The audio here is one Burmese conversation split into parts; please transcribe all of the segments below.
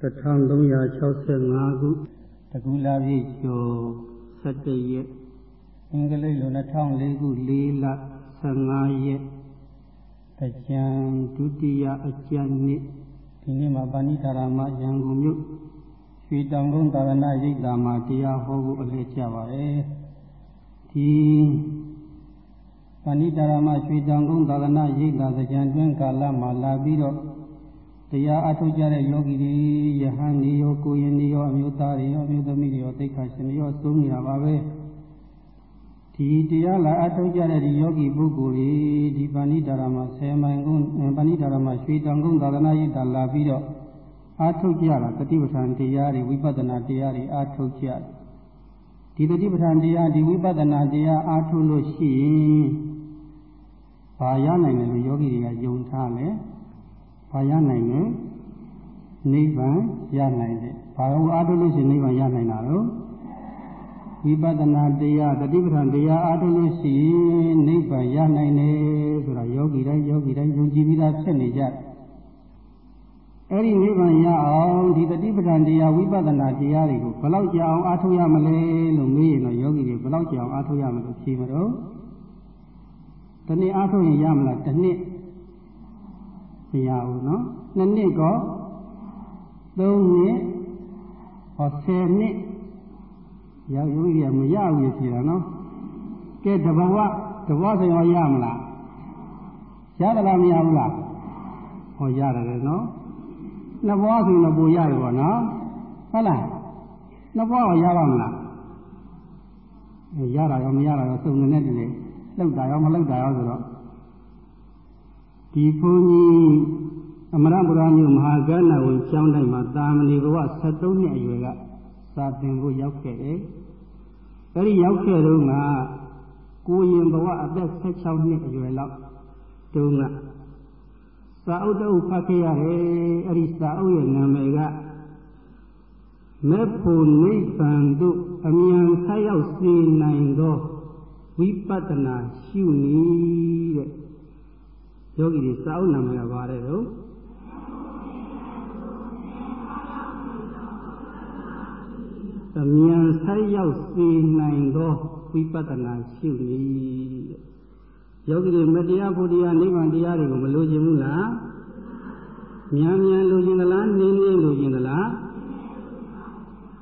1365ခုတကူလာပြည့်ကျော်17ရက်အင်္ဂလိပ်လို2004ခု4လ15ရက်တကြံဒုတိယအကျဉ်းနှစ်ဒီနေ့မှာပါဏိတာရမရန်ကုန်မြို့ရွှေတောင်ကုန်းသာသနာရိပ်သာမှာတရားဟောဖို့အလှည့်ကျပါတယ်ဒီပါဏိတာရမရွှေတောင်ကုန်းသာသနာရိပ်သာကြံတွင်ကာလမှာလာပြီးတော့ တရားအထုတ်ကြတဲ့ယောဂီတွေယဟန်တွေရောကိုရင်တွေရောအမျိုးသားတွေရောအမျိုးသမီးတွေရောသိက္ခာရှင်တွေရောသုံးနေတာပါပဲဒီတရားလာအထုတ်ကြတဲ့ဒီယောဂီပုဂ္ဂိုလ်တွေဒီပါဏိတာရမှာဆယ်မိုင်ကုန်းပါဏိတာရမှာရွှေတောင်ကုန်းသာသနာ့ရိပ်သာလာပြီးတော့အထုတ်ကြတာတတိပဋ္ဌာန်တရားတွေဝိပဿနာတရားတွေအထုတ်ကြဒီတတိပဋ္ဌာန်တရားဒီဝိပဿနာတရားအထုတ်လို့ရှိရင်ဘာရနိုင်တယ်လို့ယောဂီတွေကယုံထားတယ် ဘာရနိုင်လဲနိဗ္ဗာန်ရနိုင်တယ်ဘာလို့အားထုတ်လို့ရှိရင်နိဗ္ဗာန်ရနိုင်တာတော့ဝိပဿနာတရားတတိပဋ္ဌာန်တရားအားထုတ်လို့ရှိရင်နိဗ္ဗာန်ရနိုင်တယ်ဆိုတာယောဂီတိုင်းယောဂီတိုင်းယုံကြည်ပြီးသားဖြစ်နေကြတယ်အဲ့ဒီနိဗ္ဗာန်ရအောင်ဒီတတိပဋ္ဌာန်တရားဝိပဿနာတရားတွေကိုဘယ်လောက်ကြာအောင်အားထုတ်ရမလဲလို့မေးရင်တော့ယောဂီတွေဘယ်လောက်ကြာအောင်အားထုတ်ရမလို့ဖြေမတော့တနေ့အားထုတ်ရင်ရမလားတစ်နှစ် မရဘူးနော်နှစ်နှစ်ကောသုံးနှစ်ဟောဆယ်နှစ်ရောက်ရုံးကြီးကမရဘူးဖြေတာနော်ကဲတဘဝတဘဝဆိုရင်ရမလားရသလားမရဘူးလားဟောရတယ်နော်နှစ်ဘဝဆိုရင်ပူရတယ်ပေါ့နော်ဟုတ်လားနှစ်ဘဝရပါမလားရတာရောမရတာရောစုံနေတဲ့တည်းလှုပ်တာရောမလှုပ်တာရောဆိုတော့ ဒီဘုန်းကြီးအမရပုရာမြို့မဟာကဏဝင်ကျောင်းတိုင်းမှာတာမဏေဘဝ73နှစ်အရွယ်ကစာသင်ဖို့ရောက်ခဲ့တယ်။အဲဒီရောက်ခဲ့တော့ကကိုရင်ဘဝအသက်16နှစ်အရွယ်လောက်တုန်းကစာအုပ်တအုပ်ဖတ်ခဲ့ရတယ်။အဲဒီစာအုပ်ရဲ့နာမည်ကမေဖို့နိဗ္ဗာန်သို့အမြန်ဆက်ရောက်စေနိုင်သောဝိပဿနာရှုနည်းတဲ့ ယောဂီတွေစာအုပ်နာမည်ကပါတယ်တော့အမြန်ဆက်ရောက်စေနိုင်သောဝိပဿနာရှုနည်းယောဂီတွေမတရားဖို့တရားနိဗ္ဗာန်တရားတွေကိုမလိုချင်ဘူးလားမြန်မြန်လိုချင်သလားနင်းနင်းလိုချင်သလား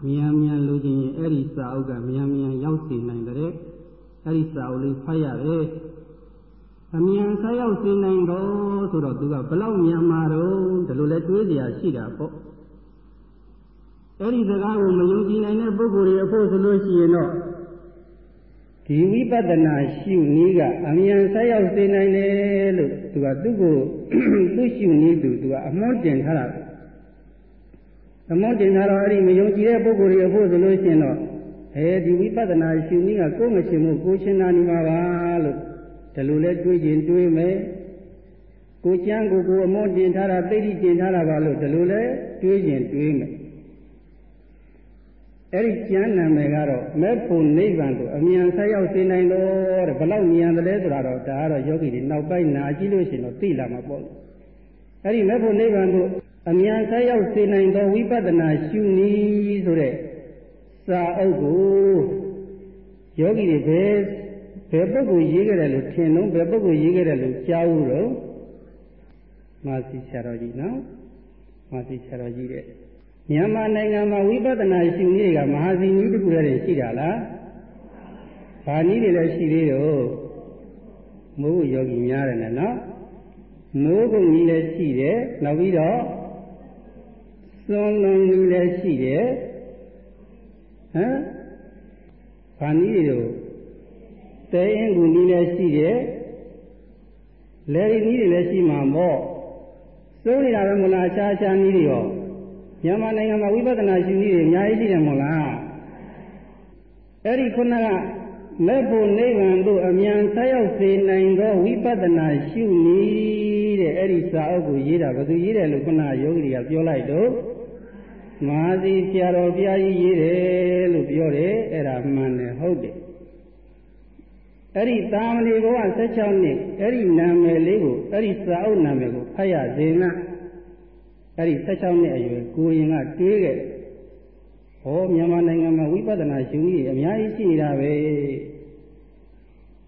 မြန်မြန်လိုချင်ရင်အဲ့ဒီစာအုပ်ကမြန်မြန်ရောက်စေနိုင်တဲ့အဲ့ဒီစာအုပ်လေးဖတ်ရတယ် အမြန်ဆက်ရောက်စေနိုင်တော့ဆိုတော့သူကဘလောက်မြန်မှာတော့ဒီလိုလဲတွေးเสียရှိတာပေါ့အဲ့ဒီစကားကိုမယုံကြည်နိုင်တဲ့ပုဂ္ဂိုလ်တွေအဖို့ဆိုလို့ရှိရင်တော့ဒီဝိပဿနာရှုနည်းကအမြန်ဆက်ရောက်စေနိုင်တယ်လို့သူကသူ့ကိုသူ့ရှုနည်းသူသူကအမွှန်းတင်ထားတာအမွှန်းတင်ထားတော့အဲ့ဒီမယုံကြည်တဲ့ပုဂ္ဂိုလ်တွေအဖို့ဆိုလို့ရှိရင်တော့အဲဒီဝိပဿနာရှုနည်းကကိုယ်မရှင်မှုကိုယ်ရှင်နာနေမှာပါလို့ ဒီလိုလဲတွေးခြင်းတွေးမယ်ကိုကျမ်းကိုကိုအမွှန်းတင်ထားတာသိတိတင်ထားတာပါလို့ဒီလိုလဲတွေးခြင်းတွေးမယ်အဲ့ဒီကျမ်းနာမည်ကတော့မေဖို့နိဗ္ဗာန်ကိုအမြန်ဆက်ရောက်စေနိုင်တော့တဲ့ဘလောက်မြန်တယ်လဲဆိုတာတော့ဒါကတော့ယောဂီတွေနောက်ပိုင်းနာကြည့်လို့ရှိရင်တော့သိလာမှာပေါ့အဲ့ဒီမေဖို့နိဗ္ဗာန်ကိုအမြန်ဆက်ရောက်စေနိုင်သောဝိပဿနာရှုနည်းဆိုတဲ့စာအုပ်ကိုယောဂီတွေဘယ် ဘယ်ပုဂ္ဂိုလ်ရေးခဲ့တယ်လို့ထင်တော့ဘယ်ပုဂ္ဂိုလ်ရေးခဲ့တယ်လို့ကြားဘူးတော့မာစီဆရာတော်ကြီးနော်မာစီဆရာတော်ကြီးတဲ့မြန်မာနိုင်ငံမှာဝိပဿနာရှုနည်းတွေကမဟာစီနည်းတခုတည်းရှိတာလားဘာနည်းတွေလည်းရှိသေးတော့မိုးယောဂီများတယ်နော်မိုးကုံကြီးလည်းရှိတယ်နောက်ပြီးတော့သွန်လုံးကြီးလည်းရှိတယ်ဟမ်ဘာနည်းတွေတော့ တဲအင်းကူနည်းလည်းရှိတယ်လေရီနည်းတွေလည်းရှိမှာပေါ့စိုးနေတာပဲမလားအခြားအခြားနည်းတွေရောမြန်မာနိုင်ငံမှာဝိပဿနာရှင်ကြီးတွေအများကြီးရှိတယ်မို့လားအဲ့ဒီခုနကမဲ့ဖို့နိဗ္ဗာန်သို့အမြန်ဆက်ရောက်စေနိုင်သောဝိပဿနာရှုနည်းတဲ့အဲ့ဒီစာအုပ်ကိုရေးတာဘယ်သူရေးတယ်လို့ခုနကယောဂီတွေကပြောလိုက်တော့မဟာသီဆရာတော်ဘုရားကြီးရေးတယ်လို့ပြောတယ်အဲ့ဒါမှန်တယ်ဟုတ်တယ် အဲ့ဒီတာမဏေဘဝ16နှစ်အဲ့ဒီနာမည်လေးကိုအဲ့ဒီစာအုပ်နာမည်ကိုဖတ်ရစေနာအဲ့ဒီ16နှစ်အရွယ်ကိုရင်ကတွေးခဲ့ဟောမြန်မာနိုင်ငံမှာဝိပဿနာရှင်ကြီးအများကြီးရှိနေတာပဲ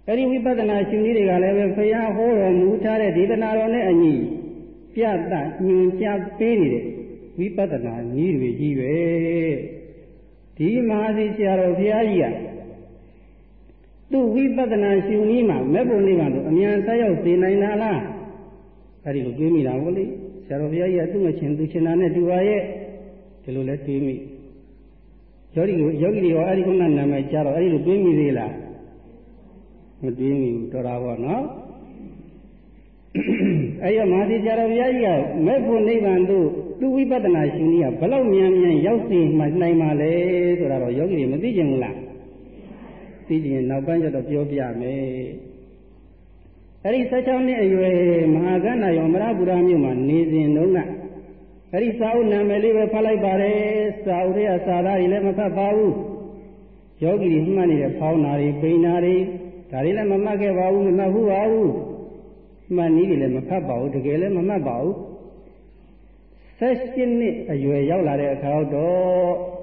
အဲ့ဒီဝိပဿနာရှင်ကြီးတွေကလည်းပဲဖရာဟောတော်မူထားတဲ့ဒေသနာတော်နဲ့အညီပြတညွန်ကြားပေးနေတဲ့ဝိပဿနာကြီးတွေကြီးပဲဒီမဟာစီဆရာတော်ဘုရားကြီးက သူ့ဝိပဿနာရှင်ကြီးမှာမဲ့ပုံလေးပါလို့အမြန်ဆက်ရောက်စေနိုင်တာလားအဲ့ဒီလိုတွေးမိတာဟုတ်လေဆရာတော်ဘုရားကြီးကသူ့မချင်းသူချင်းတာနဲ့တူပါရဲ့ဒီလိုလဲတွေးမိယောဂီကိုယောဂီတွေရောအဲ့ဒီကုဏနာမည်ကြားတော့အဲ့ဒီလိုတွေးမိသေးလားမတွေးမိဘူးတော်တာပေါ့နော်အဲ့ရမာသီဆရာတော်ဘုရားကြီးကမဲ့ဖို့နိဗ္ဗာန်သို့သူဝိပဿနာရှင်ကြီးကဘလောက်မြန်မြန်ရောက်စီမှနိုင်ပါလဲဆိုတာတော့ယောဂီတွေမသိကြဘူးလား သိကြရင်နောက်ပိုင်းကျတော့ပြောပြမယ်အဲ့ဒီ16နှစ်အရွယ်မဟာကန္နာယောမရပူရမြို့မှာနေစဉ်တုန်းကအဲ့ဒီစာအုပ်နာမည်လေးပဲဖတ်လိုက်ပါတယ်စာအုပ်တွေကစာသားတွေလည်းမဖတ်ပါဘူးယောဂီတွေမှတ်နေတဲ့ဖောင်းနာတွေပိန်နာတွေဒါတွေလည်းမမှတ်ခဲ့ပါဘူးမမှတ်ဘူးပါဘူးမှတ်နည်းတွေလည်းမဖတ်ပါဘူးတကယ်လည်းမမှတ်ပါဘူး16နှစ်အရွယ်ရောက်လာတဲ့အခါတော့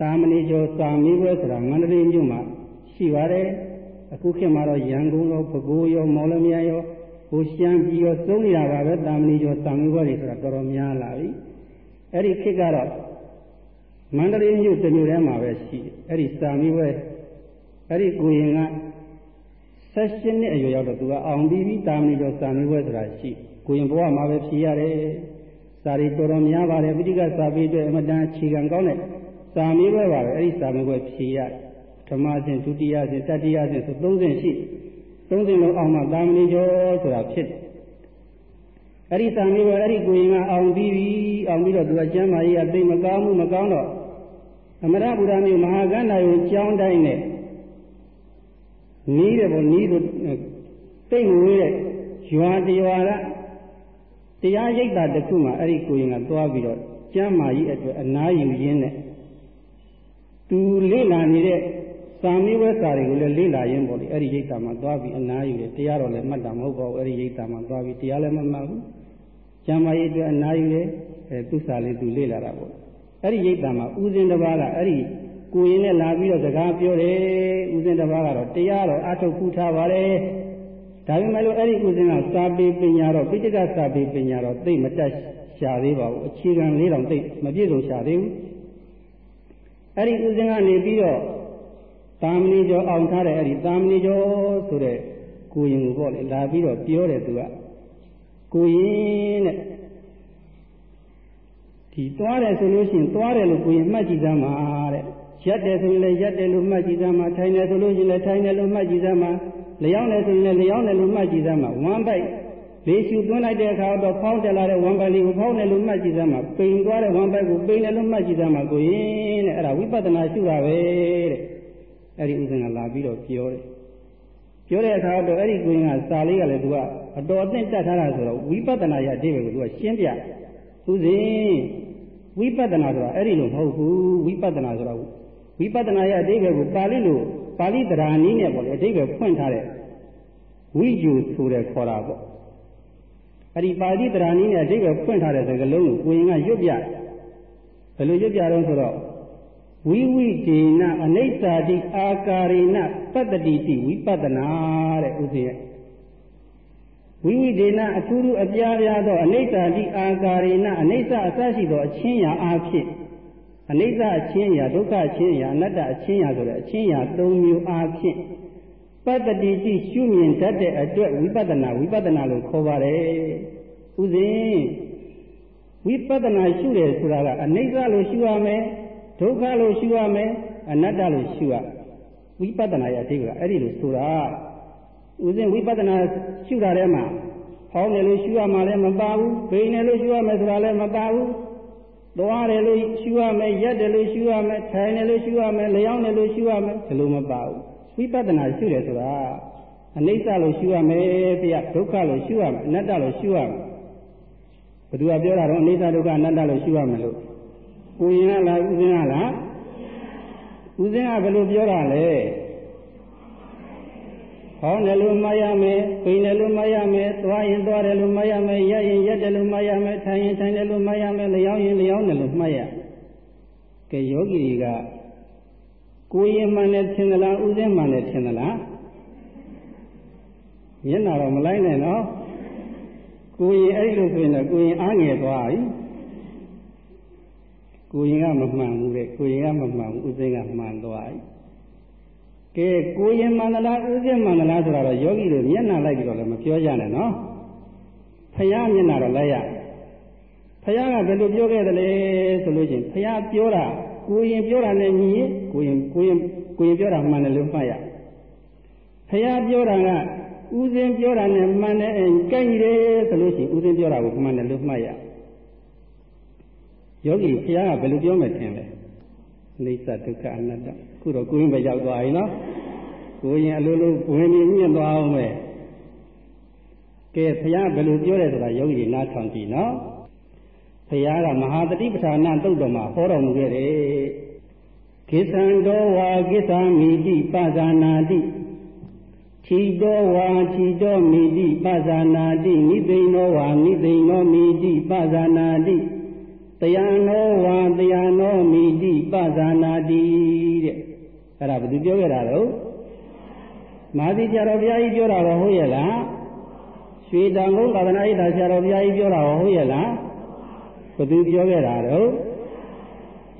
တာမဏိကျော်စာမီးပွဲဆိုတာမန္တလေးမြို့မှာရှိပါတယ်အခုခေတ်မှာတော့ရန်ကုန်ရောပဲခူးရောမော်လမြိုင်ရောဟိုရှမ်းပြည်ရောသုံးနေတာပါပဲတာမဏိကျော်စာမီးပွဲတွေဆိုတာတော်တော်များလာပြီအဲ့ဒီခေတ်ကတော့မန္တလေးမြို့တစ်မြို့ထဲမှာပဲရှိတယ်အဲ့ဒီစာမီးပွဲအဲ့ဒီကိုရင်က16နှစ်အရွယ်ရောက်တော့သူကအောင်ပြီးပြီးတာမဏိကျော်စာမီးပွဲဆိုတာရှိကိုရင်ဘဝမှာပဲဖြေရတယ်စာရီတော်တော်များပါတယ်ပိဋကစာပေအတွက်အမတန်အခြေခံကောင်းတဲ့ စာမီးပွဲပါပဲအဲ့ဒီစာမီးပွဲဖြေရတယ်ဓမ္မစဉ်ဒုတိယစဉ်တတိယစဉ်ဆို၃စဉ်ရှိ၃စဉ်လုံးအောင်မှတာမဏိကျော်ဆိုတာဖြစ်တယ်အဲ့ဒီစာမီးပွဲအဲ့ဒီကိုရင်ကအောင်ပြီးပြီအောင်ပြီးတော့သူကကျမ်းမာရေးအသိမကောင်းမှုမကောင်းတော့အမရဗုဒ္ဓမြို့မဟာကန္တာယုံကျောင်းတိုင်းနဲ့နီးတယ်ပေါ့နီးဆိုတိတ်ငွေတဲ့ရွာတရွာကတရားရိပ်တာတစ်ခုမှအဲ့ဒီကိုရင်ကသွားပြီးတော့ကျမ်းမာကြီးအတွက်အနားယူရင်းနဲ့ သူလေ့လာနေတဲ့စာမေးဝဲစာတွေကိုလည်းလေ့လာရင်းပေါ့လေအဲ့ဒီရိပ်တာမှာသွားပြီးအနားယူတယ်တရားတော်လည်းမှတ်တာမဟုတ်ပါဘူးအဲ့ဒီရိပ်တာမှာသွားပြီးတရားလည်းမမှတ်ဘူးကျမ်းမာကြီးအတွက်အနားယူတယ်အဲသူစာလေးသူလေ့လာတာပေါ့အဲ့ဒီရိပ်တာမှာဥစဉ်တစ်ပါးကအဲ့ဒီကိုရင်နဲ့လာပြီးတော့စကားပြောတယ်ဥစဉ်တစ်ပါးကတော့တရားတော်အထုတ်ခုထားပါတယ်ဒါပေမဲ့လို့အဲ့ဒီဥစဉ်ကစာပေပညာတော့ပိဋကစာပေပညာတော့သိမတက်ရှာသေးပါဘူးအခြေခံလေးတောင်သိမပြည့်စုံရှာသေးဘူး အဲ့ဒီဥစဉ်ကနေပြီးတော့သာမဏေကျော်အောင်ထားတဲ့အဲ့ဒီသာမဏေကျော်ဆိုတဲ့ကိုရင်ကိုပေါ့လေလာပြီးတော့ပြောတယ်သူကကိုရင်တဲ့ဒီသွားတယ်ဆိုလို့ရှိရင်သွားတယ်လို့ကိုရင်မှတ်ကြည့်သမှာတဲ့ရက်တယ်ဆိုရင်လည်းရက်တယ်လို့မှတ်ကြည့်သမှာထိုင်တယ်ဆိုလို့ရှိရင်လည်းထိုင်တယ်လို့မှတ်ကြည့်သမှာလျောင်းတယ်ဆိုရင်လည်းလျောင်းတယ်လို့မှတ်ကြည့်သမှာဝမ်းပိုက် လေးရှူသွင်းလိုက်တဲ့အခါတော့ဖောင်းတက်လာတဲ့ဝမ်းပိုက်လေးကိုဖောင်းတယ်လို့မှတ်ကြည့်သမှာပိန်သွားတဲ့ဝမ်းပိုက်ကိုပိန်တယ်လို့မှတ်ကြည့်သမှာကိုရင်တဲ့အဲ့ဒါဝိပဿနာရှုတာပဲတဲ့အဲ့ဒီဥစဉ်ကလာပြီးတော့ပြောတယ်ပြောတဲ့အခါတော့အဲ့ဒီကိုရင်ကစာလေးကလည်းသူကအတော်အသင့်တတ်ထားတာဆိုတော့ဝိပဿနာရဲ့အဓိပ္ပာယ်ကိုသူကရှင်းပြဥစဉ်ဝိပဿနာဆိုတာအဲ့ဒီလိုမဟုတ်ဘူးဝိပဿနာဆိုတာဝိပဿနာရဲ့အဓိပ္ပာယ်ကိုပါဠိလိုပါဠိတရားနည်းနဲ့ပေါ့လေအဓိပ္ပာယ်ဖွင့်ထားတဲ့ဝိဂျုဆိုတဲ့ခေါ်တာပေါ့ အဲ့ဒီပါဠိတရားနည်းနဲ့အဓိပ္ပာယ်ဖွင့်ထားတဲ့စကားလုံးကိုကိုရင်ကရွတ်ပြဘယ်လိုရွတ်ပြတော့ဆိုတော့ဝိဝိဒေနအနိစ္စတိအာကာရိနပတ္တိတိဝိပဿနာတဲ့ဥစဉ်ရဲ့ဝိဝိဒေနအထူးထူးအပြားပြားသောအနိစ္စတိအာကာရိနအနိစ္စအစရှိသောအချင်းရာအားဖြင့်အနိစ္စအချင်းရာဒုက္ခအချင်းရာအနတ္တအချင်းရာဆိုတဲ့အချင်းရာ၃မျိုးအားဖြင့် ပတ္တိတိရှုမြင်တတ်တဲ့အတွက်ဝိပဿနာဝိပဿနာလို့ခေါ်ပါတယ်ဥစဉ်ဝိပဿနာရှုတယ်ဆိုတာကအနိစ္စလို့ရှုရမယ်ဒုက္ခလို့ရှုရမယ်အနတ္တလို့ရှုရဝိပဿနာရဲ့အဓိပ္ပာယ်အဲ့ဒီလိုဆိုတာဥစဉ်ဝိပဿနာရှုတာထဲမှာဟောင်းတယ်လို့ရှုရမှလည်းမပါဘူးဘိနေလို့ရှုရမယ်ဆိုတာလည်းမပါဘူးသွားတယ်လို့ရှုရမယ်ရက်တယ်လို့ရှုရမယ်ထိုင်တယ်လို့ရှုရမယ်လျောင်းတယ်လို့ရှုရမယ်ဒီလိုမပါဘူး ဝိပဿနာရှုတယ်ဆိုတာအနိစ္စလို့ရှုရမယ်ဗျဒုက္ခလို့ရှုရမယ်အနတ္တလို့ရှုရမယ်ဘယ်သူကပြောတာတော့အနိစ္စဒုက္ခအနတ္တလို့ရှုရမယ်လို့ကိုရင်ကလားဥစဉ်ကလားဥစဉ်ကဘယ်လိုပြောတာလဲဟောင်းတယ်လို့မှတ်ရမယ်ပိန်တယ်လို့မှတ်ရမယ်သွားရင်သွားတယ်လို့မှတ်ရမယ်ရက်ရင်ရက်တယ်လို့မှတ်ရမယ်ထိုင်ရင်ထိုင်တယ်လို့မှတ်ရမယ်လျောင်းရင်လျောင်းတယ်လို့မှတ်ရကဲယောဂီတွေက ကိုယ်ရင်မှန်တယ်ထင်သလားဥစဉ်မှန်တယ်ထင်သလားမျက်နာတော့မလိုက်နဲ့နော်ကိုရင်အဲ့လိုဆိုရင်တော့ကိုရင်အားငယ်သွားပြီကိုရင်ကမမှန်ဘူးတဲ့ကိုရင်ကမမှန်ဘူးဥစဉ်ကမှန်သွားပြီကဲကိုရင်မှန်သလားဥစဉ်မှန်သလားဆိုတော့ယောဂီတို့မျက်နာလိုက်ပြီးတော့လည်းမပြောကြနဲ့နော်ဖယားမျက်နာတော့လိုက်ရဖယားကဘယ်လိုပြောခဲ့သလဲဆိုလို့ချင်းဖယားပြောတာကိုရင်ပြောတာနဲ့ညီရင် ကိုရင်ကိုရင်ကိုရင်ပြောတာမှန်တယ်လို့မှတ်ရဖယားပြောတာကဥစဉ်ပြောတာနဲ့မှန်တယ်ကြိုက်တယ်ဆိုလို့ရှိရင်ဥစဉ်ပြောတာကိုမှန်တယ်လို့မှတ်ရယောဂီဘုရားကဘယ်လိုပြောမယ်ထင်လဲအိသဒုက္ခအနတ္တခုတော့ကိုရင်ပဲရောက်သွားပြီနော်ကိုရင်အလိုလိုဝင်နေမြင့်သွားအောင်ပဲကဲဘုရားဘယ်လိုပြောတယ်ဆိုတာယောဂီတွေနားထောင်ကြည့်နော်ဘုရားကမဟာတတိပဌာနာတုတ်တော်မှာဟောတော်မူခဲ့တယ် ကိသံတော်ဝါကိသံမိတိပဇာနာတိခြိတောဝါခြိတောမိတိပဇာနာတိနိသိဏောဝါနိသိဏောမိတိပဇာနာတိတယံနောဝါတယံနောမိတိပဇာနာတိတဲ့အဲ့ဒါဘယ်သူပြောခဲ့တာတော့မာသီဆရာတော်ဘုရားကြီးပြောတာတော့ဟုတ်ရဲ့လားရွှေတန်ကုန်းသာသနာ့ဣဒါဆရာတော်ဘုရားကြီးပြောတာဟုတ်ရဲ့လားဘယ်သူပြောခဲ့တာတော့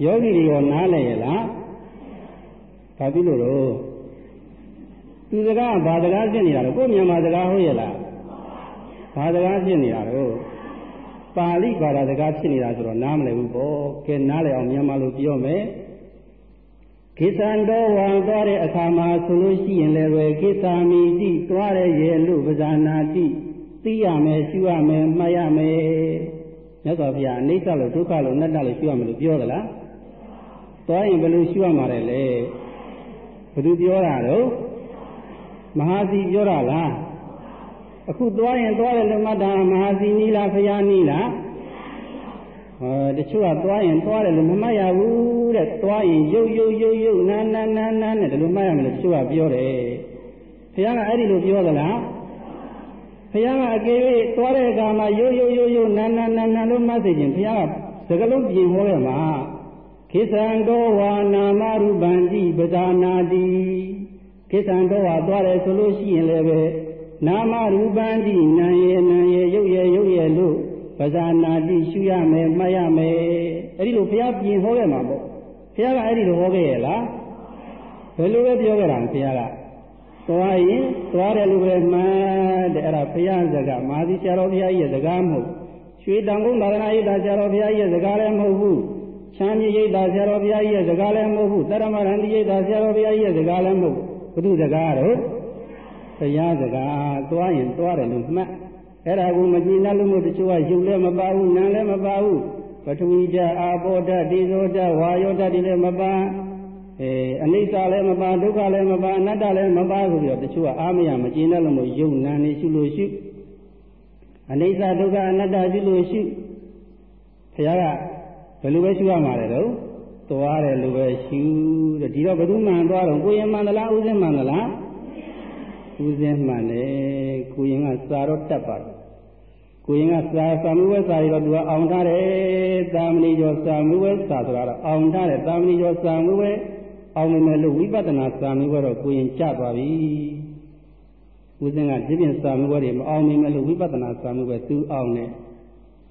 ယောဂီတွေရောနားလည်ရဲ့လား ဘာဖြစ်လို့တော့သူစကားဘာစကားဖြစ်နေတာလဲကိုမြန်မာစကားဟုတ်ရဲ့လားဘာစကားဖြစ်နေတာတော့ပါဠိဘာသာစကားဖြစ်နေတာဆိုတော့နားမလည်ဘူးပေါ့ကဲနားလည်အောင်မြန်မာလိုပြောမယ်ကိသံတော်ဝံသွားတဲ့အခါမှာဆိုလို့ရှိရင်လည်းပဲကိသာမီတိသွားတဲ့ရဲ့လို့ပဇာနာတိသိရမယ်ရှုရမယ်မှတ်ရမယ်မြတ်စွာဘုရားအနိစ္စလို့ဒုက္ခလို့အနတ္တလို့ရှုရမယ်လို့ပြောသလားသွားရင်ဘယ်လိုရှုရမှာလဲဘယ် သူပြောတာတော့မဟာစီပြောတာလားအခုသွားရင်သွားတယ်လို့မှတ်တာမဟာစီနီးလားဖရာနီးလားဟောတချို့ကသွားရင်သွားတယ်လို့မမှတ်ရဘူးတဲ့သွားရင်ရုပ်ရုပ်ရုပ်ရုပ်နာနာနာနာနဲ့ဒီလိုမှတ်ရမယ်လို့တချို့ကပြောတယ်ဖရာကအဲ့ဒီလိုပြောသလားဖရာကအကယ်၍သွားတဲ့အခါမှာရုပ်ရုပ်ရုပ်ရုပ်နာနာနာနာလို့မှတ်စေခြင်းဖရာကစကလုံးပြင်ဟောခဲ့မှာခိသံတောဝါနာမရူပံတိ ပဇာနာတိကိစ္စံတော့ဟာသွားတယ်ဆိုလို့ရှိရင်လည်းပဲနာမရူပံတိနာယေနာယေရုပ်ယေရုပ်ယေလို့ပဇာနာတိရှုရမယ်မှတ်ရမယ်အဲ့ဒီလိုဘုရားပြင်ဟောခဲ့မှာပေါ့ဘုရားကအဲ့ဒီလိုဟောခဲ့ရဲ့လားဘယ်လိုပဲပြောခဲ့တာဘုရားကသွားရင်သွားတယ်လို့ပဲမှန်တဲ့အဲ့ဒါဘုရားစကားမာသီဆရာတော်ဘုရားကြီးရဲ့စကားမဟုတ်ရွှေတန်ကုန်သာသနာ့ရေးတာဆရာတော်ဘုရားကြီးရဲ့စကားလည်းမဟုတ်ဘူး ချမ်းမြေရိပ်တာဆရာတော်ဘုရားကြီးရဲ့စကားလည်းမဟုတ်ဘူးတရမရန္တိရိပ်တာဆရာတော်ဘုရားကြီးရဲ့စကားလည်းမဟုတ်ဘူးဘုသူစကားတော့တရားစကားသွားရင်သွားတယ်လို့မှတ်အဲ့ဒါကိုမကြည်နပ်လို့မို့တချို့ကရုပ်လည်းမပါဘူးနာမ်လည်းမပါဘူးပထဝီဓာတ်အာဘောဓာတ်ဒီဇောဓာတ်ဝါယောဓာတ်ဒီလည်းမပါအဲအနိစ္စလည်းမပါဒုက္ခလည်းမပါအနတ္တလည်းမပါဆိုပြီးတော့တချို့ကအာမရမကြည်နပ်လို့မို့ယုံနာနေရှုလို့ရှုအနိစ္စဒုက္ခအနတ္တရှုလို့ရှုဘုရားက ဘယ်လိုပဲရှုရမှာလဲတော့သွားတယ်လို့ပဲရှုတဲ့ဒီတော့ဘယ်သူမှန်သွားတော့ကိုရင်မှန်သလားဥစဉ်မှန်သလားဥစဉ်မှန်တယ်ကိုရင်ကစာတော့တတ်ပါတော့ကိုရင်ကစာစာမှုဝဲစာရတော့သူကအောင်ထားတယ်သာမဏေကျော်စာမှုဝဲစာဆိုတာတော့အောင်ထားတယ်သာမဏေကျော်စာမှုဝဲအောင်နေမယ်လို့ဝိပဿနာစာမှုဝဲတော့ကိုရင်ကြသွားပြီဥစဉ်ကဒီပြင်စာမှုဝဲတွေမအောင်နေမယ်လို့ဝိပဿနာစာမှုဝဲသူအောင်နေ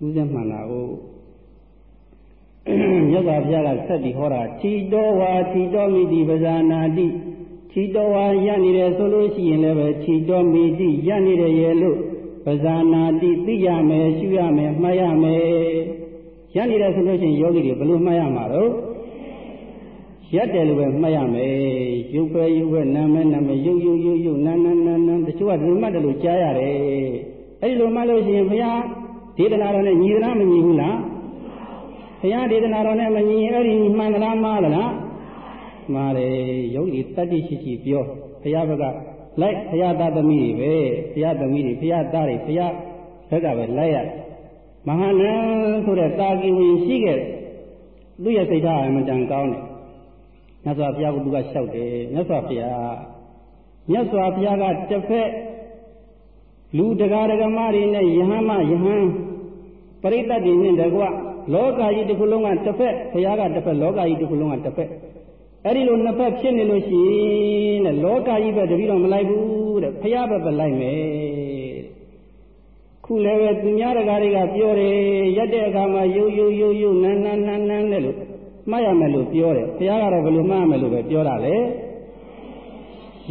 ဥစဉ်မှန်တာကို မြတ်စွာဘုရားကဆက်ပြီးဟောတာထီတော်ဝါထီတော်မိတိပဇာနာတိထီတော်ဝါရနေတယ်ဆိုလို့ရှိရင်လည်းပဲထီတော်မိတိရနေတယ်ရဲ့လို့ပဇာနာတိသိရမယ်ရှုရမယ်မှတ်ရမယ်ရနေတယ်ဆိုလို့ရှိရင်ယောဂီတွေဘယ်လိုမှတ်ရမှာတော့ရက်တယ်လို့ပဲမှတ်ရမယ်ရုပ်ပဲရုပ်ပဲနာမဲနာမဲရုပ်ရုပ်ရုပ်ရုပ်နာနာနာနာတချို့ကဒီမှတ်တယ်လို့ကြားရတယ်အဲ့ဒီလိုမှတ်လို့ရှိရင်ဘုရားဒေသနာတော်နဲ့ညီသလားမညီဘူးလား ဘုရားဒေသနာတော်နဲ့မညီရင်အဲ့ဒီမှန်သလားမှားသလားမှားတယ်ယောဂီတတ္တိရှိရှိပြောဘုရားဘက်ကလိုက်ဘုရားသားသမီးတွေပဲဘုရားသမီးတွေဘုရားသားတွေဘုရားဘက်ကပဲလိုက်ရမဟာနန်းဆိုတဲ့တာကီဝင်ရှိခဲ့သူ့ရဲ့စိတ်ဓာတ်အမှန်တန်ကောင်းတယ်မြတ်စွာဘုရားကသူကလျှောက်တယ်မြတ်စွာဘုရားမြတ်စွာဘုရားကတစ်ဖက်လူတရားဒဂမတွေနဲ့ယဟန်မယဟန်ပရိသတ်တွေနဲ့တကွ လောကကြီးတစ်ခုလုံးကတစ်ဖက်ဘုရားကတစ်ဖက်လောကကြီးတစ်ခုလုံးကတစ်ဖက်အဲ့ဒီလိုနှစ်ဖက်ဖြစ်နေလို့ရှိရင်တဲ့လောကကြီးပဲတပည့်တော်မလိုက်ဘူးတဲ့ဘုရားပဲပဲလိုက်မယ်ခုလည်းပဲသူများတကားတွေကပြောတယ်ရက်တဲ့အခါမှာယုံယုံယုံယုံနန်းနန်းနန်းနန်းနဲ့လို့မှတ်ရမယ်လို့ပြောတယ်ဘုရားကတော့ဘယ်လိုမှတ်ရမယ်လို့ပဲပြောတာလေ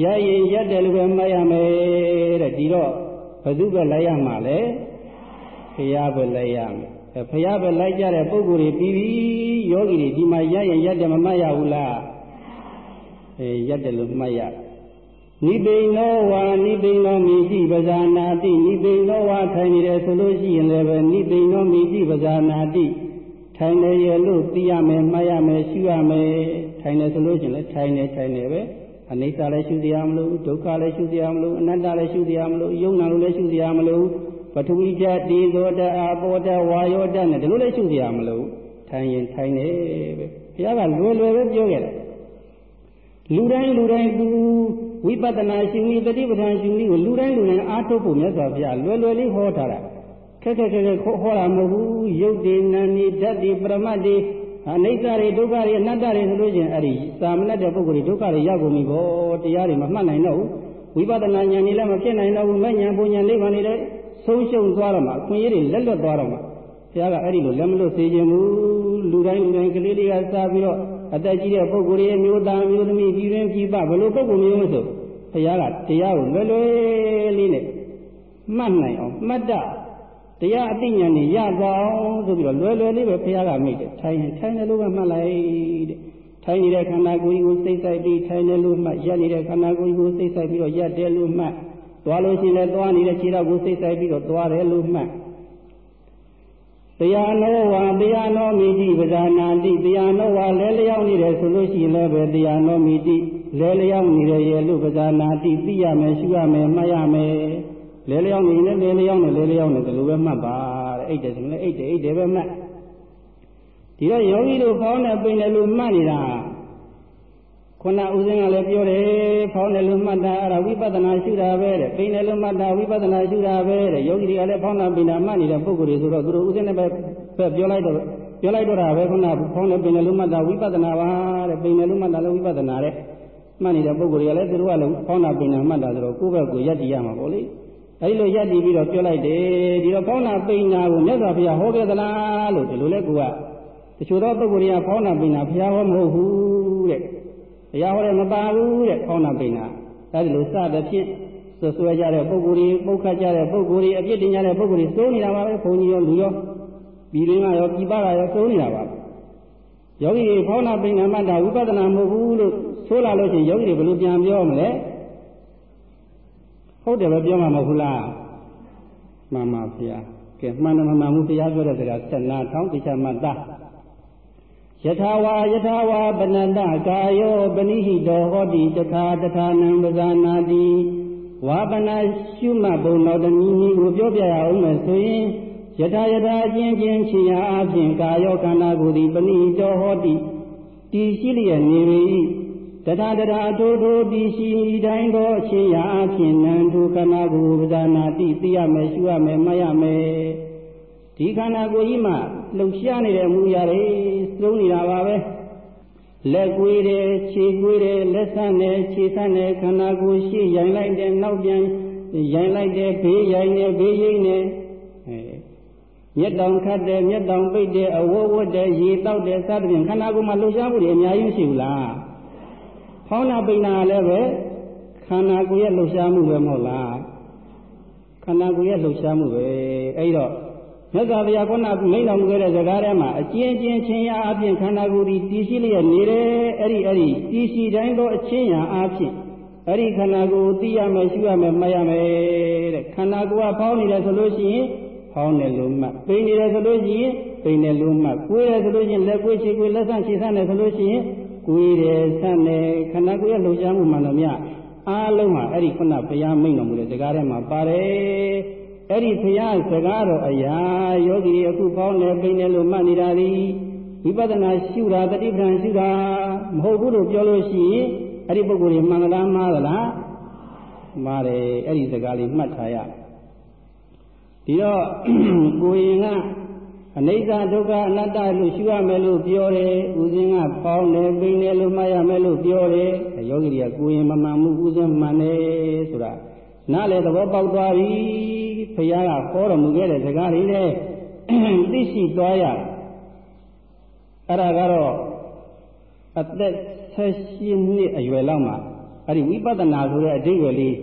ရရင်ရက်တယ်လို့ပဲမှတ်ရမယ်တဲ့ဒီတော့ဘယ်သူပဲလိုက်ရမှာလဲဘုရားပဲလိုက်ရမယ်အဲ ဘုရားပဲလိုက်ကြတဲ့ပုဂ္ဂိုလ်တွေပြီးပြီယောဂီတွေဒီမှာရရင်ရက်တယ်မမှတ်ရဘူးလားအဲရက်တယ်လို့မှတ်ရတယ်နိဗ္ဗိနောဝါနိဗ္ဗိနောမိတိပဇာနာတိနိဗ္ဗိနောဝါထိုင်နေတယ်ဆိုလို့ရှိရင်လည်းပဲနိဗ္ဗိနောမိတိပဇာနာတိထိုင်နေရလို့သိရမယ်မှတ်ရမယ်ရှုရမယ်ထိုင်နေဆိုလို့ရှိရင်လည်းထိုင်နေထိုင်နေပဲအနိစ္စလည်းရှုစရာမလိုဒုက္ခလည်းရှုစရာမလိုအနတ္တလည်းရှုစရာမလိုယုံနာလို့လည်းရှုစရာမလိုပ ထဝီဓာတ်ဒီဇောဓာတ်အာဘောဓာတ်ဝါယောဓာတ်နဲ့ဒီလိုလည်းရှုစရာမလိုထိုင်ရင်ထိုင်နေပဲဘုရားကလွယ်လွယ်ပဲပြောခဲ့တယ်လူတိုင်းလူတိုင်းသူဝိပဿနာရှင်ကြီးတတိပဋ္ဌာန်ရှင်ကြီးကိုလူတိုင်းလူတိုင်းအားထုတ်ဖို့မြတ်စွာဘုရားလွယ်လွယ်လေးဟောထားတာခက်ခက်ခက်ခက်ဟောတာမဟုတ်ဘူးယုတ်ဒီနာနီဓာတ်ဒီပရမတ်ဒီအနိစ္စတွေဒုက္ခတွေအနတ္တတွေဆိုလို့ချင်းအဲ့ဒီသာမဏေတဲ့ပုဂ္ဂိုလ်တွေဒုက္ခတွေရောက်ကုန်ပြီဘောတရားတွေမမှတ်နိုင်တော့ဘူးဝိပဿနာဉာဏ်นี่လည်းမဖြစ်နိုင်တော့ဘူးမဲ့ဉာဏ်ပုံဉာဏ်လေးပါနေတယ် ဆုံးရှုံးသွားတော့မှအခွင့်အရေးတွေလက်လွတ်သွားတော့မှဘုရားကအဲ့ဒီလိုလက်မလွတ်စေခြင်းဘူးလူတိုင်းလူတိုင်းကလေးတွေကစားပြီးတော့အသက်ကြီးတဲ့ပုဂ္ဂိုလ်ရဲ့မျိုးသားမျိုးသမီးပြည်တွင်းပြည်ပဘလို့ပုဂ္ဂိုလ်မျိုးမဆိုဘုရားကတရားကိုလွယ်လွယ်လေးနဲ့မှတ်နိုင်အောင်မှတ်တတရားအသိဉာဏ်နဲ့ရသွားအောင်ဆိုပြီးတော့လွယ်လွယ်လေးပဲဘုရားကမိတ်တယ်ထိုင်ရင်ထိုင်တယ်လို့ပဲမှတ်လိုက်တဲ့ထိုင်နေတဲ့ခန္ဓာကိုယ်ကြီးကိုစိတ်ဆိုင်ပြီးထိုင်တယ်လို့မှတ်ရက်နေတဲ့ခန္ဓာကိုယ်ကြီးကိုစိတ်ဆိုင်ပြီးတော့ရက်တယ်လို့မှတ် သွားလို့ရှိရင်လည်းသွားနေတဲ့ခြေထောက်ကိုစိတ်ဆိုင်ပြီးတော့သွားတယ်လို့မှတ်တရားနောဝါတရားနောမိတိပဇာနာတိတရားနောဝါလဲလျောင်းနေတယ်ဆိုလို့ရှိရင်လည်းပဲတရားနောမိတိလဲလျောင်းနေတယ်ရဲ့လို့ပဇာနာတိသိရမယ်ရှုရမယ်မှတ်ရမယ်လဲလျောင်းနေတယ်လဲလျောင်းနေလဲလျောင်းနေတယ်လို့ပဲမှတ်ပါတဲ့အိတ်တယ်ဆိုရင်လည်းအိတ်တယ်အိတ်တယ်ပဲမှတ်ဒီတော့ယောဂီတို့ဖောင်းနေပိန်တယ်လို့မှတ်နေတာ ခုနဦးစင်းကလည်းပြောတယ်ဖောင်းတယ်လို့မှတ်တာအဲ့ဒါဝိပဿနာရှုတာပဲတဲ့ပိန်တယ်လို့မှတ်တာဝိပဿနာရှုတာပဲတဲ့ယောဂီတွေကလည်းဖောင်းတာပိန်တာမှတ်နေတဲ့ပုဂ္ဂိုလ်တွေဆိုတော့သူတို့ဦးစင်းနဲ့ပဲပြောလိုက်တော့ပြောလိုက်တော့တာပဲခုနဖောင်းတယ်ပိန်တယ်လို့မှတ်တာဝိပဿနာပါတဲ့ပိန်တယ်လို့မှတ်တာလည်းဝိပဿနာတဲ့မှတ်နေတဲ့ပုဂ္ဂိုလ်တွေကလည်းသူတို့ကလည်းဖောင်းတာပိန်တာမှတ်တာဆိုတော့ကိုယ့်ဘက်ကိုယက်တည်ရမှာပေါ့လေအဲဒီလိုယက်တည်ပြီးတော့ပြောလိုက်တယ်ဒီတော့ဖောင်းတာပိန်တာကိုမြတ်စွာဘုရားဟောခဲ့သလားလို့ဒီလိုလဲကိုကတချို့သောပုဂ္ဂိုလ်တွေကဖောင်းတာပိန်တာဘုရားဟောမဟုတ်ဘူးတဲ့ တရားဟောတယ်မပါဘူးတဲ့ဖောင်းတာပိန်တာအဲဒီလိုစတဲ့ဖြင့်ဆွဆွဲကြတဲ့ပုဂ္ဂိုလ်တွေပုတ်ခတ်ကြတဲ့ပုဂ္ဂိုလ်တွေအပြစ်တင်ကြတဲ့ပုဂ္ဂိုလ်တွေစိုးနေတာပါပဲဘုန်းကြီးရောလူရောပြည်ရင်းကရောပြည်ပကရောစိုးနေတာပါယောဂီတွေဖောင်းတာပိန်တာမှတ်တာဝိပဿနာမဟုတ်ဘူးလို့ဆိုလာလို့ရှိရင်ယောဂီတွေဘယ်လိုပြန်ပြောမလဲဟုတ်တယ်ပဲပြောမှာမဟုတ်လားမှန်ပါဗျာကဲမှန်တယ်မှန်မှုတရားပြောတဲ့စကားဆက်နာထောင်းတိချမှတ်တာ ယထာဝါယထာဝါပနတကာယောပနိဟိတောဟောတိတထာတထာနံပဇာနာတိဝါပနာရှုမှတ်ဘုံတော်တနည်းနည်းကိုပြောပြရအောင်မယ်ဆိုရင်ယထာယထာအချင်းချင်းချင်ရာအပြင်ကာယောခန္ဓာကိုယ်ဒီပဏိတောဟောတိတည်ရှိလျက်နေ၏တထာတထာထိုးထိုးတည်ရှိတိုင်းသောအချင်းရာအပြင်နံထုခန္ဓာကိုယ်ပဇာနာတိသိရမယ်ရှုရမယ်မှတ်ရမယ်ဒီခန္ဓာကိုယ်ကြီးမှာ လှုပ်ရှားနေတဲ့အမှုရာတွေသုံးနေတာပါပဲလက်ကွေးတယ်ခြေကွေးတယ်လက်ဆန်းတယ်ခြေဆန်းတယ်ခန္ဓာကိုယ်ရှေ့ရိုင်လိုက်တယ်နောက်ပြန်ရိုင်လိုက်တယ်ဘေးရိုင်တယ်ဘေးရိမ့်တယ်မျက်တောင်ခတ်တယ်မျက်တောင်ပိတ်တယ်အဝတ်ဝတ်တယ်ရေတောက်တယ်စသဖြင့်ခန္ဓာကိုယ်မှာလှုပ်ရှားမှုတွေအများကြီးရှိဘူးလားဖောင်းနာပိန်နာလည်းပဲခန္ဓာကိုယ်ရဲ့လှုပ်ရှားမှုပဲမဟုတ်လားခန္ဓာကိုယ်ရဲ့လှုပ်ရှားမှုပဲအဲဒီတော့ မြတ်စွာဘုရားခုနကမိန့်တော်မူခဲ့တဲ့ဇကားထဲမှာအကျဉ်းချင်းချင်းရာအပြင်ခန္ဓာကိုယ်ဒီတည်ရှိလျက်နေတယ်အဲ့ဒီအဲ့ဒီတည်ရှိတိုင်းသောအချင်းရာအပြင်အဲ့ဒီခန္ဓာကိုယ်သိရမယ်ရှုရမယ်မှတ်ရမယ်တဲ့ခန္ဓာကိုယ်ကဖောင်းနေတယ်ဆိုလို့ရှိရင်ဖောင်းတယ်လို့မှတ်ပိန်နေတယ်ဆိုလို့ရှိရင်ပိန်တယ်လို့မှတ်ကိုယ်တယ်ဆိုလို့ရှိရင်လက်ကိုယ်ခြေကိုယ်လက်ဆန့်ခြေဆန့်တယ်ဆိုလို့ရှိရင်ကိုယ်တယ်ဆန့်တယ်ခန္ဓာကိုယ်ရဲ့လှုပ်ရှားမှုမှန်လို့မြအားလုံးမှာအဲ့ဒီခုနဘုရားမိန့်တော်မူတဲ့ဇကားထဲမှာပါတယ် အဲ့ဒီဘုရားစကားတော်အရာယောဂီတွေအခုပေါင်းနေပိနေလို့မှတ်နေတာဒီဝိပဿနာရှုတာတတိပ္ပံရှုတာမဟုတ်ဘူးလို့ပြောလို့ရှိရင်အဲ့ဒီပုဂ္ဂိုလ်တွေမှန်လားမှားသလားမှားတယ်အဲ့ဒီစကားလေးမှတ်ထားရဒီတော့ကိုရင်ကအနိစ္စဒုက္ခအနတ္တလို့ရှုရမယ်လို့ပြောတယ်ဦးဇင်းကပေါင်းတယ်ပိနေလို့မှတ်ရမယ်လို့ပြောတယ်ယောဂီတွေကကိုရင်မမှန်မှုဦးဇင်းမှန်တယ်ဆိုတာနားလေသဘောပေါက်သွားပြီ ဘုရားကဟောတော်မူခဲ့တဲ့စကားလေးနဲ့သိရှိသွားရအဲ့ဒါကတော့အသက်16နှစ်အရွယ်လောက်မှာအဲ့ဒီဝိပဿနာဆိုတဲ့အဓိပ္ပာယ်လေး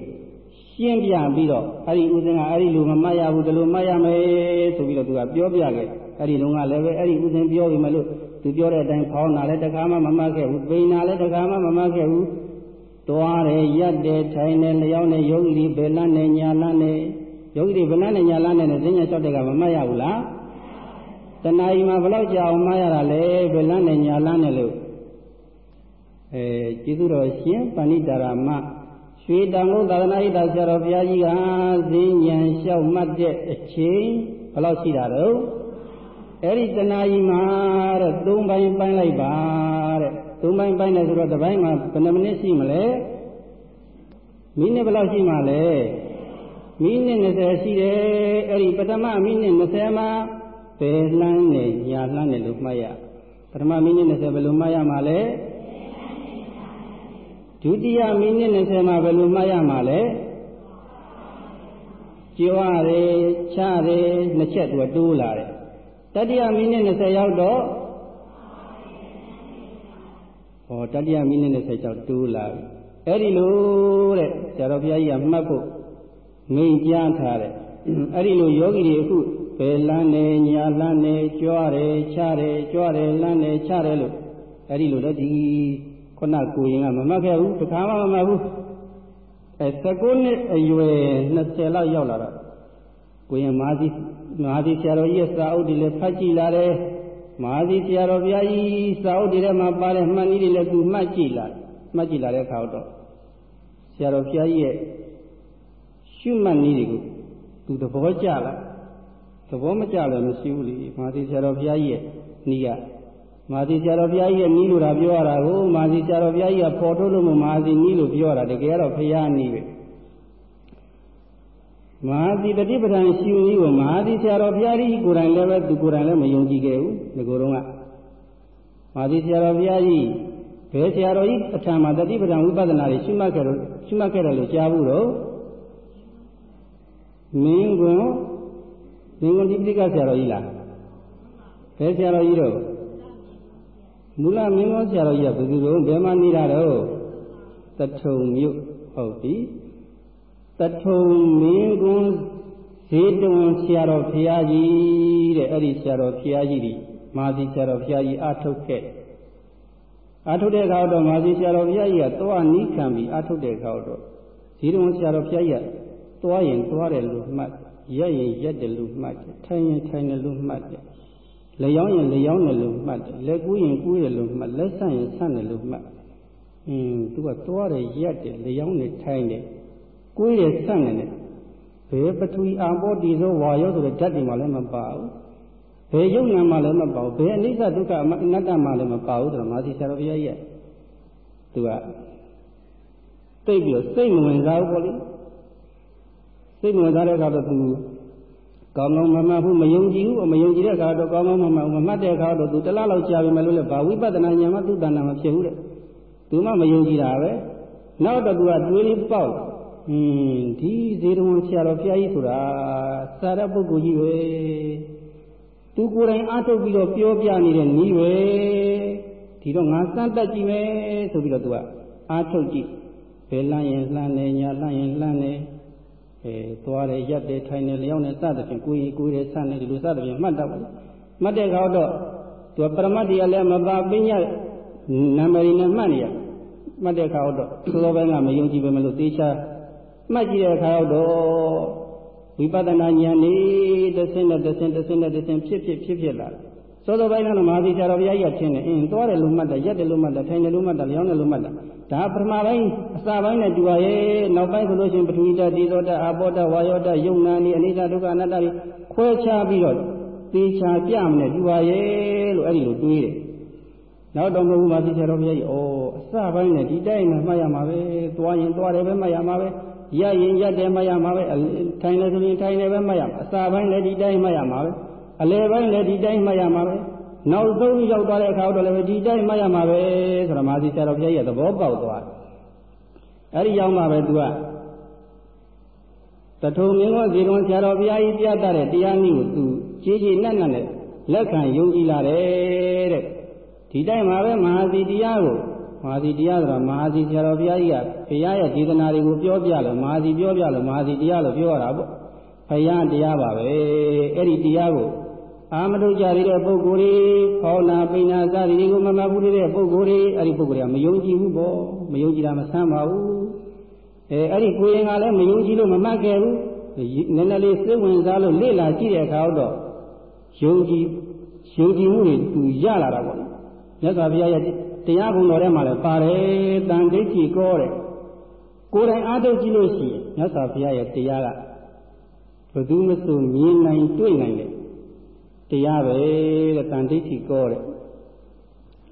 ရှင်းပြပြီးတော့အဲ့ဒီဥစဉ်ကအဲ့ဒီလိုမမှတ်ရဘူးဒီလိုမှတ်ရမယ်ဆိုပြီးတော့သူကပြောပြခဲ့အဲ့ဒီလုံးကလည်းပဲအဲ့ဒီဥစဉ်ပြောပြီးမလို့သူပြောတဲ့အတိုင်းဖောင်းတာလည်းတခါမှမမှတ်ခဲ့ဘူးပိန်တာလည်းတခါမှမမှတ်ခဲ့ဘူးတွားတယ်ရက်တယ်ထိုင်တယ်လျောင်းတယ်ယောဂီတွေဘယ်လန်းနဲ့ညာလန်းနဲ့ ယောဂီတွေဘယ်လန်းနဲ့ညာလန်းနဲ့ဈဉ္ညာလျှောက်တဲ့ကမမှတ်ရဘူးလားတဏှာကြီးမှာဘယ်လောက်ကြာအောင်မှတ်ရတာလဲဘယ်လန်းနဲ့ညာလန်းနဲ့လို့အဲကျေးဇူးတော်ရှင်ပဏိတာရမရွှေတန်ကုန်သာသနာ့ဣဒ္ဓဆရာတော်ဘုရားကြီးကဈဉ္ညာလျှောက်မှတ်တဲ့အချိန်ဘယ်လောက်ရှိတာတော့အဲ့ဒီတဏှာကြီးမှာတဲ့သုံးပိုင်းပိုင်းလိုက်ပါတဲ့သုံးပိုင်းပိုင်းတယ်ဆိုတော့တစ်ပိုင်းမှာဘယ်နှမိနစ်ရှိမလဲမိနစ်ဘယ်လောက်ရှိမှလဲ မိနစ်20ရှိတယ်အဲ့ဒီပထမမိနစ်20မှာဘယ်လှမ်းနဲ့ညာလှမ်းနဲ့လို့မှတ်ရပထမမိနစ်20ဘယ်လိုမှတ်ရမှာလဲဒုတိယမိနစ်20မှာဘယ်လိုမှတ်ရမှာလဲကြွားတယ်ချတယ်နှစ်ချက်သူကတိုးလာတယ်တတိယမိနစ်20ရောက်တော့ဟောတတိယမိနစ်20ကျော်တိုးလာပြီအဲ့ဒီလိုတဲ့ဆရာတော်ဘုရားကြီးကမှတ်ဖို့ မိန်ကြားထားတယ်အဲ့ဒီလိုယောဂီတွေအခုဘယ်လန်းနေညာလန်းနေကြွားတယ်ချတယ်ကြွားတယ်လန်းနေချတယ်လို့အဲ့ဒီလိုတော့ဒီခုနကိုရင်ကမမှတ်ခဲ့ဘူးတခါမှမမှတ်ဘူးအဲ19နှစ်အရွယ်20လောက်ရောက်လာတော့ကိုရင်မာသီမာသီဆရာတော်ကြီးရဲ့စာအုပ်တွေလည်းဖတ်ကြည့်လာတယ်မာသီဆရာတော်ဘုရားကြီးစာအုပ်တွေထဲမှာပါတဲ့မှတ်နည်းတွေလည်းသူမှတ်ကြည့်လာမှတ်ကြည့်လာတဲ့အခါတော့ဆရာတော်ဘုရားကြီးရဲ့ ရှုမှတ်နည်းတွေကိုသူသဘောကျလာသဘောမကျလည်းမရှိဘူးလေမာသီဆရာတော်ဘုရားကြီးရဲ့နီးကမာသီဆရာတော်ဘုရားကြီးရဲ့နီးလို့တာပြောရတာကိုမာသီဆရာတော်ဘုရားကြီးကပေါ်ထုတ်လို့မမာသီနီးလို့ပြောရတာတကယ်တော့ဘုရားနီးပဲမဟာသီတတိပဋ္ဌာန်ရှိဦးကြီးကိုမဟာသီဆရာတော်ဘုရားကြီးကိုယ်တိုင်လည်းပဲသူကိုယ်တိုင်လည်းမယုံကြည်ခဲ့ဘူးဒီကိုယ်တော့ကမဟာသီဆရာတော်ဘုရားကြီးဘယ်ဆရာတော်ကြီးအထံမှာတတိပဋ္ဌာန်ဝိပဿနာတွေရှုမှတ်ခဲ့လို့ရှုမှတ်ခဲ့တယ်လို့ကြားဘူးတော့ မင်းကွန်းမင်းကွန်းဒီပိဋကဆရာတော်ကြီးလားဘယ်ဆရာတော်ကြီးတော့မူလမင်းကွန်းဆရာတော်ကြီးကဘယ်သူတော့ဘယ်မှာနေတာတော့တထုံမြို့ဟုတ်ပြီတထုံမင်းကွန်းဇေတဝန်ဆရာတော်ဘုရားကြီးတဲ့အဲ့ဒီဆရာတော်ဘုရားကြီးဒီမာသီဆရာတော်ဘုရားကြီးအထုတ်ခဲ့အထုတ်တဲ့အခါတော့မာသီဆရာတော်ဘုရားကြီးကသွားနီးခံပြီးအထုတ်တဲ့အခါတော့ဇေတဝန်ဆရာတော်ဘုရားကြီးက သွားရင်သွားတယ်လို့မှတ်ရက်ရင်ရက်တယ်လို့မှတ်တယ်ထိုင်ရင်ထိုင်တယ်လို့မှတ်တယ်လျောင်းရင်လျောင်းတယ်လို့မှတ်တယ်လက်ကူးရင်ကူးတယ်လို့မှတ်လက်ဆန့်ရင်ဆန့်တယ်လို့မှတ်အင်းသူကသွားတယ်ရက်တယ်လျောင်းတယ်ထိုင်တယ်ကိုယ်ရဆန့်နေတယ်ဘယ်ပထဝီအာဘောတိသောဝါယောဆိုတဲ့ဓာတ်တွေမှလည်းမပါဘူးဘယ်ယုံနာမှလည်းမပါဘူးဘယ်အနိစ္စဒုက္ခအနတ္တမှလည်းမပါဘူးဆိုတော့မာသီဆရာတော်ဘုရားကြီးကသူကသိပြီးတော့စိတ်ဝင်စားဘူးပေါ့လေ စိတ်ဝင်စားတဲ့အခါတော့သူကောင်းကောင်းမမှတ်ဘူးမယုံကြည်ဘူးမယုံကြည်တဲ့အခါတော့ကောင်းကောင်းမမှတ်ဘူးမမှတ်တဲ့အခါတော့သူတလားလောက်ကြာပြီမလို့လေဘာဝိပဿနာဉာဏ်မှသူ့တဏ္ဍာမဖြစ်ဘူးတဲ့သူမှမယုံကြည်တာပဲနောက်တော့သူကတွေးလေးပေါက်ဟင်းဒီဇေတဝန်ဆရာတော်ဘုရားကြီးဆိုတာစာရပုဂ္ဂိုလ်ကြီးပဲသူကိုယ်တိုင်အားထုတ်ပြီးတော့ပြောပြနေတဲ့နီးပဲဒီတော့ငါစမ်းတတ်ကြည့်မယ်ဆိုပြီးတော့သူကအားထုတ်ကြည့်ဘယ်လှမ်းရင်လှမ်းနေညာလှမ်းရင်လှမ်းနေ အဲသွားတယ်ရက်တယ်ထိုင်တယ်လျောင်းတယ်စသဖြင့်ကိုယ်ကြီးကိုယ်ရဲ့ဆန့်နေဒီလိုစသဖြင့်မှတ်တတ်ပါမှတ်တဲ့အခါတော့သူပရမတ်တရားလည်းမပါပညာနာမည်နဲ့မှတ်နေရမှတ်တဲ့အခါတော့သို့သောပိုင်းကမယုံကြည်ပဲမလို့သေချာမှတ်ကြည့်တဲ့အခါတော့ဝိပဿနာဉာဏ်ဤတစ်ဆင့်နဲ့တစ်ဆင့်တစ်ဆင့်နဲ့တစ်ဆင့်ဖြစ်ဖြစ်ဖြစ်ဖြစ်လာစောစောပိုင်းကမဟာသီဆရာတော်ဘုရားကြီးကထင်တယ်အင်းသွားတယ်လို့မှတ်တယ်ရက်တယ်လို့မှတ်တယ်ထိုင်တယ်လို့မှတ်တယ်လျောင်းတယ်လို့မှတ်တယ် ဒါပထမပိုင်းအစပိုင်းနဲ့တူပါရဲ့နောက်ပိုင်းဆိုလို့ရှိရင်ပထဝီဓာတ်ဒီသောဓာတ်အာဘောဓာတ်ဝါယောဓာတ်ယုံနာနီအနိစ္စဒုက္ခအနတ္တတွေခွဲခြားပြီးတော့သေချာပြမနဲ့တူပါရဲ့လို့အဲ့ဒီလိုတွေးတယ်နောက်တော့မဟုတ်ဘူးမာသီဆရာတော်ဘုရားကြီးဩအစပိုင်းနဲ့ဒီတိုင်းနဲ့မှတ်ရမှာပဲသွားရင်သွားတယ်ပဲမှတ်ရမှာပဲရရင်ရက်တယ်မှတ်ရမှာပဲထိုင်တယ်ဆိုရင်ထိုင်တယ်ပဲမှတ်ရမှာအစာပိုင်းလည်းဒီတိုင်းမှတ်ရမှာပဲအလယ်ပိုင်းလည်းဒီတိုင်းမှတ်ရမှာပဲ နောက်ဆုံးရောက်သွားတဲ့အခါတော့လည်းဒီတိုင်းမှတ်ရမှာပဲဆိုတော့မာသီဆရာတော်ဘုရားရဲ့သဘောပေါက်သွားအဲ့ဒီရောက်မှပဲသူကတထုံမင်းကဇေရွန်ဆရာတော်ဘုရားကြီးပြသတဲ့တရားနည်းကိုသူကြည်ကြည်နက်နက်နဲ့လက်ခံယုံကြည်လာတယ်တဲ့ဒီတိုင်းမှာပဲမဟာစီတရားကိုမဟာစီတရားဆိုတာမဟာစီဆရာတော်ဘုရားကြီးကဘုရားရဲ့ဒေသနာတွေကိုပြောပြလို့မဟာစီပြောပြလို့မဟာစီတရားလို့ပြောရတာပေါ့ဘုရားတရားပါပဲအဲ့ဒီတရားကို အာမထုတ်ကြတဲ့ပုဂ္ဂိုလ်တွေခေါနာပိဏာစသည်တွေကိုမမှတ်ဘူးတဲ့ပုဂ္ဂိုလ်တွေအဲ့ဒီပုဂ္ဂိုလ်တွေကမယုံကြည်ဘူးပေါ့မယုံကြည်တာမဆမ်းပါဘူးအဲအဲ့ဒီကိုရင်ကလည်းမယုံကြည်လို့မမှတ်ခဲ့ဘူးနည်းနည်းလေးစိတ်ဝင်စားလို့လေ့လာကြည့်တဲ့အခါတော့ယုံကြည်ယုံကြည်မှုတွေသူရလာတာပေါ့မြတ်စွာဘုရားရဲ့တရားဘုံတော်ထဲမှာလည်းပါတယ်တန်ဒိဋ္ဌိကောတဲ့ကိုယ်တိုင်အားထုတ်ကြည့်လို့ရှိရင်မြတ်စွာဘုရားရဲ့တရားကဘယ်သူမှဆိုမြင်နိုင်တွေ့နိုင်တယ် တရားပဲတဲ့တန်ဒိဋ္ဌိကောတဲ့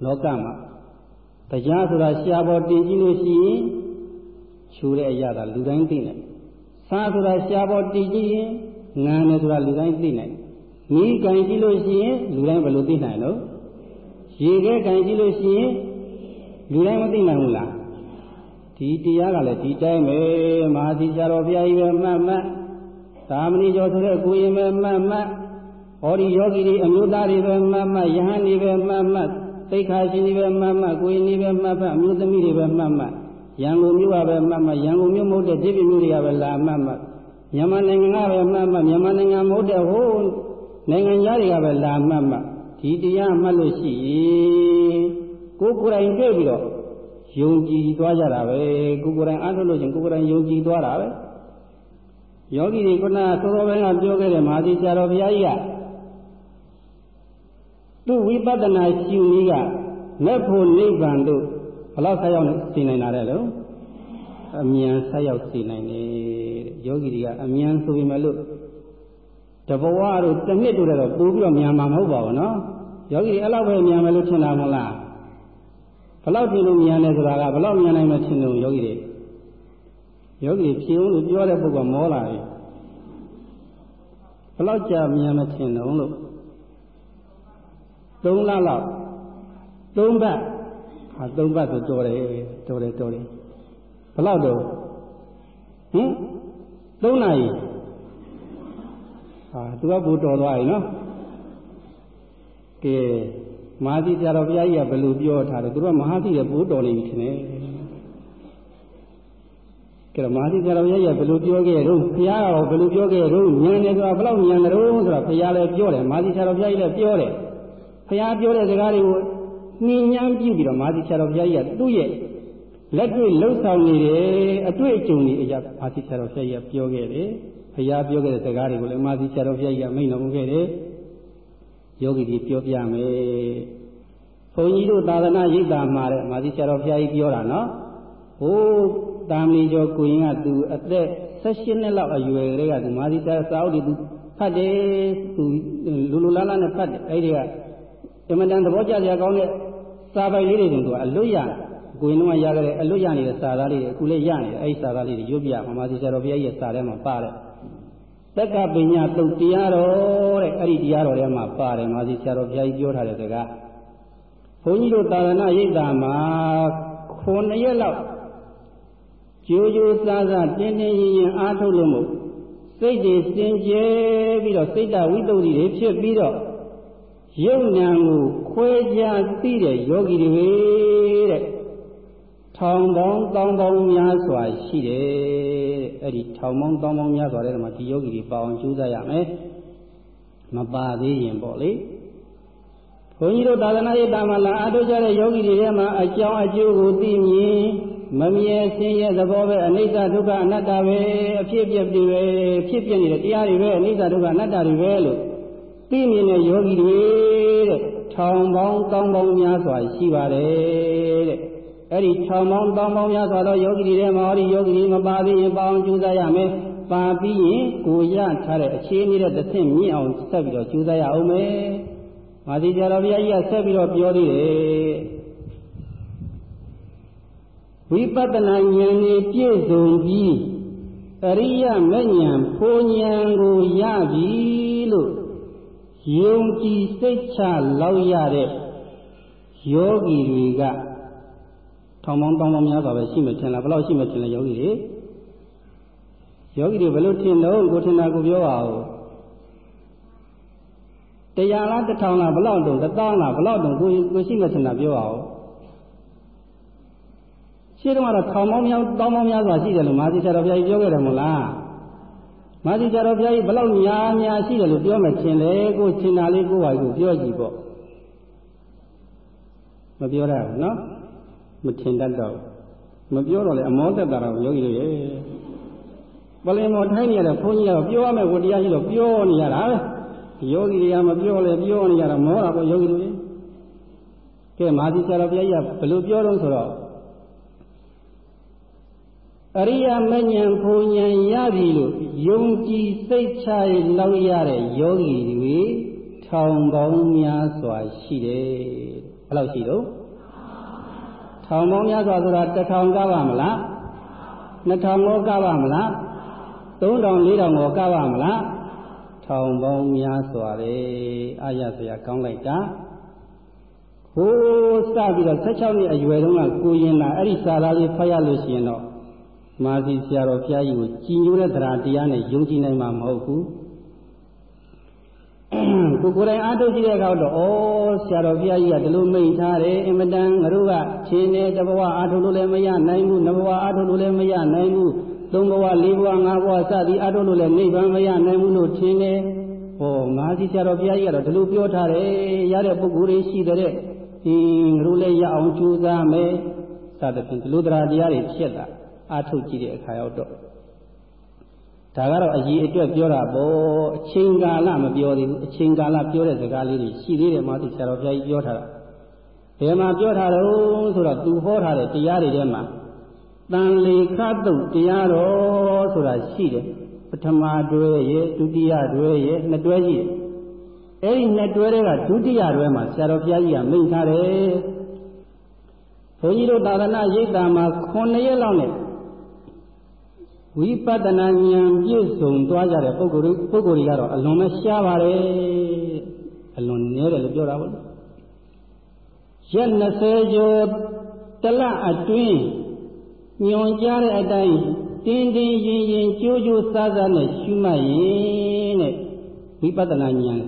လောကမှာတရားဆိုတာရှားပေါ်တင်ကြည့်လို့ရှိရင်ချိုးတဲ့အရာကလူတိုင်းသိနိုင်စားဆိုတာရှားပေါ်တင်ကြည့်ရင်ငံတယ်ဆိုတာလူတိုင်းသိနိုင်မိကံကြည့်လို့ရှိရင်လူတိုင်းဘယ်လိုသိနိုင်လို့ရေခဲကံကြည့်လို့ရှိရင်လူတိုင်းမသိနိုင်ဘူးလားဒီတရားကလည်းဒီတိုင်းပဲမဟာသီဆရာတော်ဘုရားကြီးပဲမှတ်မှတ်သာမဏေကျော်ဆိုတဲ့ကိုရင်ပဲမှတ်မှတ် ဟောဒီယောဂီတွေအမျိုးသားတွေပဲမှတ်မှတ်ယဟန်တွေပဲမှတ်မှတ်သိက္ခာရှင်တွေပဲမှတ်မှတ်ကိုရင်တွေပဲမှတ်မှတ်အမျိုးသမီးတွေပဲမှတ်မှတ်ရန်ကုန်မြို့ကပဲမှတ်မှတ်ရန်ကုန်မြို့မဟုတ်တဲ့ဒီပြည်မြို့တွေကပဲလာမှတ်မှတ်မြန်မာနိုင်ငံကပဲမှတ်မှတ်မြန်မာနိုင်ငံမဟုတ်တဲ့ဟိုနိုင်ငံသားတွေကပဲလာမှတ်မှတ်ဒီတရားမှတ်လို့ရှိရင်ကိုယ်ကိုယ်တိုင်တွေ့ပြီးတော့ယုံကြည်သွားကြတာပဲကိုယ်ကိုယ်တိုင်အားထုတ်လို့ချင်းကိုယ်ကိုယ်တိုင်ယုံကြည်သွားတာပဲယောဂီတွေကနာသောသောပိုင်းကပြောခဲ့တဲ့မဟာသီဆရာတော်ဘုရားကြီးက သူ့ဝိပဿနာရှုနည်းကလက်ဖို့နိဗ္ဗာန်တို့ဘလောက်ဆက်ရောက်စီနိုင်တာလဲလို့အမြန်ဆက်ရောက်စီနိုင်တယ်တဲ့ယောဂီတွေကအမြန်ဆိုပေမဲ့လို့တဘဝတို့တစ်နှစ်တို့တော့ပို့ပြီးတော့မြန်မှာမဟုတ်ပါဘူးနော်ယောဂီအဲ့လောက်ပဲမြန်မယ်လို့ထင်တာမဟုတ်လားဘလောက်ထင်လို့မြန်တယ်ဆိုတာကဘလောက်မြန်နိုင်မှထင်လို့ယောဂီတွေယောဂီဖြေအောင်လို့ပြောတဲ့ပုဂ္ဂိုလ်မောလာပြီဘလောက်ကြာမြန်မထင်တော့လို့ ၃လလောက်၃ဘတ်ဟာ၃ဘတ်ဆိုတော်တယ်တော်တယ်တော်တယ်ဘလောက်တော့ဟင်၃နာရီဟာသူကဘူတော်သွားပြီနော်ကဲမဟာသီဆရာတော်ဘုရားကြီးကဘယ်လိုပြောထားလဲသူကမဟာသီရဲ့ဘူတော်နေပြီထင်တယ်ကဲမဟာသီဆရာတော်ဘုရားကြီးကဘယ်လိုပြောခဲ့တော့ဘုရားကဘယ်လိုပြောခဲ့တော့ဉာဏ်နဲ့ဆိုတာဘယ်လောက်ဉာဏ်ကြတော့ဆိုတာဘုရားလည်းပြောတယ်မဟာသီဆရာတော်ဘုရားကြီးလည်းပြောတယ်ဘု ရားပြောတဲ့စကားတွေကိုနှင်းညမ်းပြုပြီးတော့မဟာသီဆရာတော်ဘုရားကြီးကသူ့ရဲ့လက်တွေ့လှုပ်ဆောင်နေတယ်အတွေ့အကြုံတွေအရာမဟာသီဆရာတော်ဘုရားကြီးကပြောခဲ့တယ်ဘုရားပြောခဲ့တဲ့စကားတွေကိုလည်းမာသီဆရာတော်ဘုရားကြီးကမိန့်တော်မူခဲ့တယ်ယောဂီကြီးပြောပြမယ်ဘုန်းကြီးတို့သာသနာရိပ်သာမှာတဲ့မာသီဆရာတော်ဘုရားကြီးပြောတာနော်ဟိုးတာမီကျော်ကိုရင်ကသူအသက်16နှစ်လောက်အရွယ်ကလေးကသူမာသီဆရာစာအုပ်တွေသူဖတ်တယ်သူလူလူလားလားနဲ့ဖတ်တယ်အဲ့ဒီက အမှန်တန်သဘောကျစရာကောင်းတဲ့စာပိုင်လေးတွေကိုသူကအလွတ်ရကိုရင်တော့ရခဲ့တဲ့အလွတ်ရနေတဲ့စာသားလေးတွေအခုလေးရနေတယ်အဲ့ဒီစာသားလေးတွေရွတ်ပြမာသီဆရာတော်ဘုရားကြီးရဲ့စာထဲမှာပါတယ်တက္ကပညာတုတ်တရားတော်တဲ့အဲ့ဒီတရားတော်ထဲမှာပါတယ်မာစီဆရာတော်ဘုရားကြီးပြောထားတဲ့စကားဘုန်းကြီးတို့သာသနာရိပ်သာမှာ9ရက်လောက်ကြိုးကြိုးစားစားတင်းတင်းရင်ရင်အားထုတ်လို့မို့စိတ်တွေစင်ကြဲပြီးတော့စိတ်တဝိတ္တုတွေဖြစ်ပြီးတော့ ယုံဉာဏ်ကိုခွဲခြားသိတဲ့ယောဂီတွေတဲ့ထောင်ပေါင်းတောင်းပေါင်းများစွာရှိတယ်အဲ့ဒီထောင်ပေါင်းတောင်းပေါင်းများစွာတဲ့မှာဒီယောဂီတွေပါအောင်ကြိုးစားရမယ်မပါသေးရင်ပေါ့လေဘုန်းကြီးတို့သာသနာ့ရေးတာမလာအထုတ်ကြတဲ့ယောဂီတွေထဲမှာအကြောင်းအကျိုးကိုသိမြင်မမြဲဆင်းရဲသဘောပဲအနိစ္စဒုက္ခအနတ္တပဲအဖြစ်ပြက်တွေပဲဖြစ်ပြနေတဲ့တရားတွေပဲအနိစ္စဒုက္ခအနတ္တတွေပဲလို့ သိမြင်တဲ့ယောဂီတွေတဲ့ထောင်ပေါင်းတောင်းပေါင်းများစွာရှိပါတယ်တဲ့အဲ့ဒီထောင်ပေါင်းတောင်းပေါင်းများစွာသောယောဂီတွေထဲမှာဟောဒီယောဂီတွေမပါသေးရင်ပါအောင်ကြိုးစားရမယ်ပါပြီးရင်ကိုရထားတဲ့အခြေအနေတဲ့တစ်ဆင့်မြင့်အောင်ဆက်ပြီးတော့ကြိုးစားရအောင်မယ်မာသီကြာတော်ဘုရားကြီးကဆက်ပြီးတော့ပြောသေးတယ်ဝိပဿနာဉာဏ်နဲ့ပြည့်စုံပြီးအရိယမဉ္ဇဉ်ဖိုးဉဏ်ကိုရပြီလို့ ယုံကြည်စိတ်ချလောက်ရတဲ့ယောဂီတွေကထောင်ပေါင်းတောင်းပေါင်းများစွာပဲရှိမှထင်လားဘယ်လောက်ရှိမှထင်လဲယောဂီတွေယောဂီတွေဘယ်လိုထင်တော့ကိုထင်တာကိုပြောပါဦးတရားလားတစ်ထောင်လားဘယ်လောက်တုံးတစ်သောင်းလားဘယ်လောက်တုံးကိုကိုရှိမှထင်တာပြောပါဦးရှင်းတော့ကတော့ထောင်ပေါင်းများတောင်းပေါင်းများစွာရှိတယ်လို့မာသီဆရာတော်ဘုရားကြီးပြောခဲ့တယ်မဟုတ်လား မာသီဆရာတော်ဘုရားကြီးဘယ်လောက်များများရှိတယ်လို့ပြောမှထင်တယ်ကိုထင်တာလေးကိုပါကိုပြောကြည့်ပေါ့မပြောရဘူးနော်မထင်တတ်တော့မပြောတော့လေအမောသက်တာတော့ယောဂီတွေရဲ့ပလင်မောထိုင်းနေရတဲ့ဘုန်းကြီးကတော့ပြောရမယ်ကိုတရားကြီးတော့ပြောနေရတာပဲယောဂီတွေကမပြောလဲပြောနေကြတာမောတာပေါ့ယောဂီတွေကဲမာသီဆရာတော်ဘုရားကြီးကဘယ်လိုပြောတော့ဆိုတော့ အရိယာမဉ္ဇဉ်ဘုံဉဏ်ရပြီလို့ယုံကြည်စိတ်ချရလောက်ရတဲ့ယောဂီတွေထောင်ပေါင်းများစွာရှိတယ်ဘယ်လောက်ရှိတော့ထောင်ပေါင်းများစွာဆိုတာတစ်ထောင်ကပါမလားနှစ်ထောင်ကိုကပါမလားသုံးထောင်လေးထောင်ကိုကပါမလားထောင်ပေါင်းများစွာတယ်အာရစရာကောင်းလိုက်တာဟိုးစပြီးတော့16နှစ်အရွယ်တုန်းကကိုရင်လာအဲ့ဒီစာသားလေးဖတ်ရလို့ရှိရင်တော့ မာစီဆရာတော်ဘုရားကြီးကိုကြည်ညိုတဲ့တရားတရားနဲ့ယုံကြည်နိုင်မှာမဟုတ်ဘူးကိုကိုယ်တိုင်အားထုတ်ကြည့်တဲ့အခါတော့ဩဆရာတော်ဘုရားကြီးကဒီလိုမိန့်ထားတယ်အင်မတန်ငါတို့ကရှင်နေတဘဝအားထုတ်လို့လည်းမရနိုင်ဘူးနဘဝအားထုတ်လို့လည်းမရနိုင်ဘူးသုံးဘဝလေးဘဝငါးဘဝစသည်အားထုတ်လို့လည်းနိဗ္ဗာန်မရနိုင်ဘူးလို့ထင်တယ်ဟောမဟာစီဆရာတော်ဘုရားကြီးကတော့ဒီလိုပြောထားတယ်ရတဲ့ပုဂ္ဂိုလ်တွေရှိတဲ့ဒီငါတို့လည်းရအောင်ကြိုးစားမယ်စသဖြင့်ဒီလိုတရားတရားတွေဖြစ်တာ အားထုတ်ကြည့်တဲ့အခါရောက်တော့ဒါကတော့အကြီးအတွက်ပြောတာပေါ့အချိန်ကာလမပြောသေးဘူးအချိန်ကာလပြောတဲ့စကားလေးတွေရှိသေးတယ်မသိဆရာတော်ဘုရားကြီးပြောထားတာဘယ်မှာပြောထားတော့ဆိုတော့သူဟောထားတဲ့တရားတွေထဲမှာတန်လေခတုတ်တရားတော်ဆိုတာရှိတယ်ပထမတွဲရဲ့ဒုတိယတွဲရဲ့နှစ်တွဲရှိတယ်အဲ့ဒီနှစ်တွဲတွေကဒုတိယတွဲမှာဆရာတော်ဘုရားကြီးကမိန့်ထားတယ်ဘုန်းကြီးတို့သာသနာရိပ်သာမှာ9ရက်လောက်နဲ့ ဝိပဿနာဉာဏ်ပြည့်စုံသွားကြတဲ့ပုဂ္ဂိုလ်ပုဂ္ဂိုလ်တွေကတော့အလွန်ပဲရှားပါတယ်အလွန်နည်းတယ်လို့ပြောတာပေါ့ရက်20ကျော်တလအတွင်းညွန်ကြားတဲ့အတိုင်းတင်းတင်းရင်ရင်ကြိုးကြိုးစားစားနဲ့ရှုမှတ်ရင်တဲ့ဝိပဿနာဉာဏ်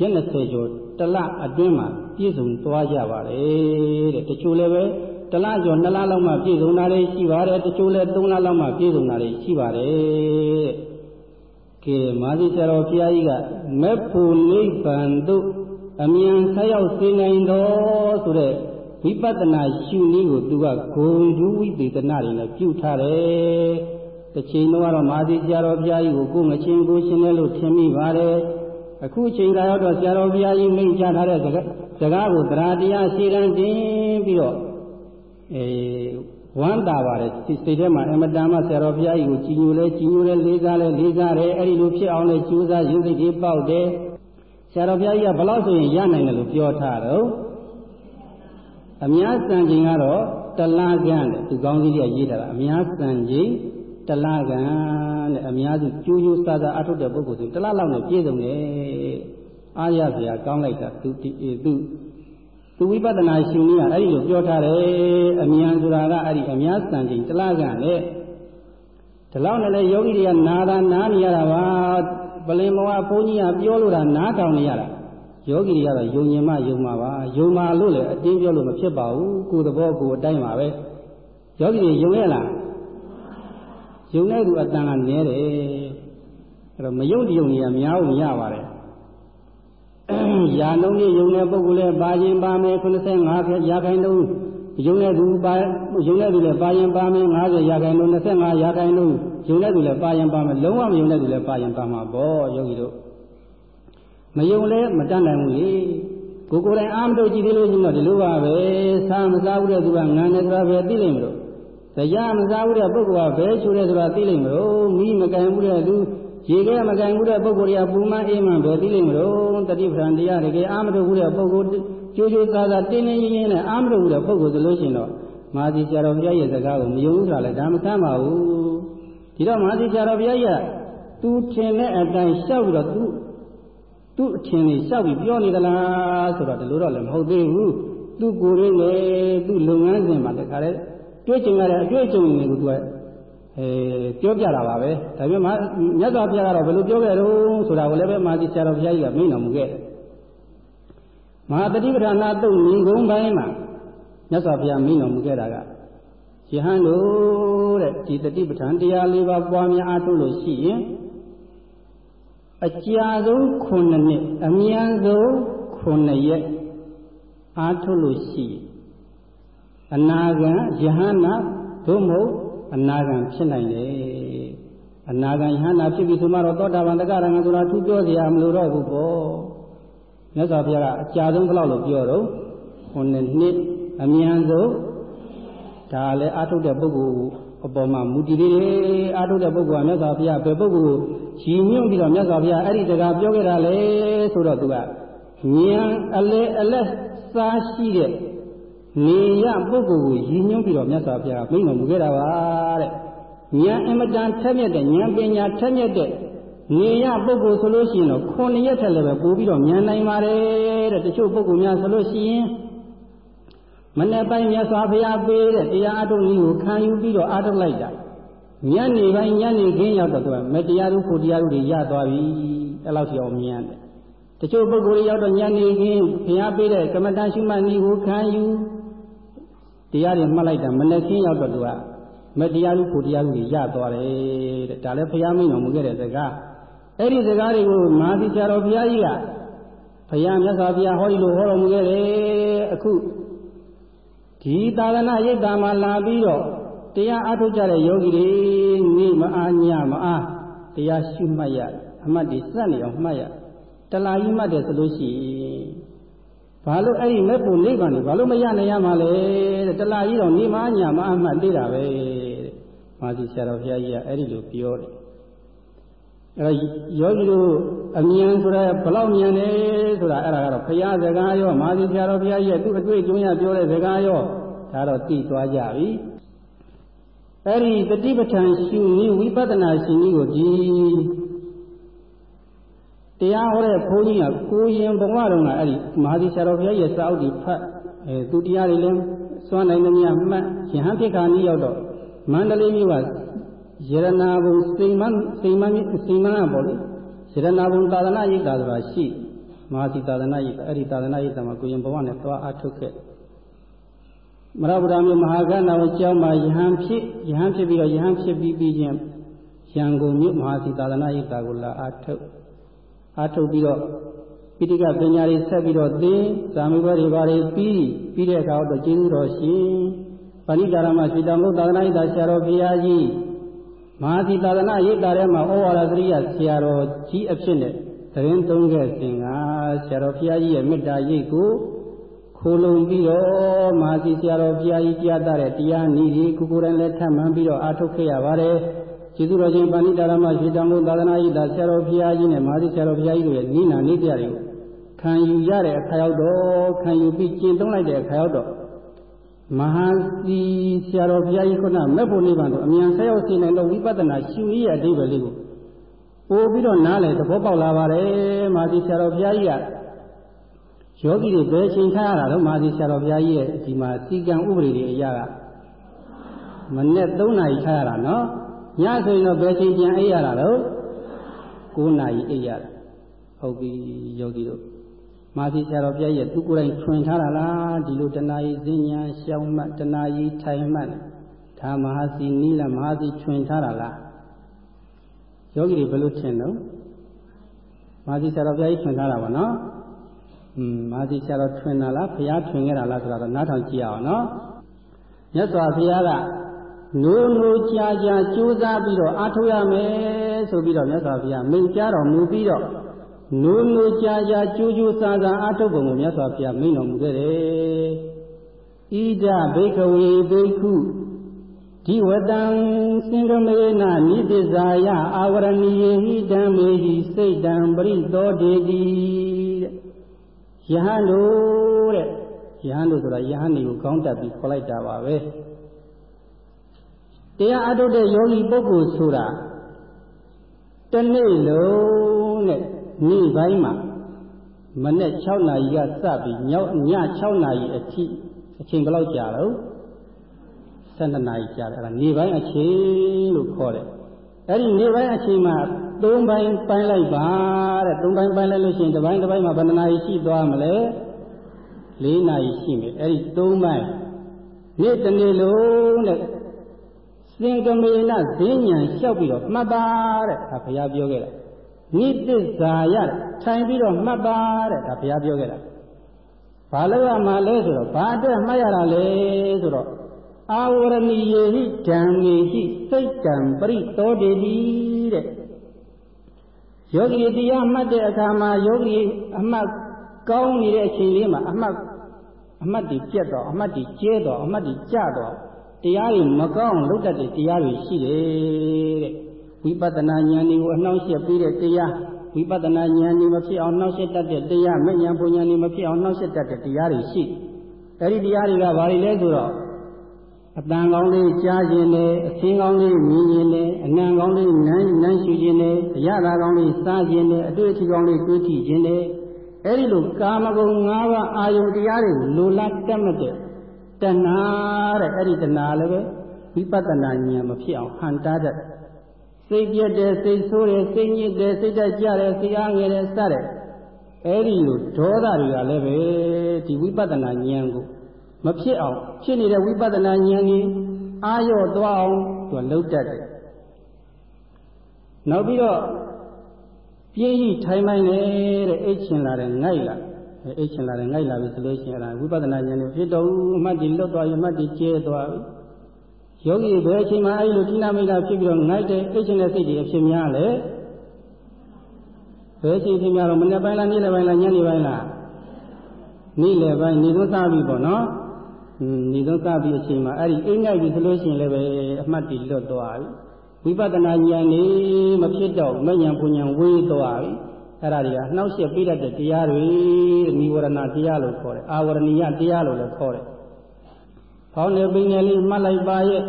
ရက်20ကျော်တလအတွင်းမှာပြည့်စုံသွားကြပါတယ်တဲ့တချို့လည်းပဲ တလကျော်နှစ်လလောက်မှပြည့်စုံတာတွေရှိပါတယ်တချို့လည်းသုံးလလောက်မှပြည့်စုံတာတွေရှိပါတယ်ကဲမာသီဆရာတော်ဘုရားကြီးကမက်ဖို့နိဗ္ဗာန်သို့အမြန်ဆက်ရောက်စေနိုင်တော်ဆိုတဲ့ဝိပဿနာရှုနည်းကိုသူကဂုံဒုဝိသေသနာတွေနဲ့ပြုထားတယ်တစ်ချိန်တော့ကတော့မာသီဆရာတော်ဘုရားကြီးကိုကိုယ်ငချင်းကိုရှင်းတယ်လို့ထင်မိပါတယ်အခုချိန်ကရောက်တော့ဆရာတော်ဘုရားကြီးမိန့်ကြားထားတဲ့စကားကိုတရားတရားရှင်းတန်းတင်ပြီးတော့ အဲဝမ်းသာပါတယ်စိတ်ထဲမှာအမတန်မှဆရာတော်ဘုရားကြီးကိုကြည်ညိုလဲကြည်ညိုလဲလေးစားလဲလေးစားတယ်အဲ့ဒီလိုဖြစ်အောင်လဲကြိုးစားရင်းစိတ်ကြီးပေါက်တယ်ဆရာတော်ဘုရားကြီးကဘယ်လောက်ဆိုရင်ရနိုင်တယ်လို့ပြောထားတော့အများစံချိန်ကတော့တလားကန်းတဲ့သူကောင်းကြီးကရေးထားတာအများစံချိန်တလားကန်းတဲ့အများစုကြိုးကြိုးစားစားအထုတ်တဲ့ပုဂ္ဂိုလ်ဆိုတလားလောက်နဲ့ပြည့်စုံတယ်အားရစရာကောင်းလိုက်တာသူသူ သူဝိပဿနာရှင်ကြီးကအဲ့ဒီလိုပြောထားတယ်အမြန်ဆိုတာကအဲ့ဒီအများစံချိန်တလားကနဲ့ဒီလောက်နဲ့လေယောဂီတွေကနာတာနားနေရတာပါပလင်မောကဘုန်းကြီးကပြောလို့တာနားထောင်နေရတာယောဂီတွေကတော့ယုံညင်မှယုံမှာပါယုံမှာလို့လည်းအတင်းပြောလို့မဖြစ်ပါဘူးကိုယ်သဘောကိုယ်အတိုင်းပါပဲယောဂီတွေယုံရလားယုံတဲ့သူအတန်ကနည်းတယ်အဲ့တော့မယုံတယုံနေရများဖို့ရပါတယ် ရာနှုန်းကြီးယုံတဲ့ပုဂ္ဂိုလ်လည်းပါရင်ပါမယ်85ရာခိုင်နှုန်းယုံတဲ့သူပါယုံတဲ့သူလည်းပါရင်ပါမယ်90ရာခိုင်နှုန်း25ရာခိုင်နှုန်းယုံတဲ့သူလည်းပါရင်ပါမယ်လုံးဝမယုံတဲ့သူလည်းပါရင်ပါမှာပေါ့ယောဂီတို့မယုံလဲမတတ်နိုင်ဘူးလေကိုကိုယ်တိုင်အာမထုတ်ကြည့်သေးလို့ရှိရင်တော့ဒီလိုပါပဲစားမစားဘူးတဲ့သူကငံနေဆိုတာပဲသိလိမ့်မလို့တရားမစားဘူးတဲ့ပုဂ္ဂိုလ်ကဘဲချိုးတဲ့ဆိုတာသိလိမ့်မလို့မိမကင်ဘူးတဲ့သူ ရေခဲမကင်ဘူးတဲ့ပုဂ္ဂိုလ်တွေကပူမအေးမှပဲသိလိမ့်မလို့တတိပဌာန်တရားတကယ်အာမထုတ်ဘူးတဲ့ပုဂ္ဂိုလ်ကြိုးကြိုးစားစားတင်းတင်းရင်းရင်းနဲ့အာမထုတ်ဘူးတဲ့ပုဂ္ဂိုလ်ဆိုလို့ရှိရင်တော့မာသီဆရာတော်ဘုရားရဲ့စကားကိုမယုံဘူးဆိုတာလည်းဒါမဆမ်းပါဘူးဒီတော့မဟာသီဆရာတော်ဘုရားကြီးကသူထင်တဲ့အတိုင်းလျှောက်ပြီးတော့သူသူ့အထင်လေးလျှောက်ပြီးပြောနေသလားဆိုတော့ဒီလိုတော့လည်းမဟုတ်သေးဘူးသူ့ကိုယ်ရင်းလေသူ့လုပ်ငန်းစဉ်မှာတခါတည်းတွေ့ကြုံရတဲ့အတွေ့အကြုံတွေကိုသူက အဲပြောပြတာပါပဲဒါပေမဲ့မြတ်စွာဘုရားကတော့ဘယ်လိုပြောခဲ့တော့ဆိုတာကိုလည်းပဲမာသီဆရာတော်ဘုရားကြီးကမိန့်တော်မူခဲ့တယ်မဟာတတိပဌာနာတုတ်ညီကုန်းပိုင်းမှာမြတ်စွာဘုရားမိန့်တော်မူခဲ့တာကယဟန်တို့တဲ့ဒီတတိပဋ္ဌာန်တရားလေးပါးပွားများအားထုတ်လို့ရှိရင်အကြာဆုံး9နှစ်အမြန်ဆုံး9ရက်အားထုတ်လို့ရှိရင်အနာဂံယဟန္တာသို့မဟုတ် အနာဂံဖြစ်နိုင်တယ်အနာဂံယဟန္တာဖြစ်ပြီဆိုမှတော့သောတာပန်တက္ကရာဂံဆိုတာသူပြောเสียမလို့တော့ဘူးပေါ့မြတ်စွာဘုရားကအကြာဆုံးဘယ်လောက်လို့ပြောတော့9နှစ်အမြန်ဆုံးဒါလည်းအာထုတ်တဲ့ပုဂ္ဂိုလ်အပေါ်မှာမူတည်နေတယ်အာထုတ်တဲ့ပုဂ္ဂိုလ်ကမြတ်စွာဘုရားဘယ်ပုဂ္ဂိုလ်ကိုရည်ညွှန်းပြီးတော့မြတ်စွာဘုရားအဲ့ဒီစကားပြောခဲ့တာလေဆိုတော့သူကဉာဏ်အလဲအလဲစားရှိတဲ့ နေရပုဂ္ဂိုလ်ကိုရည်ညွှန်းပြီးတော့မြတ်စွာဘုရားမိန့်တော်မူခဲ့တာပါတဲ့ဉာဏ်အမတန်ထက်မြက်တဲ့ဉာဏ်ပညာထက်မြက်တဲ့နေရပုဂ္ဂိုလ်ဆိုလို့ရှိရင်တော့ခုနှစ်ရက်ထက်လည်းပဲပို့ပြီးတော့ဉာဏ်နိုင်ပါတယ်တဲ့တချို့ပုဂ္ဂိုလ်များဆိုလို့ရှိရင်မနေ့ပိုင်းမြတ်စွာဘုရားပေးတဲ့တရားအထုတ်နည်းကိုခံယူပြီးတော့အားထုတ်လိုက်တာညနေပိုင်းညနေခင်းရောက်တော့သူကမတရားတို့ဖို့တရားတို့တွေရသွားပြီအဲ့လောက်ထိအောင်မြင်ရတယ်တချို့ပုဂ္ဂိုလ်တွေရောက်တော့ညနေခင်းဘုရားပေးတဲ့ကမ္မဋ္ဌာန်းရှုမှတ်နည်းကိုခံယူ တရားတွေမှတ်လိုက်တာမနေ့ခင်းရောက်တော့သူကမတရားတို့ဖို့တရားတို့တွေရသွားတယ်တဲ့ဒါလည်းဘုရားမိန့်တော်မူခဲ့တဲ့စကားအဲ့ဒီစကားတွေကိုမဟာသီဆရာတော်ဘုရားကြီးကဘုရားမြတ်စွာဘုရားဟောဒီလိုဟောတော်မူခဲ့တယ်အခုဒီသာသနာရိပ်သာမှာလာပြီးတော့တရားအထုတ်ကြတဲ့ယောဂီတွေနေမအားညမအားတရားရှုမှတ်ရအမှတ်တွေစက်နေအောင်မှတ်ရတလာကြီးမှတ်တယ်ဆိုလို့ရှိရင် ဘာလို့အဲ့ဒီမဲ့ပုံနိဗ္ဗာန်ကိုဘာလို့မရနိုင်ရမှာလဲတဲ့တလာကြီးတော့နေမအားညမအားမှတ်သေးတာပဲတဲ့မာသီဆရာတော်ဘုရားကြီးကအဲ့ဒီလိုပြောတယ်အဲ့ယောဂီတို့အမြန်ဆိုရဲဘလောက်မြန်လဲဆိုတာအဲ့ဒါကတော့ဘုရားစကားရောမာသီဆရာတော်ဘုရားကြီးရဲ့သူ့အတွေ့အကြုံရပြောတဲ့စကားရောဒါတော့သိသွားကြပြီအဲ့ဒီတတိပဋ္ဌာန်ရှုနည်းဝိပဿနာရှင်ကြီးကိုဒီ တရားဟောတဲ့ဘုန်းကြီးကကိုရင်ဘဝတုန်းကအဲ့ဒီမဟာသီဆရာတော်ဘုရားရဲ့စာအုပ်ကြီးဖတ်အဲသူတရားတွေလည်းစွမ်းနိုင်သမျှမှတ်ယဟန်ဖြစ်ခါနည်းရောက်တော့မန္တလေးမြို့ကရတနာဘုံစိန်မစိန်မစိန်မနာပေါ့လေရတနာဘုံသာသနာရိပ်သာဆိုတာရှိမဟာသီသာသနာရိပ်အဲ့ဒီသာသနာရိပ်သာမှာကိုရင်ဘဝနဲ့သွားအထုတ်ခဲ့မရဗုဒ္ဓမြို့မဟာကဏ္ဍဝကျောင်းမှာယဟန်ဖြစ်ယဟန်ဖြစ်ပြီးတော့ယဟန်ဖြစ်ပြီးပြီးချင်းရန်ကုန်မြို့မဟာသီသာသနာရိပ်သာကိုလာအထုတ် အထုတ်ပြီးတော့ပိဋကပညာတွေဆက်ပြီးတော့သင်ဇာမေဘတွေဘာတွေပြီးပြီးတဲ့အခါတော့ကျေးဇူးတော်ရှင်ပဏိတာရမရွှေတံဘုသာသနာ့ဣတာဆရာတော်ဘုရားကြီးမဟာသီသာသနာ့ရိပ်သာထဲမှာဩဝါဒသရိယဆရာတော်ကြီးအဖြစ်နဲ့သတင်းသုံးခဲ့စဉ်ကဆရာတော်ဘုရားကြီးရဲ့မေတ္တာရိပ်ကိုခိုလုံပြီးတော့မဟာသီဆရာတော်ဘုရားကြီးကြားတဲ့တရားနည်းတွေကိုကိုယ်တိုင်လည်းထပ်မှန်ပြီးတော့အားထုတ်ခဲ့ရပါတယ် ကျေးဇူးတော်ရှင်ပဏိတာရမရွှေတံဘုသာသနာ့ဣတာဆရာတော်ဘုရားကြီးနဲ့မဟာသီဆရာတော်ဘုရားကြီးတို့ရဲ့နိနာနိတရားတွေကိုခံယူရတဲ့အခါရောက်တော့ခံယူပြီးကျင့်သုံးလိုက်တဲ့အခါရောက်တော့မဟာစီဆရာတော်ဘုရားကြီးခုနမဲ့ဖို့နိဗ္ဗာန်တို့အမြန်ဆက်ရောက်စေနိုင်သောဝိပဿနာရှုနည်းရဲ့အဓိပ္ပာယ်လေးကိုပို့ပြီးတော့နားလည်သဘောပေါက်လာပါတယ်မဟာစီဆရာတော်ဘုရားကြီးကယောဂီတွေဘယ်ချိန်ထားရတာတော့မဟာစီဆရာတော်ဘုရားကြီးရဲ့ဒီမှာစီကံဥပဒေတွေအရာကမနေ့3နာရီထားရတာနော် ညဆိုရင်တော့ဘယ်ချိန်ပြန်အိပ်ရတာတော့9နာရီအိပ်ရတာဟုတ်ပြီယောဂီတို့မာသီဆရာတော်ပြည့်ရဲ့သူကိုယ်တိုင်ထွင်ထားတာလားဒီလိုတဏှာကြီးဈဉ္ညာရှောင်းမှတ်တဏှာကြီးထိုင်မှတ်ဒါမဟာစီနီးလာမဟာစီထွင်ထားတာလားယောဂီတွေဘယ်လိုထင်တော့မာသီဆရာတော်ပြည့်ထွင်ထားတာပါနော်อืมမာသီဆရာတော်ထွင်တာလားဘုရားထွင်ခဲ့တာလားဆိုတော့နားထောင်ကြည့်အောင်နော်မြတ်စွာဘုရားက နိုးနိုးကြာကြာကြိုးစားပြီးတော့အားထုတ်ရမယ်ဆိုပြီးတော့မြတ်စွာဘုရားမိန့်ကြားတော်မူပြီးတော့နိုးနိုးကြာကြာကြိုးကြိုးစားစားအားထုတ်ပုံကိုမြတ်စွာဘုရားမိန့်တော်မူခဲ့တယ်။ဣဒဘိကဝေဘိက္ခုဒီဝတံစင်္ဂမေနနိတိဇာယအာဝရဏီယေဟိတံမေဟိစိတ်တံပရိသောတေတိတဲ့။ယဟန်တို့တဲ့။ယဟန်တို့ဆိုတာယဟန်တွေကိုကောင်းတက်ပြီးခေါ်လိုက်တာပါပဲ။ တတရားအထုတ်တဲ့ယောဂီပုဂ္ဂိုလ်ဆိုတာတနေ့လုံးနဲ့နေ့ပိုင်းမှာမနေ့6နာရီကစပြီးညည6နာရီအထိအချိန်ဘယ်လောက်ကြာတော့12နာရီကြာတယ်အဲ့ဒါနေပိုင်းအချိန်လို့ခေါ်တယ်အဲ့ဒီနေပိုင်းအချိန်မှာ၃ပိုင်းပိုင်းလိုက်ပါတဲ့၃ပိုင်းပိုင်းလိုက်လို့ရှိရင်တစ်ပိုင်းတစ်ပိုင်းမှာဘယ်နှနာရီရှိသွားမလဲ၄နာရီရှိမယ်အဲ့ဒီ၃ပိုင်းနေ့တစ်နေ့လုံးတဲ့ သင်္ကမေနဈဉ္ဉံလျှောက်ပြီးတော့မှတ်ပါတဲ့ဒါဘုရားပြောခဲ့တာနိသစ္စာရထိုင်ပြီးတော့မှတ်ပါတဲ့ဒါဘုရားပြောခဲ့တာဘာလို့ရမှာလဲဆိုတော့ဘာအတွက်မှတ်ရတာလဲဆိုတော့အာဝရဏီယေဟိဓမ္မေဟိစိတ်တံပရိသောတေတိတဲ့ယောဂီတရားမှတ်တဲ့အခါမှာယောဂီအမှတ်ကောင်းနေတဲ့အချိန်လေးမှာအမှတ်အမှတ်တွေပြတ်တော့အမှတ်တွေကျဲတော့အမှတ်တွေကျတော့ တရားတွေမကောင်းလုပ်တတ်တဲ့တရားတွေရှိတယ်တဲ့ဝိပဿနာဉာဏ်တွေကိုအနှောင့်အယှက်ပေးတဲ့တရားဝိပဿနာဉာဏ်တွေမဖြစ်အောင်နှောင့်ယှက်တတ်တဲ့တရားမဉဏ်ပူဉဏ်တွေမဖြစ်အောင်နှောင့်ယှက်တတ်တဲ့တရားတွေရှိအဲဒီတရားတွေကဘာတွေလဲဆိုတော့အတန်ကောင်းလေးကြားခြင်းနဲ့အသင်းကောင်းလေးမြင်ခြင်းနဲ့အနံကောင်းလေးနမ်းနမ်းရှူခြင်းနဲ့အရသာကောင်းလေးစားခြင်းနဲ့အတွေ့အထိကောင်းလေးတွေးထိခြင်းနဲ့အဲဒီလိုကာမဂုဏ်၅ပါးအာယုန်တရားတွေကိုလိုလားတတ်မဲ့တဲ့တ ဏှာတဲ့အဲ့ဒီတဏှာလည်းပဲဝိပဿနာဉာဏ်မဖြစ်အောင်ဟန်တားတတ်စိတ်ပြည့်တယ်စိတ်ဆိုးတယ်စိတ်ညစ်တယ်စိတ်တက်ကြတယ်စိတ်အားငယ်တယ်စတဲ့အဲ့ဒီလိုဒေါသတွေကလည်းပဲဒီဝိပဿနာဉာဏ်ကိုမဖြစ်အောင်ဖြစ်နေတဲ့ဝိပဿနာဉာဏ်ကြီးအာရော့သွားအောင်သူကလှုပ်တတ်တယ်နောက်ပြီးတော့ပြင်းကြီးထိုင်မိုင်းနေတဲ့အိတ်ချင်လာတဲ့ငိုက်လာ အိတ်ချင်လာတဲ့ငိုက်လာပြီဆိုလို့ရှိရင်အဲ့ဒါဝိပဿနာဉာဏ်နဲ့ဖြစ်တော့အမှတ်ကြီးလွတ်သွားရင်အမှတ်ကြီးကျဲသွားပြီယောဂီဘယ်အချိန်မှအဲ့လိုတိနာမိတာဖြစ်ပြီးတော့ငိုက်တဲ့အိတ်ချင်တဲ့စိတ်တွေအဖြစ်များလဲဘယ်အချိန်ဖြစ်များတော့မနေ့ပိုင်းလားနေ့လယ်ပိုင်းလားညနေပိုင်းလားနေ့လယ်ပိုင်းနေသုံးစားပြီပေါ့နော်နေသုံးစားပြီအချိန်မှာအဲ့ဒီအိမ်ငိုက်ပြီဆိုလို့ရှိရင်လည်းပဲအမှတ်ကြီးလွတ်သွားပြီဝိပဿနာဉာဏ်นี่မဖြစ်တော့မဉဏ်ပူဉဏ်ဝေးသွားပြီ အဲ့ဒါတွေကနှောက်ယှက်ပြတတ်တဲ့တရားတွေနိဝရဏတရားလို့ခေါ်တယ်အာဝရဏီယတရားလို့လည်းခေါ်တယ်။ဖောင်းနေပင်ငယ်လေးမှတ်လိုက်ပါရဲ့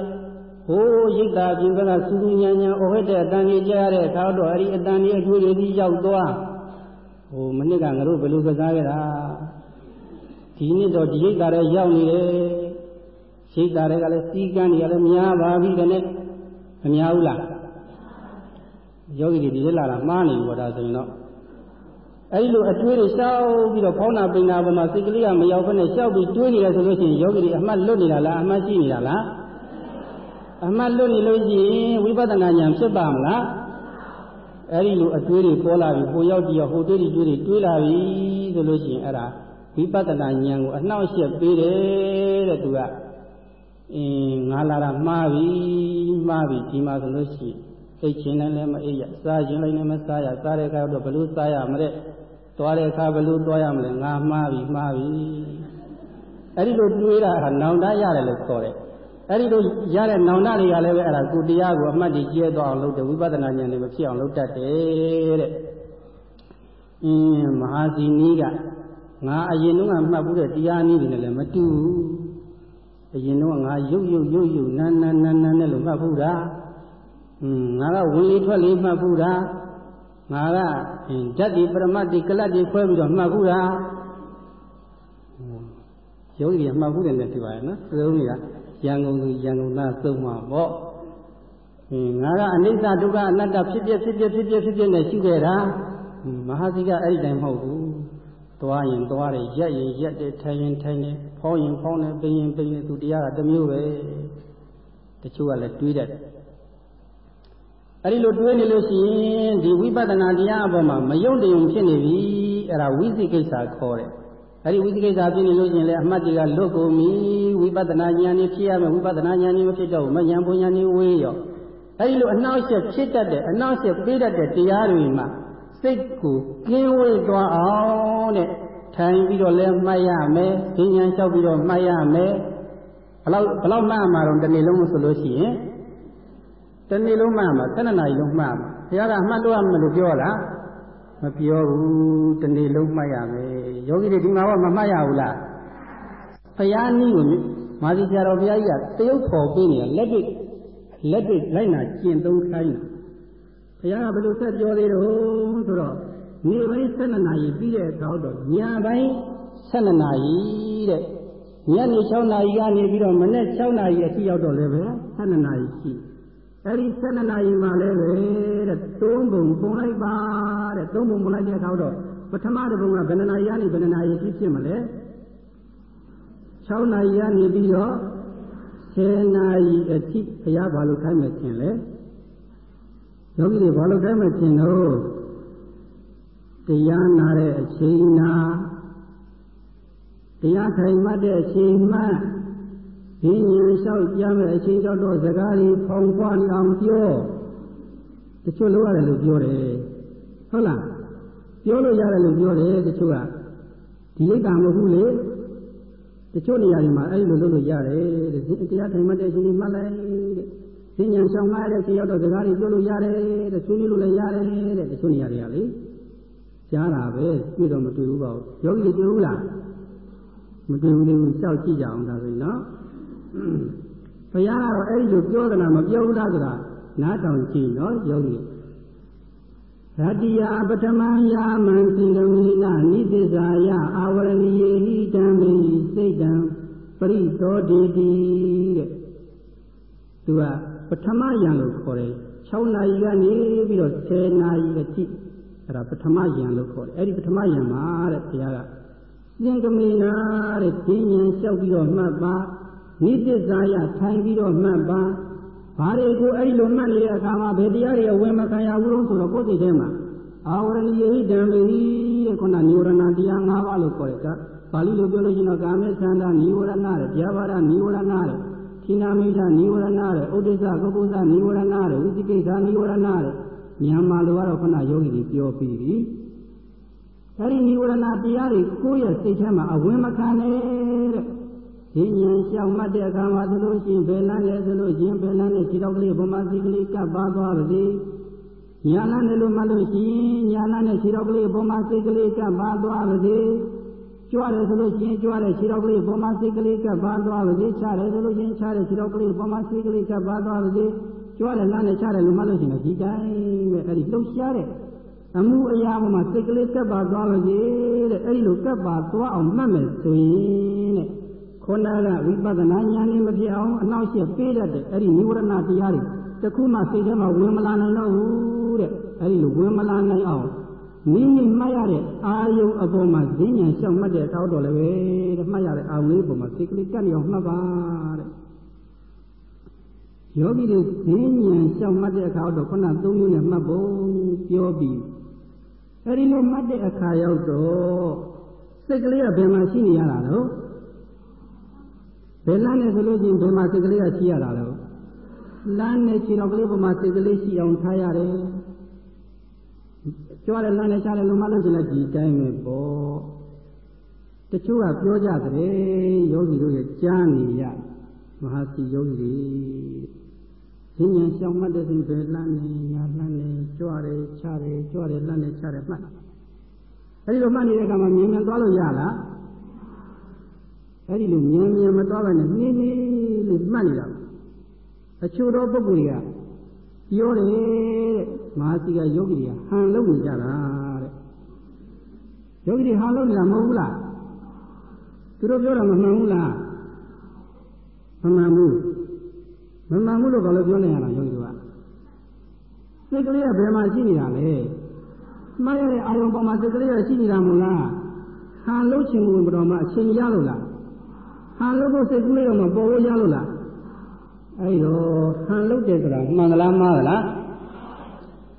ဟိုးရိတ်တာပြင်ကစူးစူးညံညံအဟွက်တဲ့အတန်ကြီးကြားရတဲ့အခါတော့အဲ့ဒီအတန်ကြီးအကျိုးတွေကြီးရောက်သွားဟိုမနစ်ကငါတို့ဘယ်လိုကစားခဲ့တာဒီနှစ်တော့ဒီရိတ်တာတွေရောက်နေတယ်ရိတ်တာတွေကလည်းစီကန်းတွေကလည်းများပါပြီတဲ့နဲ့မများဘူးလားယောဂီတွေဒီလက်လာတာမှားနေပြီပေါ့ဒါဆိုရင်တော့ အဲဒီလိုအတွေးတွေရှောက်ပြီးတော့ဖောင်းနာပိန်နာပေါ်မှာစိတ်ကလေးကမရောက်ဘဲနဲ့ရှောက်ပြီးတွေးနေရဆိုလို့ရှိရင်ယောဂီတွေအမှတ်လွတ်နေတာလားအမှတ်ရှိနေတာလားအမှတ်လွတ်နေလို့ရှိရင်ဝိပဿနာဉာဏ်ဖြစ်ပါမလားအဲဒီလိုအတွေးတွေပေါ်လာပြီဟိုရောက်ကြည့်ရဟိုတွေးတွေတွေးတွေးလာပြီဆိုလို့ရှိရင်အဲ့ဒါဝိပဿနာဉာဏ်ကိုအနှောင့်အယှက်ပေးတယ်တဲ့သူကအင်းငါလာတာမှားပြီမှားပြီဒီမှာဆိုလို့ရှိရင်အိတ်ချင်းလည်းမအိတ်ရစားခြင်းလည်းမစားရစားတဲ့အခါတော့ဘလို့စားရမလဲ သွားတဲ့အခါဘလို့သွားရမလဲငါမှားပြီမှားပြီအဲ့ဒီလိုတွေးတာဟာနောင်တရတယ်လို့ခေါ်တယ်အဲ့ဒီလိုရတဲ့နောင်တတွေကလည်းပဲအဲ့ဒါကိုတရားကိုအမှတ်ကြီးကျဲသွားအောင်လုပ်တယ်ဝိပဿနာဉာဏ်တွေမဖြစ်အောင်လုပ်တတ်တယ်တဲ့အင်းမဟာစီနီးကငါအရင်တုန်းကမှတ်ဘူးတဲ့တရားနည်းတွေနဲ့လည်းမတူဘူးအရင်တုန်းကငါရုပ်ရုပ်ရုပ်ရုပ်နာနာနာနာနဲ့လို့မှတ်ဘူးတာอืมငါကဝင်လေထွက်လေမှတ်ဘူးတာ ငါကဓာတ်ဒီပရမတ်ဒီကလတ်ဒီခွဲပြီးတော့မှတ်ဘူးတာယောဂီကမှတ်ဘူးတယ်နဲ့ပြောရနော်သုံးနေတာရန်ကုန်သူရန်ကုန်သားသုံးမှာပေါ့အင်းငါကအနိစ္စဒုက္ခအနတ္တဖြစ်ဖြစ်ဖြစ်ဖြစ်ဖြစ်ဖြစ်ဖြစ်ဖြစ်နဲ့ရှိခဲ့တာမဟာစီကအဲ့ဒီတိုင်းမဟုတ်ဘူးသွားရင်သွားတယ်ရက်ရင်ရက်တယ်ထိုင်ရင်ထိုင်တယ်ဖောင်းရင်ဖောင်းတယ်ပိန်ရင်ပိန်တယ်သူတရားကတစ်မျိုးပဲတချို့ကလည်းတွေးတတ်တယ် အဲ့ဒီလိုတွေးနေလို့ရှိရင်ဒီဝိပဿနာတရားအပေါ်မှာမယုံတယုံဖြစ်နေပြီအဲ့ဒါဝိသိကိစ္စခေါ်တယ်အဲ့ဒီဝိသိကိစ္စဖြစ်နေလို့ရှိရင်လည်းအမှတ်တွေကလွတ်ကုန်ပြီဝိပဿနာဉာဏ်นี่ဖြစ်ရမယ်ဝိပဿနာဉာဏ်นี่မဖြစ်တော့ဘူးမဉဏ်ပူဉာဏ်นี่ဝေးရောအဲ့ဒီလိုအနှောက်အယှက်ဖြစ်တတ်တဲ့အနှောက်အယှက်ပေးတတ်တဲ့တရားတွေမှာစိတ်ကိုကင်းဝေးသွားအောင်တဲ့ထိုင်ပြီးတော့လဲမှတ်ရမယ်ဉာဏ်လျှောက်ပြီးတော့မှတ်ရမယ်ဘလောက်ဘလောက်မှတ်မှာတော့တစ်နေ့လုံးဆိုလို့ရှိရင် တနေ့လုံးမှတ်မှာ7နာရီလုံးမှတ်မှာဘုရားကအမှတ်လို့ရမယ်လို့ပြောလားမပြောဘူးတနေ့လုံးမှတ်ရမယ်ယောဂီတွေဒီမှာတော့မမှတ်ရဘူးလားဘုရားနည်းကိုမာသီဆရာတော်ဘုရားကြီးကတရုပ်ဖော်ပေးနေတာလက်တွေ့လက်တွေ့လိုက်နာကျင့်သုံးခိုင်းတာဘုရားကဘယ်လိုဆက်ပြောသေးတော့ဆိုတော့နေပိုင်း12နာရီပြီးတဲ့အခါတော့ညပိုင်း12နာရီတဲ့ညနေ6နာရီကနေပြီးတော့မနေ့6နာရီအထိရောက်တော့လည်းပဲ12နာရီရှိ အဲ့ဒီ12နာရီမှလည်းပဲတဲ့သုံးပုံပုံလိုက်ပါတဲ့သုံးပုံပုံလိုက်တဲ့အခါတော့ပထမတစ်ပုံကဘယ်နှနာရီကနေဘယ်နှနာရီဖြစ်ဖြစ်မလဲ6နာရီကနေပြီးတော့10နာရီအထိဘုရားဘာလို့ခိုင်းမယ်ခြင်းလဲယောဂီတွေဘာလို့ခိုင်းမယ်ခြင်းတော့တရားနာတဲ့အချိန်နာတရားထိုင်မှတ်တဲ့အချိန်မှ ဒီဉာဏ်လျှောက်ကြမဲ့အချိန်ကြောင့်တော့စကားကြီးဖောင်ဖွားနေအောင်ပြောတချို့လိုရတယ်လို့ပြောတယ်ဟုတ်လားပြောလို့ရတယ်လို့ပြောတယ်တချို့ကဒီလိတ္တမဟုတ်ဘူးလေတချို့နေရာတွေမှာအဲ့လိုလုပ်လို့ရတယ်တဲ့တရားထိုင်မှတ်တဲ့အချိန်မှတ်လိုက်တဲ့ဈဉ္ဉံဆောင်မှတဲ့အချိန်ရောက်တော့စကားတွေပြောလို့ရတယ်တဲ့ဆွေးနွေးလို့လည်းရတယ်တဲ့တချို့နေရာတွေကလေကြားတာပဲတွေ့တော့မတွေ့ဘူးပါဘူးယောဂီတွေတွေ့ဘူးလားမတွေ့ဘူးလေရှောက်ကြည့်ကြအောင်ဒါဆိုရင်နော် ဘုရားကတော့အဲ့ဒီလိုပြောသလားမပြောဘူးလားဆိုတာနားထောင်ကြည့်နော်ယောဂီရတ္တိယပထမယာမံသင်္ကမိနာနိသစ္စာယအာဝရဏီယေဟိတံမိစိတ်တံပရိသောတိတိတဲ့သူကပထမယံလို့ခေါ်တယ်6နာရီကနေပြီးတော့10နာရီအထိအဲ့ဒါပထမယံလို့ခေါ်တယ်အဲ့ဒီပထမယံမှာတဲ့ဘုရားကသင်္ကမိနာတဲ့ဈဉ္ဉံလျှောက်ပြီးတော့မှတ်ပါ နိသစ္စာယထိုင်ပြီးတော့မှတ်ပါဘာတွေကိုအဲ့ဒီလိုမှတ်နေတဲ့အခါမှာဘယ်တရားတွေအဝင်မခံရဘူးလို့ဆိုတော့ကိုယ်စိတ်ထဲမှာအာဝရဏိယေဟိတံမေဟိတဲ့ခုနနိဝရဏတရား၅ပါးလို့ခေါ်တယ်ကပါဠိလိုပြောလို့ရှိရင်တော့ကာမေသန္တာနိဝရဏတဲ့ဗျာပါဒနိဝရဏတဲ့ခိနာမိဋ္ဌနိဝရဏတဲ့ဥဒိစ္စကုက္ကုသနိဝရဏတဲ့ဝိသိကိစ္စနိဝရဏတဲ့မြန်မာလိုကတော့ခုနယောဂီတွေပြောပြီးပြီအဲဒီနိဝရဏတရားတွေကိုယ့်ရဲ့စိတ်ထဲမှာအဝင်မခံနဲ့တဲ့ ဒီဉာဏ်ရှောင်မှတ်တဲ့အခါမှာသလိုရှိဘယ်လန်းလဲဆိုလို့ရှင်ဘယ်လန်းနဲ့ခြေတော်ကလေးဗမာစီကလေးကပ်ပါသွားပါစေညာလန်းတယ်လို့မှတ်လို့ရှိရင်ညာလန်းနဲ့ခြေတော်ကလေးဗမာစီကလေးကပ်ပါသွားပါစေကြွားတယ်ဆိုလို့ရှိရင်ကြွားတဲ့ခြေတော်ကလေးဗမာစီကလေးကပ်ပါသွားပါစေချတယ်ဆိုလို့ရှိရင်ချတဲ့ခြေတော်ကလေးဗမာစီကလေးကပ်ပါသွားပါစေကြွားတယ်လမ်းနဲ့ချတယ်လို့မှတ်လို့ရှိရင်ဒီတိုင်းပဲအဲ့ဒီလှုပ်ရှားတဲ့အမှုအရာပေါ်မှာစိတ်ကလေးကပ်ပါသွားပါစေတဲ့အဲ့ဒီလိုကပ်ပါသွားအောင်မှတ်မယ်ဆိုရင်တဲ့ ခုနကဝိပဿနာဉာဏ်နဲ့မဖြစ်အောင်အနောက်ရှက်ပေးတတ်တဲ့အဲ့ဒီနိဝရဏတရားတွေတခုမှစိတ်ထဲမှာဝင်မလာနိုင်တော့ဘူးတဲ့အဲ့ဒီလိုဝင်မလာနိုင်အောင်မိမိမှတ်ရတဲ့အာယုံအပေါ်မှာဈဉ္ဉံရှောက်မှတ်တဲ့တောက်တော်လည်းပဲတဲ့မှတ်ရတဲ့အာယုံလေးပေါ်မှာစိတ်ကလေးကပ်နေအောင်မှတ်ပါတဲ့ယောဂီတွေဈဉ္ဉံရှောက်မှတ်တဲ့အခါတော့ခုနသုံးမျိုးနဲ့မှတ်ဖို့ပြောပြီးအဲ့ဒီလိုမှတ်တဲ့အခါရောက်တော့စိတ်ကလေးကဘယ်မှာရှိနေရတာတော့ ဘယ်လမ်းနဲ့ဆိုလို့ချင်းဘယ်မှာစိတ်ကလေးကရှိရတာလဲလမ်းနဲ့ခြေတော်ကလေးပေါ်မှာစိတ်ကလေးရှိအောင်ထားရတယ်ကြွားတယ်လမ်းနဲ့ချတယ်လို့မှလို့ချင်းလည်းဒီတိုင်းပဲပေါ့တချို့ကပြောကြတယ်ယောဂီတို့ရဲ့ကြားနေရမဟာစီယောဂီတွေဈဉ္ဉံရှောင်မှတ်တဲ့ဆိုဘယ်လမ်းနဲ့ညာလမ်းနဲ့ကြွားတယ်ချတယ်ကြွားတယ်လမ်းနဲ့ချတယ်မှတ်အဲဒီလိုမှတ်နေတဲ့အခါမှာမြင်မြင်သွားလို့ရလား အဲ့ဒီလိုမြင်မြင်မသွားဘဲနဲ့နှင်းနှင်းလို့မှတ်နေတာအချို့သောပုဂ္ဂိုလ်တွေကပြောတယ်တဲ့မဟာစီကယောဂီတွေကဟန်လုံးနေကြတာတဲ့ယောဂီတွေဟန်လုံးနေတာမဟုတ်ဘူးလားသူတို့ပြောတာမမှန်ဘူးလားမမှန်ဘူးမမှန်ဘူးလို့ဘာလို့ပြောနေရတာယောဂီတို့ကစိတ်ကလေးကဘယ်မှာရှိနေတာလဲမှားရတဲ့အာယုံပေါ်မှာစိတ်ကလေးကရှိနေတာမဟုတ်လားဟန်လုံးချင်ဝင်တော်မှာအချိန်ရလို့လား ဟန်လို့ကိုစိတ်ကူးလေးတော့မပေါ်လို့ရလို့လားအဲ့တော့ဟန်လို့တယ်ဆိုတာမှန်သလားမှားသလား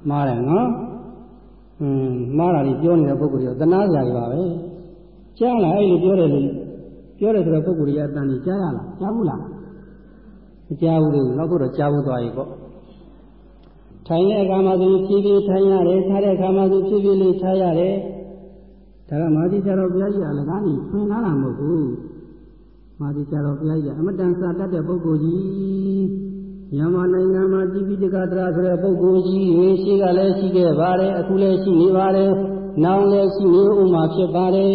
မှားတယ်နော်อืมမှားတာကြီးပြောနေတဲ့ပုဂ္ဂိုလ်တွေကသနာစရာကြီးပါပဲကြားလားအဲ့လိုပြောတယ်လို့ပြောတယ်ဆိုတော့ပုဂ္ဂိုလ်ရဲ့အတန်ကြီးကြားရလားကြားဘူးလားမကြားဘူးလို့နောက်တော့ကြားဘူးသွားပြီပေါ့ထိုင်တဲ့အခါမှာဆိုဖြည်းဖြည်းထိုင်ရတယ်ထားတဲ့အခါမှာဆိုဖြည်းဖြည်းလေးထားရတယ်ဒါကမာသီဆရာတော်ဘုရားကြီးအလကားကြီးထွင်လာတာမဟုတ်ဘူး မာသီဆရာတော်ဘုရားကြီးအမတန်စာတတ်တဲ့ပုဂ္ဂိုလ်ကြီးမြန်မာနိုင်ငံမှာတိပိတကတရာဆိုတဲ့ပုဂ္ဂိုလ်ကြီးတွေရှိကလည်းရှိခဲ့ပါတယ်အခုလည်းရှိနေပါတယ်နောင်လည်းရှိနေဥမှာဖြစ်ပါတယ်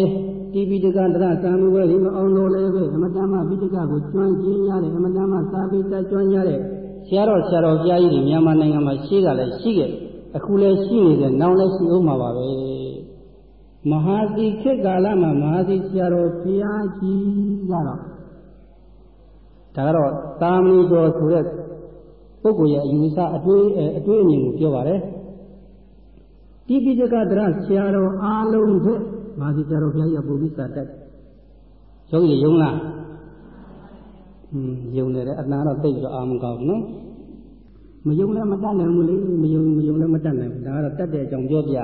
တိပိတကတရာသံဃာဝေဒီမအောင်လို့လည်းပဲအမတန်မှပိတကကိုကျွမ်းကျင်ရတဲ့အမတန်မှစာပေတတ်ကျွမ်းရတဲ့ဆရာတော်ဆရာတော်ဘုရားကြီးတွေမြန်မာနိုင်ငံမှာရှိကလည်းရှိခဲ့အခုလည်းရှိနေတယ်နောက်လည်းရှိအောင်မှာပါပဲမဟာစီခေတ်ကာလမှာမဟာစီဆရာတော်ဘုရားကြီးကတော့ ဒါကတော့တာမဏိတော်ဆိုတဲ့ပုဂ္ဂိုလ်ရဲ့အယူဆအတွေးအတွေးအမြင်ကိုပြောပါတယ်တိပိဋကတရဆရာတော်အားလုံးတဲ့မဟာစီဆရာတော်ဘုရားကြီးကပုံပြီးစာတတ်ယောဂီယုံလားอืมယုံတယ်တဲ့အတန်တော့သိပြီးတော့အာမကောင်းနော်မယုံလည်းမတတ်နိုင်ဘူးလေမယုံမယုံလည်းမတတ်နိုင်ဘူးဒါကတော့တတ်တဲ့အကြောင်းပြောပြ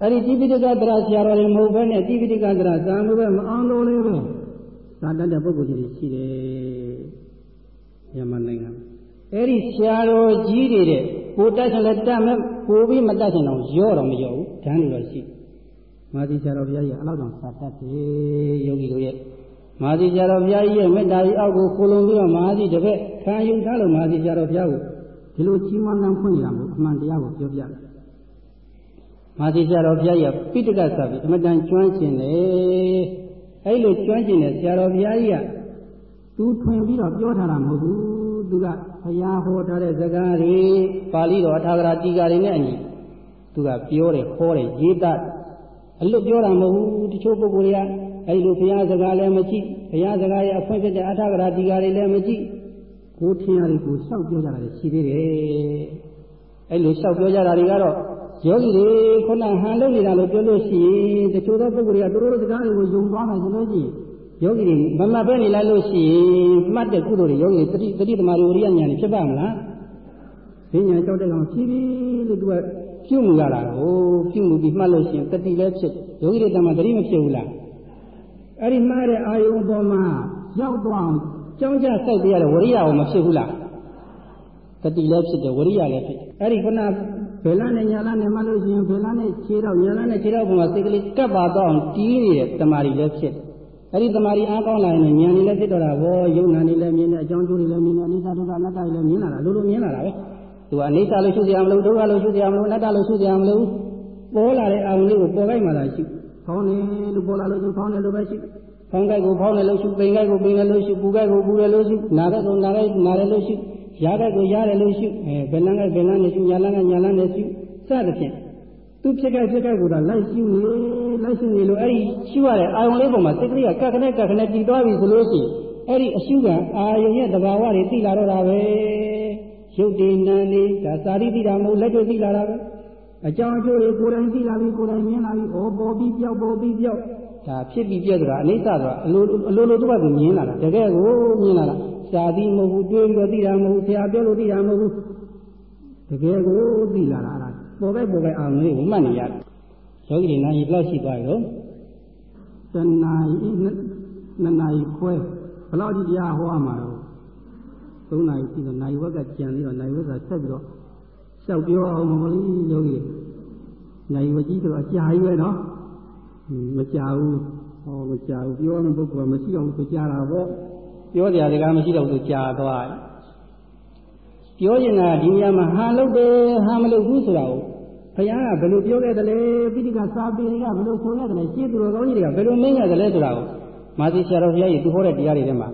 အဲ့ဒီတိပိဋကတရဆရာတော်တွေမဟုတ်ဘဲနဲ့တိပိဋကတရဇာမဘဲမအောင်လို့လေးပဲ သာတတ်တဲ့ပုဂ္ဂိုလ်ကြီးတွေရှိတယ်မြန်မာနိုင်ငံအဲ့ဒီဆရာတော်ကြီးတွေတဲ့ကိုတတ်ချင်လည်းတတ်မယ်ကိုပြီးမတတ်ချင်တော့ရော့တော့မရော့ဘူးဓာန်လို့တော့ရှိမာသီဆရာတော်ဘုရားကြီးအလောက်တောင်သာတတ်တယ်ယောဂီတို့ရဲ့မာသီဆရာတော်ဘုရားကြီးရဲ့မေတ္တာကြီးအောက်ကိုခိုလုံပြီးတော့မာသီတပည့်ခံယူထားလို့မာသီဆရာတော်ဘုရားကိုဒီလိုကြီးမွမ်းနှံဖွင့်ရမှာအမှန်တရားကိုပြောပြတယ်မာသီဆရာတော်ဘုရားကြီးကပိဋကသပြီးအမတန်ကျွမ်းကျင်တယ် အဲ့လိုကျွမ်းကျင်တဲ့ဆရာတော်ဘုရားကြီးကသူထွင်ပြီးတော့ပြောထားတာမဟုတ်ဘူးသူကဘုရားဟောထားတဲ့စကားတွေပါဠိတော်အထာဂရတိကာတွေနဲ့အညီသူကပြောတယ်ဟောတယ်ရေးတတ်အလွတ်ပြောတာမဟုတ်ဘူးတချို့ပုဂ္ဂိုလ်တွေကအဲဒီလိုဘုရားစကားလည်းမကြည့်ဘုရားစကားရဲ့အဖွင့်ဖြစ်တဲ့အထာဂရတိကာတွေလည်းမကြည့်ကိုထင်ရတယ်ကိုလျှောက်ပြောကြတာရှိသေးတယ်အဲဒီလိုလျှောက်ပြောကြတာတွေကတော့ ယောဂီတွေခုနဟန်လုပ်နေတာလို့ပြောလို့ရှိရင်တချို့သောပုဂ္ဂိုလ်တွေကသူတို့စကားတွေကိုယုံသွားမယ်ဆိုလို့ရှိရင်ယောဂီတွေမမှတ်ပဲနေလိုက်လို့ရှိရင်မှတ်တဲ့ကုသိုလ်တွေယောဂီတတိတတိသမารဝရိယဉာဏ်ဖြစ်ပါမလားဈဉာဏ်လျှောက်တဲ့ကောင်ဖြည်းဖြည်းလို့သူကပြုမှုရတာကိုပြုမှုပြီးမှတ်လို့ရှိရင်တတိလည်းဖြစ်ယောဂီတွေတမတတိမဖြစ်ဘူးလားအဲ့ဒီမှားတဲ့အာယုံပေါ်မှာရောက်သွားအောင်ကြောင်းကြစိုက်ပြရတဲ့ဝရိယကိုမဖြစ်ဘူးလားတတိလည်းဖြစ်တယ်ဝရိယလည်းဖြစ်တယ်အဲ့ဒီခုန ဘယ်လနဲ့ညာလနဲ့မှလို့ရှိရင်ဘယ်လနဲ့ခြေတော့ညာလနဲ့ခြေတော့ပုံမှာစိတ်ကလေးကပ်ပါတော့အောင်တီးနေတဲ့တမာရီလည်းဖြစ်အဲ့ဒီတမာရီအားကောင်းလာရင်ဉာဏ်ကြီးလည်းဖြစ်တော့တာဘောယုံနာနေလည်းမြင်တယ်အကြောင်းကျိုးတွေလည်းမြင်တယ်အနိစ္စဒုက္ခအနတ္တတွေလည်းမြင်လာတာလိုလိုမြင်လာတာပဲသူကအနိစ္စလို့ရှုစရာမလိုဒုက္ခလို့ရှုစရာမလိုအနတ္တလို့ရှုစရာမလိုပေါ်လာတဲ့အာရုံလေးကိုပေါ်ခိုက်မှသာရှိဖောင်းနေလို့ပေါ်လာလို့သူဖောင်းနေလို့ပဲရှိဖောင်းကြိုက်ကိုဖောင်းနေလို့ရှုပိန်ကြိုက်ကိုပိန်နေလို့ရှုပူကြိုက်ကိုပူတယ်လို့ရှုနာကြိုက်ကိုနာကြိုက်နာတယ်လို့ရှု ရာကြိုက်ကိုရတယ်လို့ရှုအဲဘယ်လန်းကဘယ်လန်းနဲ့ရှုညာလန်းကညာလန်းနဲ့ရှုစသဖြင့်သူဖြစ်ခဲ့ဖြစ်ခဲ့ကိုတော့လိုက်ရှုနေလိုက်ရှုနေလို့အဲ့ဒီရှုရတဲ့အာယုံလေးပေါ်မှာစိတ်ကလေးကကက်ခနဲ့ကက်ခနဲ့တည်သွားပြီဆိုလို့ရှိရင်အဲ့ဒီအရှုခံအာယုံရဲ့သဘာဝတွေသိလာတော့တာပဲရုပ်တည်နာနေဒါစာရိသိတာမဟုတ်လက်တွေ့သိလာတာပဲအကြောင်းအကျိုးတွေကိုယ်တိုင်သိလာပြီကိုယ်တိုင်မြင်လာပြီဩပေါ်ပြီးပြောက်ပေါ်ပြီးပြောက်ဒါဖြစ်ပြီးပြက်ဆိုတာအနိစ္စဆိုတာအလိုအလိုလိုသူကသူမြင်လာတာတကယ်ကိုမြင်လာတာ စာသည်မဟုတ်ဘူးတွေးပြီးတော့သိတာမဟုတ်ဘူးဆရာပြောလို့သိတာမဟုတ်ဘူးတကယ်ကိုသိလာတာအဲ့ဒါပေါ်ပဲပေါ်ပဲအောင်လေးကိုမှတ်နေရတယ်ယောဂီတွေနာရီဘလောက်ရှိသွားရောတဏှာဤနှစ်နာရီခွဲဘလောက်ကြီးတရားဟောရမှာတော့သုံးနာရီရှိတော့နာရီဝက်ကကြံပြီးတော့နာရီဝက်ကဆက်ပြီးတော့လျှောက်ပြောအောင်မဟုတ်ဘူးယောဂီနာရီဝက်ကြီးဆိုတော့အကြာကြီးပဲနော်မကြာဘူးဟောမကြာဘူးပြောတဲ့ပုဂ္ဂိုလ်ကမရှိအောင်ဆိုကြာတာပေါ့ ပြောကြတယ်ကမရှိတော့ဘူးကြာသွားပြောရင်ကဒီနေရာမှာဟာလုပ်တယ်ဟာမလုပ်ဘူးဆိုတာကိုဘုရားကဘယ်လိုပြောခဲ့တယ်လဲပိဋကစာပေတွေကဘယ်လိုဆိုခဲ့တယ်လဲရှင်းသူတော်ကောင်းကြီးတွေကဘယ်လိုမင်းခဲ့တယ်လဲဆိုတာကိုမာသီဆရာတော်ဘုရားကြီးသူဟောတဲ့တရားတွေထဲမှာ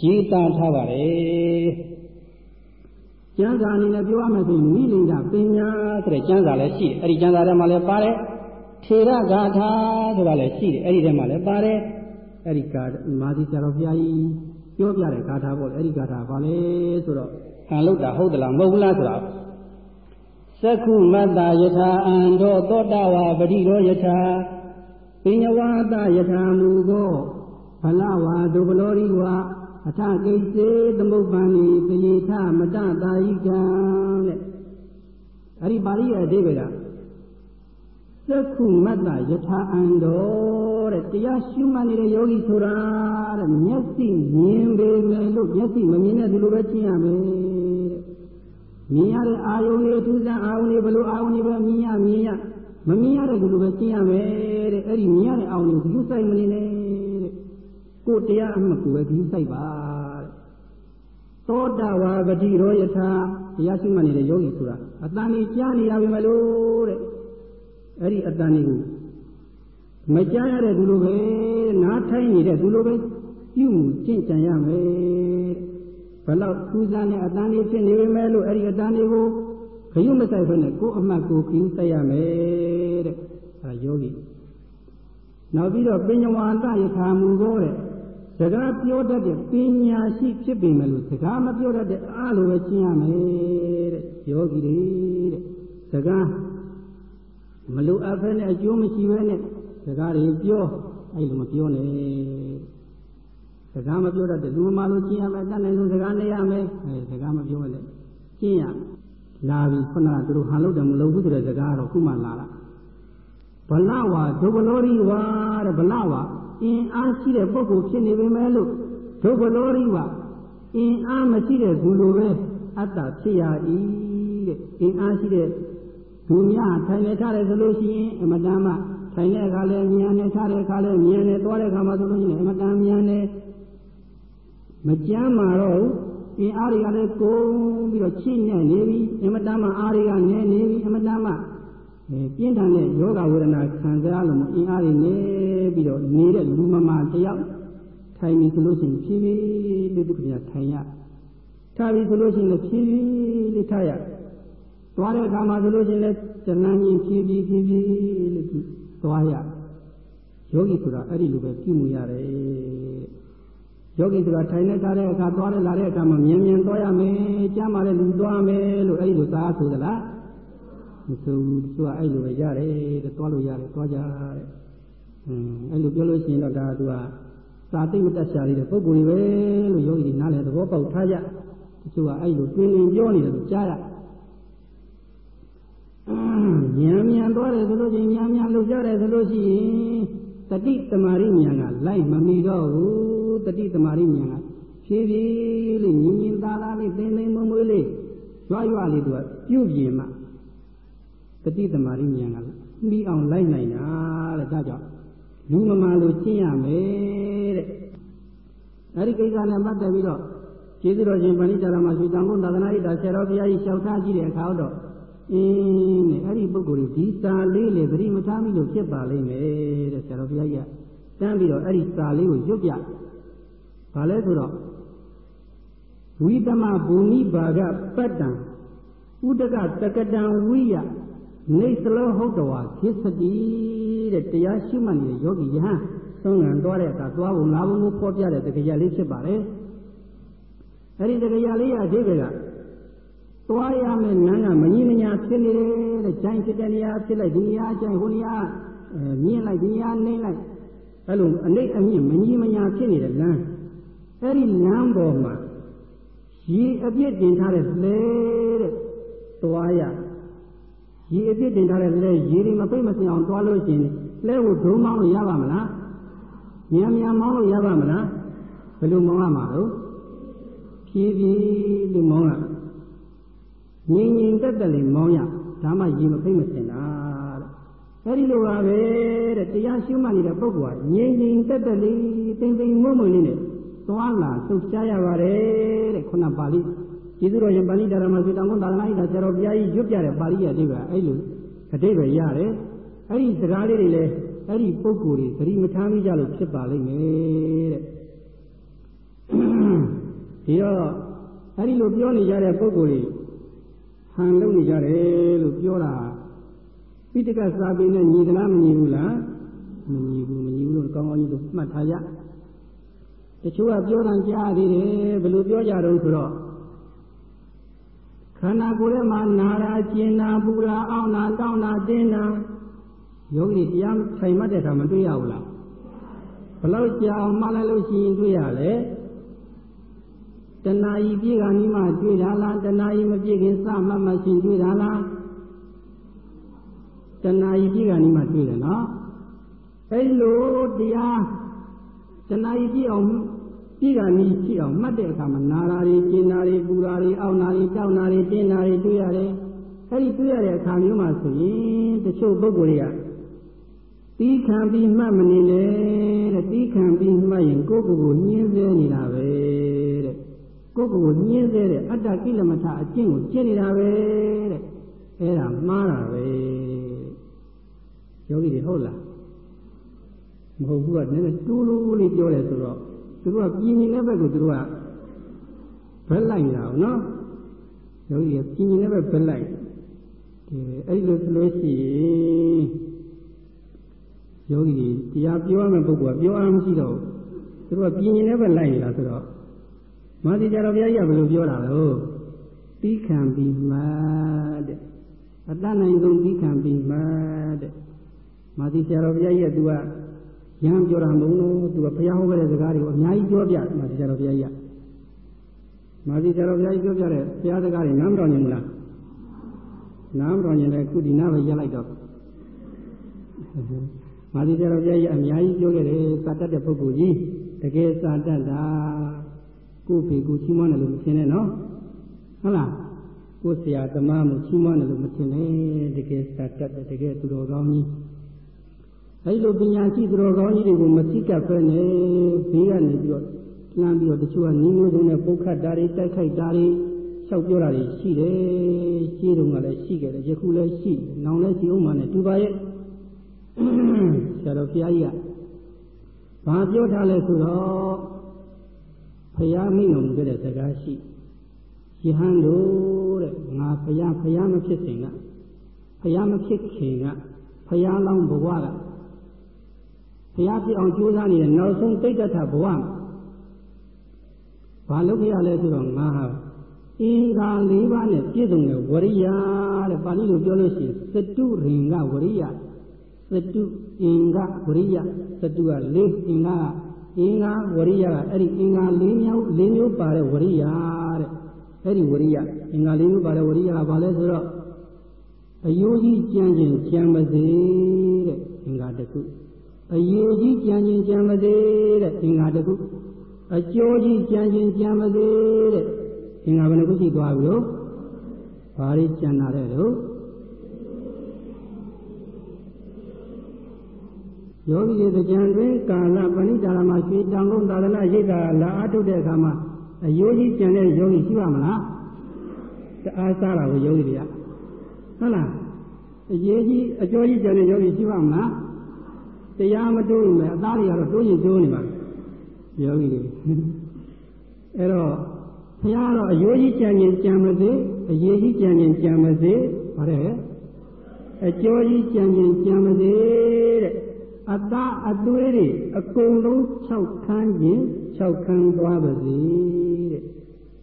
ရေးသားထားပါတယ်ကျမ်းစာအနေနဲ့ပြောရမယ်ဆိုရင်မိလိန်ကပညာဆိုတဲ့ကျမ်းစာလည်းရှိတယ်အဲ့ဒီကျမ်းစာထဲမှာလည်းပါတယ်ထေရဂါထာဆိုတာလည်းရှိတယ်အဲ့ဒီထဲမှာလည်းပါတယ်အဲ့ဒီကာမာသီဆရာတော်ဘုရားကြီး ပြောပြတဲ့ဂါထာပေါ့အဲ့ဒီဂါထာဘာလဲဆိုတော့ခံလို့တာဟုတ်သလားမဟုတ်ဘူးလားဆိုတာသက္ခုမတ္တယထာအန္တောသောတဝါပတိရောယထာပိညဝါတယထာမူသောဘလဝါဒုဘလောရိဝါအထကိစေသမုပ္ပန္နိပယေထမတတာယိကံတဲ့အဲ့ဒီပါဠိရဲ့အဓိပ္ပာယ်က သက္ခုမတ္တယထာအန္တောတဲ့တရားရှုမှတ်နေတဲ့ယောဂီဆိုတာတဲ့မျက်စိမြင်ပေမဲ့လို့မျက်စိမမြင်တဲ့ဒီလိုပဲကျင့်ရမယ်တဲ့မြင်ရတဲ့အာယုန်တွေအထူးဆန်းအာယုန်တွေဘလို့အာယုန်တွေပဲမြင်ရမြင်ရမမြင်ရတဲ့ဒီလိုပဲကျင့်ရမယ်တဲ့အဲ့ဒီမြင်ရတဲ့အာယုန်ကိုယူဆိုင်မနေနဲ့တဲ့ကိုတရားအမှတ်ကိုပဲယူဆိုင်ပါတဲ့သောတာဝါဂတိရောယထာတရားရှုမှတ်နေတဲ့ယောဂီဆိုတာအတန်ကြီးကြားနေရပြီမလို့တဲ့ အဲ့ဒီအတန်လေးကိုမကြားရတဲ့သူလိုပဲနားထိုင်နေတဲ့သူလိုပဲပြုမှုကျင့်ကြံရမယ်ဘလောက်ထူးဆန်းတဲ့အတန်းလေးဖြစ်နေပေမဲ့လို့အဲ့ဒီအတန်းလေးကိုခရုမဆိုင်ဖက်နဲ့ကိုယ်အမှတ်ကိုခရုစိုက်ရမယ်တဲ့အဲယောဂီနောက်ပြီးတော့ပညာဝါဒယထာမူသောတဲ့စကားပြောတတ်တဲ့ပညာရှိဖြစ်ပေမဲ့လို့စကားမပြောတတ်တဲ့အားလိုပဲရှင်းရမယ်တဲ့ယောဂီတွေတဲ့စကား မလိုအပ်ဖဲနဲ့အကျိုးမရှိဘဲနဲ့စကားတွေပြောအဲ့လိုမပြောနဲ့စကားမပြောတတ်တဲ့လူမလိုရှင်းရမယ်တတ်နိုင်ဆုံးစကားနေရမယ်အဲစကားမပြောနဲ့ရှင်းရလာပြီခုနကသူတို့ဟန်လို့တယ်မလုပ်ဘူးဆိုတဲ့စကားတော့ခုမှလာတာဗလဝါဒုဗလောရိဝါတဲ့ဗလဝါအင်အားရှိတဲ့ပုဂ္ဂိုလ်ဖြစ်နေပေမဲ့လို့ဒုဗလောရိဝါအင်အားမရှိတဲ့သူလိုပဲအတ္တဖြစ်ရ၏တဲ့အင်အားရှိတဲ့ သူများထိုင်နေထားတယ်ဆိုလို့ရှိရင်အမတန်မှထိုင်တဲ့အခါလဲမြန်နေထားတဲ့အခါလဲမြန်နေသွားတဲ့အခါမှာဆိုလို့ရှိရင်အမတန်မြန်နေမကြမ်းမာတော့အင်အားတွေကလည်းကုန်ပြီးတော့ချိနဲ့နေပြီအမတန်မှအားတွေကနေနေပြီအမတန်မှအဲပြင်းထန်တဲ့ယောဂဝေဒနာခံစားလို့အင်အားတွေနေပြီးတော့နေတဲ့လူမမာတယောက်ထိုင်ပြီဆိုလို့ရှိရင်ဖြည်းဖြည်းလေးဒုက္ခရထိုင်ရထားပြီဆိုလို့ရှိရင်ဖြည်းဖြည်းလေးထားရ သွားတဲ့အခါမှာဆိုလို့ရှိရင်လည်းဇလန်းကြီးဖြည်းဖြည်းဖြည်းဖြည်းလေးသွားရယောဂီဆိုတာအဲ့ဒီလိုပဲပြုမှုရတယ်ယောဂီဆိုတာထိုင်နေကြတဲ့အခါသွားရလာတဲ့အခါမှာမြင်မြင်သွားရမယ်ကြားမှလည်းလူသွားမယ်လို့အဲ့ဒီလိုသာဆိုသလားမဆိုဘူးသူကအဲ့လိုပဲရတယ်တဲ့သွားလို့ရတယ်သွားကြတဲ့အင်းအဲ့လိုပြောလို့ရှိရင်တော့ဒါကသူကသာသိမတက်ရှာရတဲ့ပုံကိုယ်တွေပဲလို့ယောဂီနားလည်သဘောပေါက်ထားကြသူကအဲ့လိုတွင်တွင်ပြောနေတယ်လို့ကြားရဉာဏ် မြန်သွားတယ်ဆိုလို့ချင်းဉာဏ်မြန်လှုပ်ရှားတယ်ဆိုလို့ရှိရင်တတိတမာရိဉာဏ်ကလိုက်မမီတော့ဘူးတတိတမာရိဉာဏ်ကဖြည်းဖြည်းလေးညီညီသာသာလေးသိမ့်သိမ့်မွေ့မွေ့လေးရွာရွာလေးသူကပြုတ်ပြင်မှတတိတမာရိဉာဏ်ကပြီးအောင်လိုက်နိုင်တာတဲ့ဒါကြောင့်လူမမာလို့ရှင်းရမယ်တဲ့အဲဒီကိစ္စနဲ့ပတ်သက်ပြီးတော့ကျေးဇူးတော်ရှင်ဗန္ဓိတာရမရွှေတန်ကုန်သာသနာ့ဣတာဆရာတော်ဘုရားကြီးလျှောက်ထားကြည့်တဲ့အခါတော့ အင်းနဲ့အဲ့ဒီပုဂ္ဂိုလ်ကြီးဒီစာလေးလေသတိမထားမိလို့ဖြစ်ပါလိမ့်မယ်တဲ့ဆရာတော်ဘုရားကြီးကတန်းပြီးတော့အဲ့ဒီစာလေးကိုရွတ်ပြ။ဘာလဲဆိုတော့ဝိတမဘူမိဘာဂပတ္တံဥဒကတကတံဝိယနေသလောဟုတ်တော်ဟာခိစတိတဲ့တရားရှိမှနေတဲ့ယောဂီယဟန်သုံးငံသွားတဲ့အခါသွားဖို့ငါးဘုံကိုဖော်ပြတဲ့တက္ကရာလေးဖြစ်ပါတယ်။အဲ့ဒီတက္ကရာလေးရဲ့အဓိပ္ပာယ်က သွားရမယ်နန်းကမကြီးမညာဖြစ်နေတယ်တဲ့ဂျိုင်းဖြစ်တဲ့နေရာဖြစ်လိုက်ဒီနေရာဂျိုင်းဟိုနေရာအဲမြင့်လိုက်ဒီနေရာနှိမ့်လိုက်အဲ့လိုအနိတ်အမြင့်မကြီးမညာဖြစ်နေတဲ့လမ်းအဲ့ဒီလမ်းပေါ်မှာရေအပြစ်တင်ထားတဲ့လဲတဲ့သွားရရေအပြစ်တင်ထားတဲ့လဲရေတွေမပိတ်မစင်အောင်တွားလို့ရှိရင်လဲကိုဒုံမောင်းလို့ရပါမလားမြန်မြန်မောင်းလို့ရပါမလားဘယ်လိုမောင်းရမှာလို့ဖြည်းဖြည်းလို့မောင်းရ ငြိမ်ငြိမ်တက်တက်လေးမောင်းရဒါမှရေမဖိတ်မစင်တာတဲ့အဲဒီလိုပါပဲတဲ့တရားရှုမှတ်နေတဲ့ပုဂ္ဂိုလ်ကငြိမ်ငြိမ်တက်တက်လေးတိမ်တိမ်မွမ့်မွမ့်လေးနဲ့သွားလာလှုပ်ရှားရပါတယ်တဲ့ခုနပါဠိကျေးဇူးတော်ရှင်ပါဠိတရားမှာစေတံကုန်သာသနာ့ဣဒါဆရာတော်ဘုရားကြီးရွတ်ပြတဲ့ပါဠိရအဓိပ္ပာယ်အဲ့လိုအဓိပ္ပာယ်ရတယ်အဲ့ဒီစကားလေးတွေလည်းအဲ့ဒီပုဂ္ဂိုလ်တွေသတိမထားမိကြလို့ဖြစ်ပါလိမ့်မယ်တဲ့ဒီတော့အဲ့ဒီလိုပြောနေကြတဲ့ပုဂ္ဂိုလ်တွေ ဟန်လုံနေကြတယ်လို့ပြောတာပိဋကစာပေနဲ့ညီသလားမညီဘူးလားမညီဘူးမညီဘူးလို့ကောင်းကောင်းကြီးတို့မှတ်ထားကြတချို့ကပြောတာကြားသေးတယ်ဘယ်လိုပြောကြတော့ဆိုတော့ခန္ဓာကိုယ်ထဲမှာနာတာကျင်တာပူတာအောင့်တာတောင်းတာတင်းတာယောဂီတရားဆိုင်မှတ်တဲ့အခါမတွေ့ရဘူးလားဘလို့ကြောင်မှလည်းလို့ရှိရင်တွေ့ရလေ တဏှာကြီးပြေကနီးမှတွေ့တာလားတဏှာကြီးမပြေခင်စမှတ်မှရှင်တွေ့တာလားတဏှာကြီးပြေကနီးမှတွေ့တယ်နော်အဲ့လိုတရားတဏှာကြီးပြေအောင်ပြေကနီးရှိအောင်မှတ်တဲ့အခါမှာနာရာတွေကျင်နာတွေပူရာတွေအောင့်နာတွေတောက်နာတွေတင်းနာတွေတွေ့ရတယ်အဲ့ဒီတွေ့ရတဲ့အခါမျိုးမှာဆိုရင်တချို့ပုဂ္ဂိုလ်တွေကတီးခံပြီးမှတ်မနေနဲ့တဲ့တီးခံပြီးမှတ်ရင်ကိုယ့်ကိုယ်ကိုညှင်းဆဲနေတာပဲတဲ့ ကိုယ့်ကိုယ်ကိုညှင်းဆဲတဲ့အတ္တကိလမထအကျင့်ကိုကျင့်နေတာပဲတဲ့အဲ့ဒါမှားတာပဲယောဂီတွေဟုတ်လားမဟုတ်ဘူးကနည်းနည်းတိုးလို့လေးပြောတယ်ဆိုတော့သူတို့ကပြင်းနေတဲ့ဘက်ကိုသူတို့ကဘက်လိုက်တာနော်ယောဂီကပြင်းပြင်းနဲ့ပဲဘက်လိုက်ဒီအဲ့လိုဆိုလို့ရှိရင်ယောဂီတရားပြောရမယ့်ပုဂ္ဂိုလ်ကပြောအားမရှိတော့ဘူးသူတို့ကပြင်းပြင်းနဲ့ပဲလိုက်နေတာဆိုတော့ မာတိကြတော်ဘုရားကြီးကဘယ်လိုပြောတာလဲပြီးခံပြီးမှတဲ့အတတ်နိုင်ဆုံးပြီးခံပြီးမှတဲ့မာတိကြတော်ဘုရားကြီးကသူကရဟန်းပြောတာမဟုတ်လို့သူကဘုရားဟောခဲ့တဲ့စကားတွေကိုအများကြီးပြောပြမာတိကြတော်ဘုရားကြီးကမာတိကြတော်ဘုရားကြီးပြောပြတဲ့ဘုရားစကားတွေနားမတော်ညင်ဘူးလားနားမတော်ညင်တဲ့ခုဒီနားပဲရက်လိုက်တော့မာတိကြတော်ဘုရားကြီးအများကြီးပြောခဲ့တယ်စာတတ်တဲ့ပုဂ္ဂိုလ်ကြီးတကယ်စာတတ်တာ ကိုယ်ဖေကိုချီးမွမ်းတယ်လို့မထင်နဲ့နော်ဟုတ်လားကိုယ်ဆရာသမားမှုချီးမွမ်းတယ်လို့မထင်နဲ့တကယ်စာတတ်တယ်တကယ်သူတော်ကောင်းကြီးအဲဒီလိုပညာရှိသူတော်ကောင်းကြီးတွေကိုမသိကပ်ဖဲနဲ့ဘေးကနေပြီးတော့လှမ်းပြီးတော့တချို့ကနင်းမျိုးစုံနဲ့ပုတ်ခတ်တာတွေတိုက်ခိုက်တာတွေလျှောက်ပြောတာတွေရှိတယ်ရှင်းတုန်းကလည်းရှိခဲ့တယ်ယခုလည်းရှိနောင်လည်းရှိအောင်မှနဲ့တူပါရဲ့ဆရာတော်ဘုရားကြီးကဘာပြောထားလဲဆိုတော့ ဖရာမိန့်တော်မူခဲ့တဲ့စကားရှိယဟန်တို့တဲ့ငါဖရာဖရာမဖြစ်စဉ်ကဖရာမဖြစ်ခင်ကဖရာလောင်းဘဝကဖရာဖြစ်အောင်ကြိုးစားနေတဲ့နောက်ဆုံးတိတ်တထဘဝမှာဘာလုပ်ခဲ့ရလဲဆိုတော့ငါဟာအင်္ဂါ၄ပါးနဲ့ပြည့်စုံတဲ့ဝရိယတဲ့ပါဠိလိုပြောလို့ရှိရင်သတုရင်ကဝရိယသတုအင်္ဂဝရိယသတုက၄အင်္ဂက အင်္ဂဝရိယကအဲ့ဒီအင်္ဂါ၄မျိုး၄မျိုးပါတဲ့ဝရိယတဲ့အဲ့ဒီဝရိယအင်္ဂါ၄မျိုးပါတဲ့ဝရိယကဘာလဲဆိုတော့အယိုးကြီးကြံခြင်းကြံပါစေတဲ့အင်္ဂါတစ်ခုအယိုးကြီးကြံခြင်းကြံပါစေတဲ့အင်္ဂါတစ်ခုအကျိုးကြီးကြံခြင်းကြံပါစေတဲ့အင်္ဂါဘယ်နှခုရှိသွားပြီလို့ဘာတွေကြံတာလဲလို့ ယောဂီတွေကြံတွင်ကာလပဏိတာရမှာရွှေတန်ကုန်သာသနာရိပ်သာလာအားထုတ်တဲ့အခါမှာအယိုးကြီးကြံတဲ့ယောဂီရှိပါမလားတအားစားတာကိုယောဂီတွေကဟုတ်လားအရေးကြီးအကျော်ကြီးကြံတဲ့ယောဂီရှိပါမလားတရားမတိုးရင်လည်းအသားတွေကတော့တိုးရင်တိုးနေပါယောဂီတွေအဲ့တော့ဘုရားတော့အယိုးကြီးကြံရင်ကြံမစေအရေးကြီးကြံရင်ကြံမစေဗါတဲ့အကျော်ကြီးကြံရင်ကြံမစေတဲ့ အသားအသွေးတွေအကုန်လုံး၆ခန်းခြင်း၆ခန်းသွားပါစေတဲ့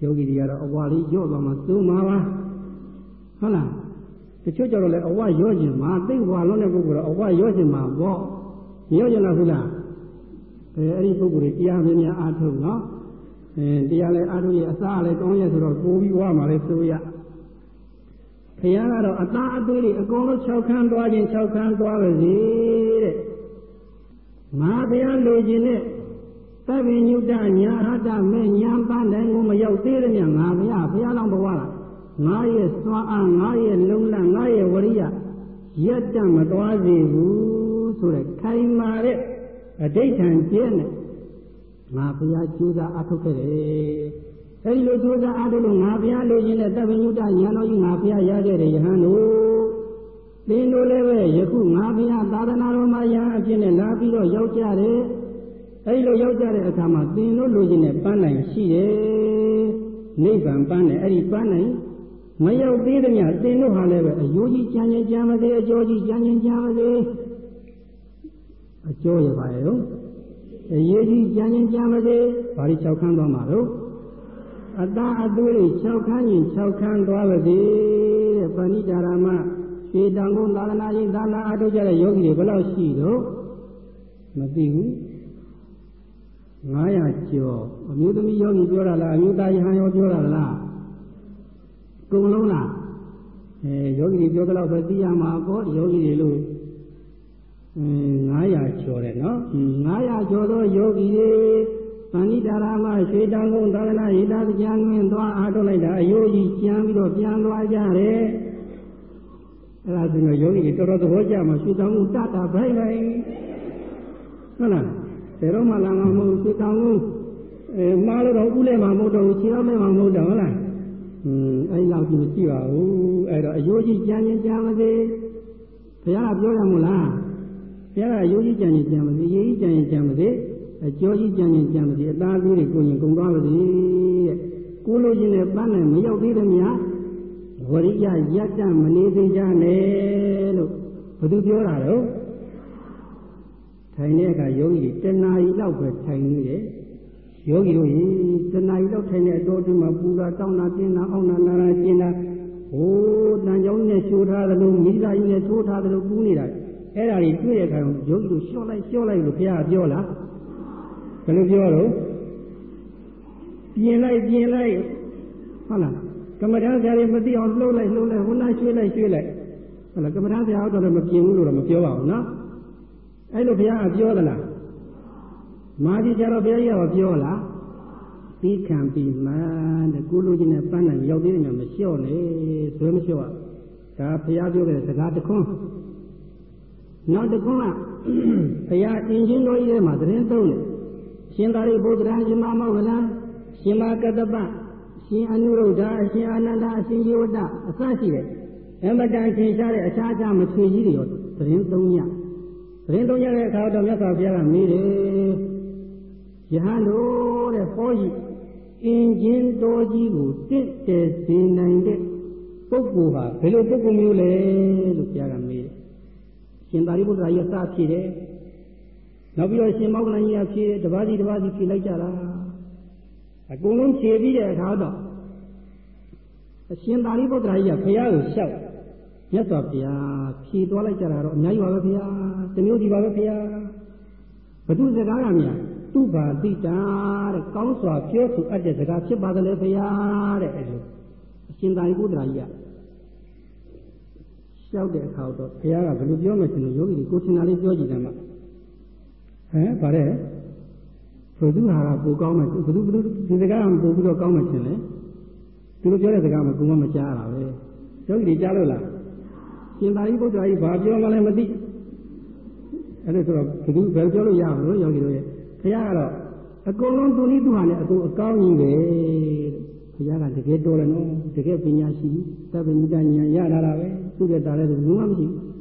ယောဂီတွေကတော့အဝါလေးညော့သွားမှသုံးပါပါဟုတ်လားတချို့ကြတော့လေအဝရော့ခြင်းမှာသိဝါလုံးတဲ့ပုဂ္ဂိုလ်တော့အဝရော့ခြင်းမှာပေါ့ရော့ကြလားဟုတ်လားအဲအဲ့ဒီပုဂ္ဂိုလ်တွေတရားမင်းများအားထုတ်နော်အဲတရားလည်းအားထုတ်ရအစားလည်းကောင်းရဆိုတော့ပိုးပြီးဝါမှလည်းစိုးရဘုရားကတော့အသားအသွေးတွေအကုန်လုံး၆ခန်းသွားခြင်း၆ခန်းသွားပါစေတဲ့ ငါဘုရားလိုချင်တဲ့သဗ္ဗညုတညာရတမဲ့ညာပန်းတိုင်းကိုမရောက်သေးတဲ့ညငါဘုရားဘုရားလောင်းဘဝလားငါရဲ့စွမ်းအားငါရဲ့လုံလငါရဲ့ဝရိယရက်တမသွားစေဘူးဆိုတဲ့ခိုင်မာတဲ့အဋိဋ္ဌံကျဲနဲ့ငါဘုရားကြိုးစားအားထုတ်ခဲ့တယ်အဲဒီလိုကြိုးစားအားထုတ်လို့ငါဘုရားလိုချင်တဲ့သဗ္ဗညုတညာတော်ကြီးငါဘုရားရခဲ့တယ်ယဟန်တို့ သင်တို့လည်းပဲယခုငါဘုရားသာသနာတော်မှာယဟန်အဖြစ်နဲ့လာပြီးတော့ရောက်ကြတယ်အဲဒီလိုရောက်ကြတဲ့အခါမှာသင်တို့လိုချင်တဲ့ပန်းနိုင်ရှိတယ်နိဗ္ဗာန်ပန်းနဲ့အဲဒီပန်းနိုင်မရောက်သေးသမျှသင်တို့ဟာလည်းပဲအယိုးကြီးကြံရင်ကြံမစေအကျော်ကြီးကြံရင်ကြံမစေအကျော်ရပါရဲ့အရေးကြီးကြံရင်ကြံမစေဘာလို့၆ခန်းသွားမှာတော့အတာအသွေး၆ခန်းရင်၆ခန်းသွားပါစေတဲ့ပဏိတာရမ ရွှေတောင်ကုန်းသာသနာ့ရင်သာနာအထုတ်ကြတဲ့ယောဂီတွေဘယ်လောက်ရှိတော့မသိဘူး900ကျော်အမျိုးသမီးယောဂီပြောတာလားအမျိုးသားယဟန်ယောပြောတာလားကုံလုံးလားအဲယောဂီတွေပြောကြတော့ပဲသိရမှာပေါ့ယောဂီတွေလို့900ကျော်တယ်နော်900ကျော်သောယောဂီတွေပဏိတာရမရွှေတောင်ကုန်းသာသနာ့ရေတာကြံငင်းသွားအားထုတ်လိုက်တာအယိုးကြီးကျမ်းပြီးတော့ပြန်သွားကြတယ် အဲ့ဒါဆိုရင်ယောဂီတွေတော်တော်သဘောကျမှရွှေတောင်ကုန်းတတာဘိုင်ဘိုင်ဟုတ်လားဘယ်တော့မှလာမှာမဟုတ်ရွှေတောင်ကုန်းအဲမှားလို့တော့ဥလဲမှာမဟုတ်တော့ခြေတော့လဲမှာမဟုတ်တော့ဟုတ်လားอืมအဲ့လောက်ကြီးမရှိပါဘူးအဲ့တော့အယိုးကြီးကြံရင်ကြံမစေဘုရားကပြောရမို့လားဘုရားကအယိုးကြီးကြံရင်ကြံမစေရေးကြီးကြံရင်ကြံမစေအကျော်ကြီးကြံရင်ကြံမစေအသားသေးတွေကိုရင်ကုန်သွားပါစေတဲ့ကိုလိုချင်တဲ့ပန်းနဲ့မရောက်သေးသည်များ ဝရိယယတ္တမနေသေးကြနဲ့လို့ဘုသူပြောတာတော့ထိုင်တဲ့အခါယောဂီတွေတဏှာကြီးလောက်ပဲထိုင်နေတယ်ယောဂီတို့ရေတဏှာကြီးလောက်ထိုင်တဲ့အတော်အတွင်းမှာပူတာတောင်းတာတင်းတာအောင်းတာနာတာကျင်တာဟိုးတန်ကြောင်းနဲ့ရှိုးထားသလိုမိသားကြီးနဲ့ထိုးထားသလိုပူးနေတာအဲ့ဒါကြီးတွေ့တဲ့အခါယောဂီတို့လျှော့လိုက်လျှော့လိုက်လို့ဘုရားပြောလားဘယ်လိုပြောတော့ပြင်လိုက်ပြင်လိုက်ဟုတ်လား ကမ္မထာဆရာတွေမသိအောင်လှုပ်လိုက်လှုပ်လိုက်ဟိုနာရွှေ့လိုက်ရွှေ့လိုက်ဟုတ်လားကမ္မထာဆရာတော့လည်းမပြင်ဘူးလို့တော့မပြောပါဘူးနော်အဲ့လိုဘုရားကပြောသလားမာဒီကျတော့ဘုရားကြီးကပြောလားသီးခံပြီးမှတဲ့ကိုလိုချင်တဲ့ပန်းနိုင်ရောက်သေးတယ်များမလျှော့နဲ့ဇွဲမလျှော့ရဒါဘုရားပြောခဲ့တဲ့စကားတခွန်းနောက်တခွန်းကဘုရားအင်ဂျင်တော်ကြီးထဲမှာသတင်းသုံးတယ်ရှင်သာရိပုတ္တရာရှင်မမောဂလံရှင်မကတ္တပ ရှင်အနုရုဒ္ဓအရှင်အာနန္ဒအရှင်ယေဝတအစရှိတဲ့အမတန်သင်ရှားတဲ့အခြားအခြားမထေကြီးတွေရောသတင်းသုံးညသတင်းသုံးညတဲ့အခါတော့မြတ်စွာဘုရားကမေးတယ်ယဟန်တို့တဲ့ဟောကြီးအင်ဂျင်တော်ကြီးကိုတင့်တယ်စေနိုင်တဲ့ပုဂ္ဂိုလ်ဟာဘယ်လိုပုဂ္ဂိုလ်မျိုးလဲလို့ဘုရားကမေးတယ်ရှင်သာရိပုတ္တရာကြီးကစဖြေတယ်နောက်ပြီးတော့ရှင်မောက္ကလန်ကြီးကဖြေတယ်တပါးစီတပါးစီဖြေလိုက်ကြတာ အကုန်လုံးဖြေပြီးတဲ့အခါတော့အရှင်သာရိပုတ္တရာကြီးကဘုရားကိုလျှောက်မြတ်စွာဘုရားဖြေသွားလိုက်ကြတာတော့အများကြီးပါပဲဘုရားတမျိုးစီပါပဲဘုရားဘုသူစကားကများသူ့ဘာတိတာတဲ့ကောင်းစွာပြောဆိုအပ်တဲ့စကားဖြစ်ပါသလဲဘုရားတဲ့အဲ့လိုအရှင်သာရိပုတ္တရာကြီးကလျှောက်တဲ့အခါတော့ဘုရားကဘယ်လိုပြောမယ်ဆိုရင်ယောဂီတွေကိုချင်တာလေးပြောကြည့်တယ်မှာဟမ်ဗါတဲ့ ဘုသူဟာကပိုကောင်းမယ်ဘုသူဘုသူဒီစကားကပိုပြီးတော့ကောင်းမယ်ရှင်လေသူတို့ပြောတဲ့စကားမှကိုယ်မမကြားတာပဲယောဂီတွေကြားလို့လားရှင်သာရိပုတ္တရာကြီးဘာပြောမှလည်းမသိအဲ့ဒါဆိုတော့ဘုသူဘယ်ပြောလို့ရအောင်လို့ယောဂီတို့ရဲ့ဘုရားကတော့အကုန်လုံးသူနည်းသူဟာနဲ့အကုန်အကောင်းကြီးပဲဘုရားကတကယ်တော်တယ်နော်တကယ်ပညာရှိသဗ္ဗညုတဉာဏ်ရလာတာပဲသူတဲ့တာလည်းဘယ်မှမရှိဘူး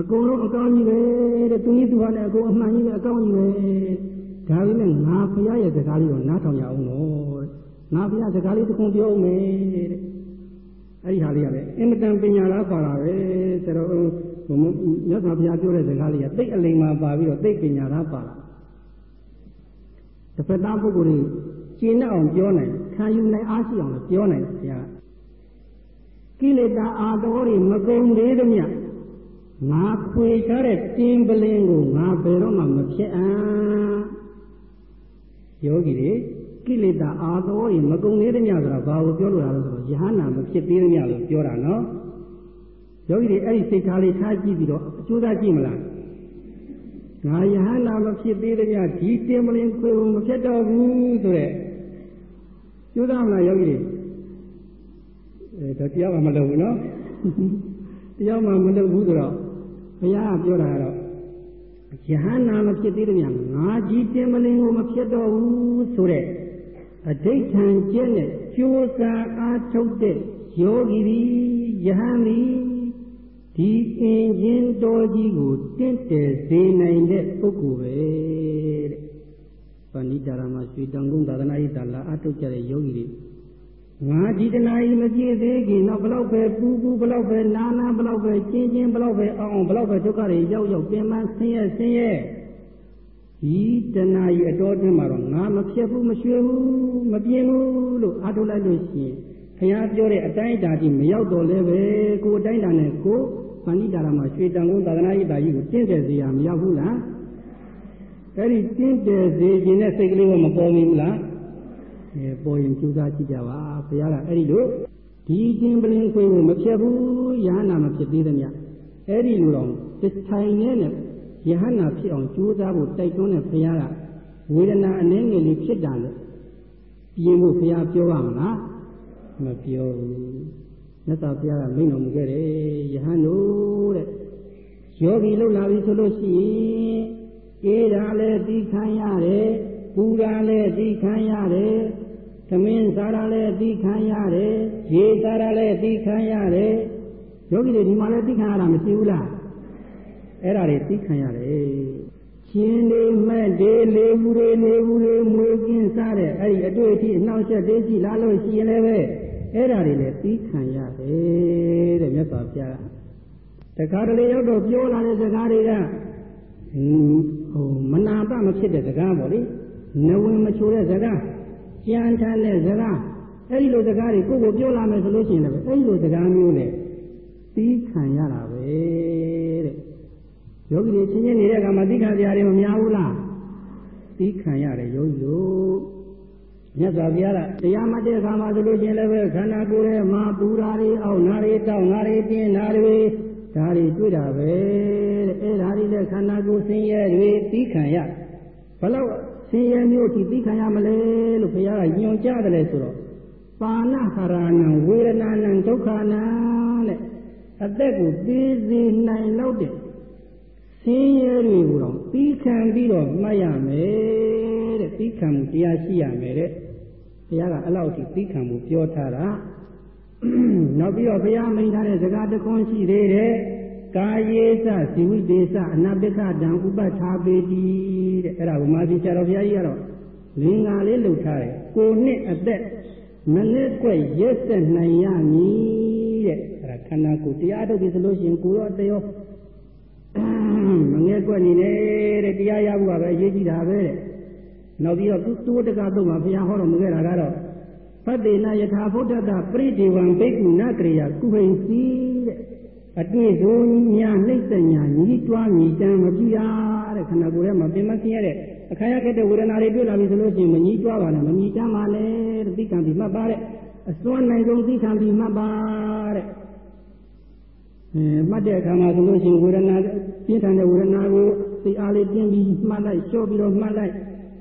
အကုန်လုံးအကောင်းကြီးပဲတဲ့သူနည်းသူဟာနဲ့အကုန်အမှန်ကြီးပဲအကောင်းကြီးပဲ ဒါပေမဲ့ငါဘုရားရဲ့စကားလေးတော့နားထောင်ရအောင်လို့ငါဘုရားစကားလေးတစ်ခုပြောအောင်မယ်တဲ့အဲ့ဒီဟာလေးကလည်းအင်မတန်ပညာလားပါတာပဲဆိုတော့မြတ်စွာဘုရားပြောတဲ့စကားလေးကသိအလိမ်မှာပါပြီးတော့သိပညာလားပါတာတစ်ဖက်သားပုဂ္ဂိုလ်တွေကျင့်အောင်ပြောနိုင်ခံယူနိုင်အားရှိအောင်လည်းပြောနိုင်တယ်ဘုရားကိလေသာအာတော်တွေမကုန်သေးသမျှငါခွေထားတဲ့တင်းပလင်းကိုငါဘယ်တော့မှမဖြစ်အောင် ယောဂီတွေကိလေသာအာတော်တွေမကုန်သေးသမျှဆိုတာဘာကိုပြောလို့ရလဲဆိုတော့ယဟနာမဖြစ်သေးသမျှလို့ပြောတာနော်ယောဂီတွေအဲ့ဒီစိတ်ထားလေးထားကြည့်ပြီးတော့အကျိုးသားကြည့်မလားငါယဟနာမဖြစ်သေးတဲ့ညဒီတင်မလင်းခွေမဖြစ်တော့ဘူးဆိုတဲ့ကျိုးသားမလားယောဂီတွေအဲတော့တရားမှမလုပ်ဘူးနော်တရားမှမလုပ်ဘူးဆိုတော့ဘုရားကပြောတာကတော့ ယဟနာမဖြစ်သေးတဲ့ညငါကြီးတင်မလင်းကိုမဖြစ်တော့ဘူးဆိုတဲ့အဋိဋ္ဌံကျင့်တဲ့ကြိုးစားအားထုတ်တဲ့ယောဂီဒီယဟန်ဒီဒီအင်ဂျင်တော်ကြီးကိုတင့်တယ်စေနိုင်တဲ့ပုဂ္ဂိုလ်ပဲတဲ့။ပဏိတာရမရွှေတောင်ကုန်းသာသနာ့ဤတာလာအထုတ်ကြတဲ့ယောဂီတွေ ငါဒီတနာကြီးမကြည့်သေးခင်တော့ဘလောက်ပဲပူပူဘလောက်ပဲနာနာဘလောက်ပဲကျင်းကျင်းဘလောက်ပဲအောင်အောင်ဘလောက်ပဲဒုက္ခတွေရောက်ရောက်ပင်ပန်းဆင်းရဲဆင်းရဲဒီတနာကြီးအတော်တွင်းမှာတော့ငါမဖြစ်ဘူးမရွှေဘူးမပြင်းဘူးလို့အထုတ်လိုက်လို့ရှိရင်ဘုရားပြောတဲ့အတိုင်းအတာကြီးမရောက်တော့လဲပဲကိုအတိုင်းအတာနဲ့ကိုပဏိတာရမှာရွှေတန်ကုန်သာသနာ့ဤတာကြီးကိုတင့်တယ်စေရမရောက်ဘူးလားအဲ့ဒီတင့်တယ်စေခြင်းနဲ့စိတ်ကလေးကမပေါ်ဘူးလား အဲပေါ်ရင်ကြိုးစားကြည့်ကြပါဘုရားကအဲ့ဒီလိုဒီခြင်းပလင်ခွေကိုမဖြစ်ဘူးယဟနာမဖြစ်သေးသမျှအဲ့ဒီလိုတော့တထိုင်နဲ့နဲ့ယဟနာဖြစ်အောင်ကြိုးစားဖို့တိုက်တွန်းတဲ့ဘုရားကဝေဒနာအနည်းငယ်လေးဖြစ်တာလေပြင်ဖို့ဘုရားပြောပါမလားမပြောဘူးမြတ်စွာဘုရားကမိန့်တော်မူခဲ့တယ်ယဟန်တို့တဲ့ယောဂီလှုပ်လာပြီဆိုလို့ရှိရင်အေးတာလည်းသိခံရတယ်ပူတာလည်းသိခံရတယ် သမင်းစားတာလည်းသိခံရတယ်ရေစားတာလည်းသိခံရတယ်ယောဂီတွေဒီမှာလည်းသိခံရတာမရှိဘူးလားအဲ့ဒါတွေသိခံရတယ်ရှင်နေမဲ့ဒေလေးဘူးတွေနေဘူးတွေမွေးကင်းစားတဲ့အဲ့ဒီအတွေ့အထိအနှောင့်အယှက်တွေရှိလာလို့ရှိရင်လည်းပဲအဲ့ဒါတွေလည်းသိခံရတယ်တဲ့မြတ်စွာဘုရားကတခါတလေရောက်တော့ပြောလာတဲ့စကားတွေကဟိုမနာပမဖြစ်တဲ့စကားပေါ့လေနဝင်မချိုတဲ့စကား ကြံထမ်းတဲ့စကားအဲ့ဒီလိုစကားတွေကိုကိုပြောလာမယ်ဆိုလို့ရှိရင်လည်းအဲ့ဒီလိုစကားမျိုးနဲ့သိခံရတာပဲတဲ့ယောဂီတွေချင်းချင်းနေတဲ့အခါမှာသိခံကြရတယ်မများဘူးလားသိခံရတယ်ယောဂီတို့မြတ်စွာဘုရားကတရားမှတ်တဲ့အခါမှာဆိုလို့ချင်းလည်းပဲခန္ဓာကိုယ်ရဲ့မာပူရာတွေအောက်နာတွေတောက်နာတွေပြင်းနာတွေဒါတွေတွေ့တာပဲတဲ့အဲဒါတွေလည်းခန္ဓာကိုယ်ဆင်းရဲတွေသိခံရဘလို့ ဆင်းရဲမျိုးထိသိခံရမလဲလို့ဘုရားကညွှန်ကြားတယ်လေဆိုတော့ပါဏဟရဏံဝေဒနာနံဒုက္ခနာတဲ့အသက်ကိုသိစေနိုင်လို့တဲ့ဆင်းရဲတွေကိုတော့သိခံပြီးတော့မှတ်ရမယ်တဲ့သိခံမှုတရားရှိရမယ်တဲ့ဘုရားကအဲ့လောက်ထိသိခံမှုပြောထားတာနောက်ပြီးတော့ဘုရားမိန့်ထားတဲ့စကားတစ်ခွန်းရှိသေးတယ် ကာယေသဇီဝိတေသအနပိကတံဥပ္ပထာပေတိတဲ့အဲ့ဒါကိုမာသီဆရာတော်ဘုရားကြီးကတော့လင်္ကာလေးလှုပ်ထားတယ်ကိုနှစ်အသက်မနစ်ကွက်ရက်ဆက်နိုင်ရမည်တဲ့အဲ့ဒါခန္ဓာကိုယ်တရားထုတ်ပြီဆိုလို့ရှိရင်ကိုရောတရောမငဲကွက်နေနေတဲ့တရားရဖို့ကပဲအရေးကြီးတာပဲတဲ့နောက်ပြီးတော့သူသူတက္ကသိုလ်မှာဘုရားဟောတော်မူခဲ့တာကတော့ဖတ်တေနယထာဗုဒ္ဓတပရိဒေဝံဘိက္ခုနကရိယာကုဟိန် စီတဲ့အတွေ့ဆိုညာနှိမ့်တဲ့ညာညီးတွားညီတမ်းမပြရတဲ့ခန္ဓာကိုယ်ထဲမှာပြင်မခင်းရတဲ့အခါရခဲ့တဲ့ဝေဒနာတွေတွေ့လာပြီဆိုလို့ရှိရင်မညီးတွားပါနဲ့မညီးတမ်းပါနဲ့တဲ့သိကံပြီးမှတ်ပါတဲ့အစွမ်းနိုင်ဆုံးသိခံပြီးမှတ်ပါတဲ့အဲမှတ်တဲ့အခါမှာဆိုလို့ရှိရင်ဝေဒနာပြင်းထန်တဲ့ဝေဒနာကိုသိအားလေးတင်းပြီးမှတ်လိုက်လျှော့ပြီးတော့မှတ်လိုက်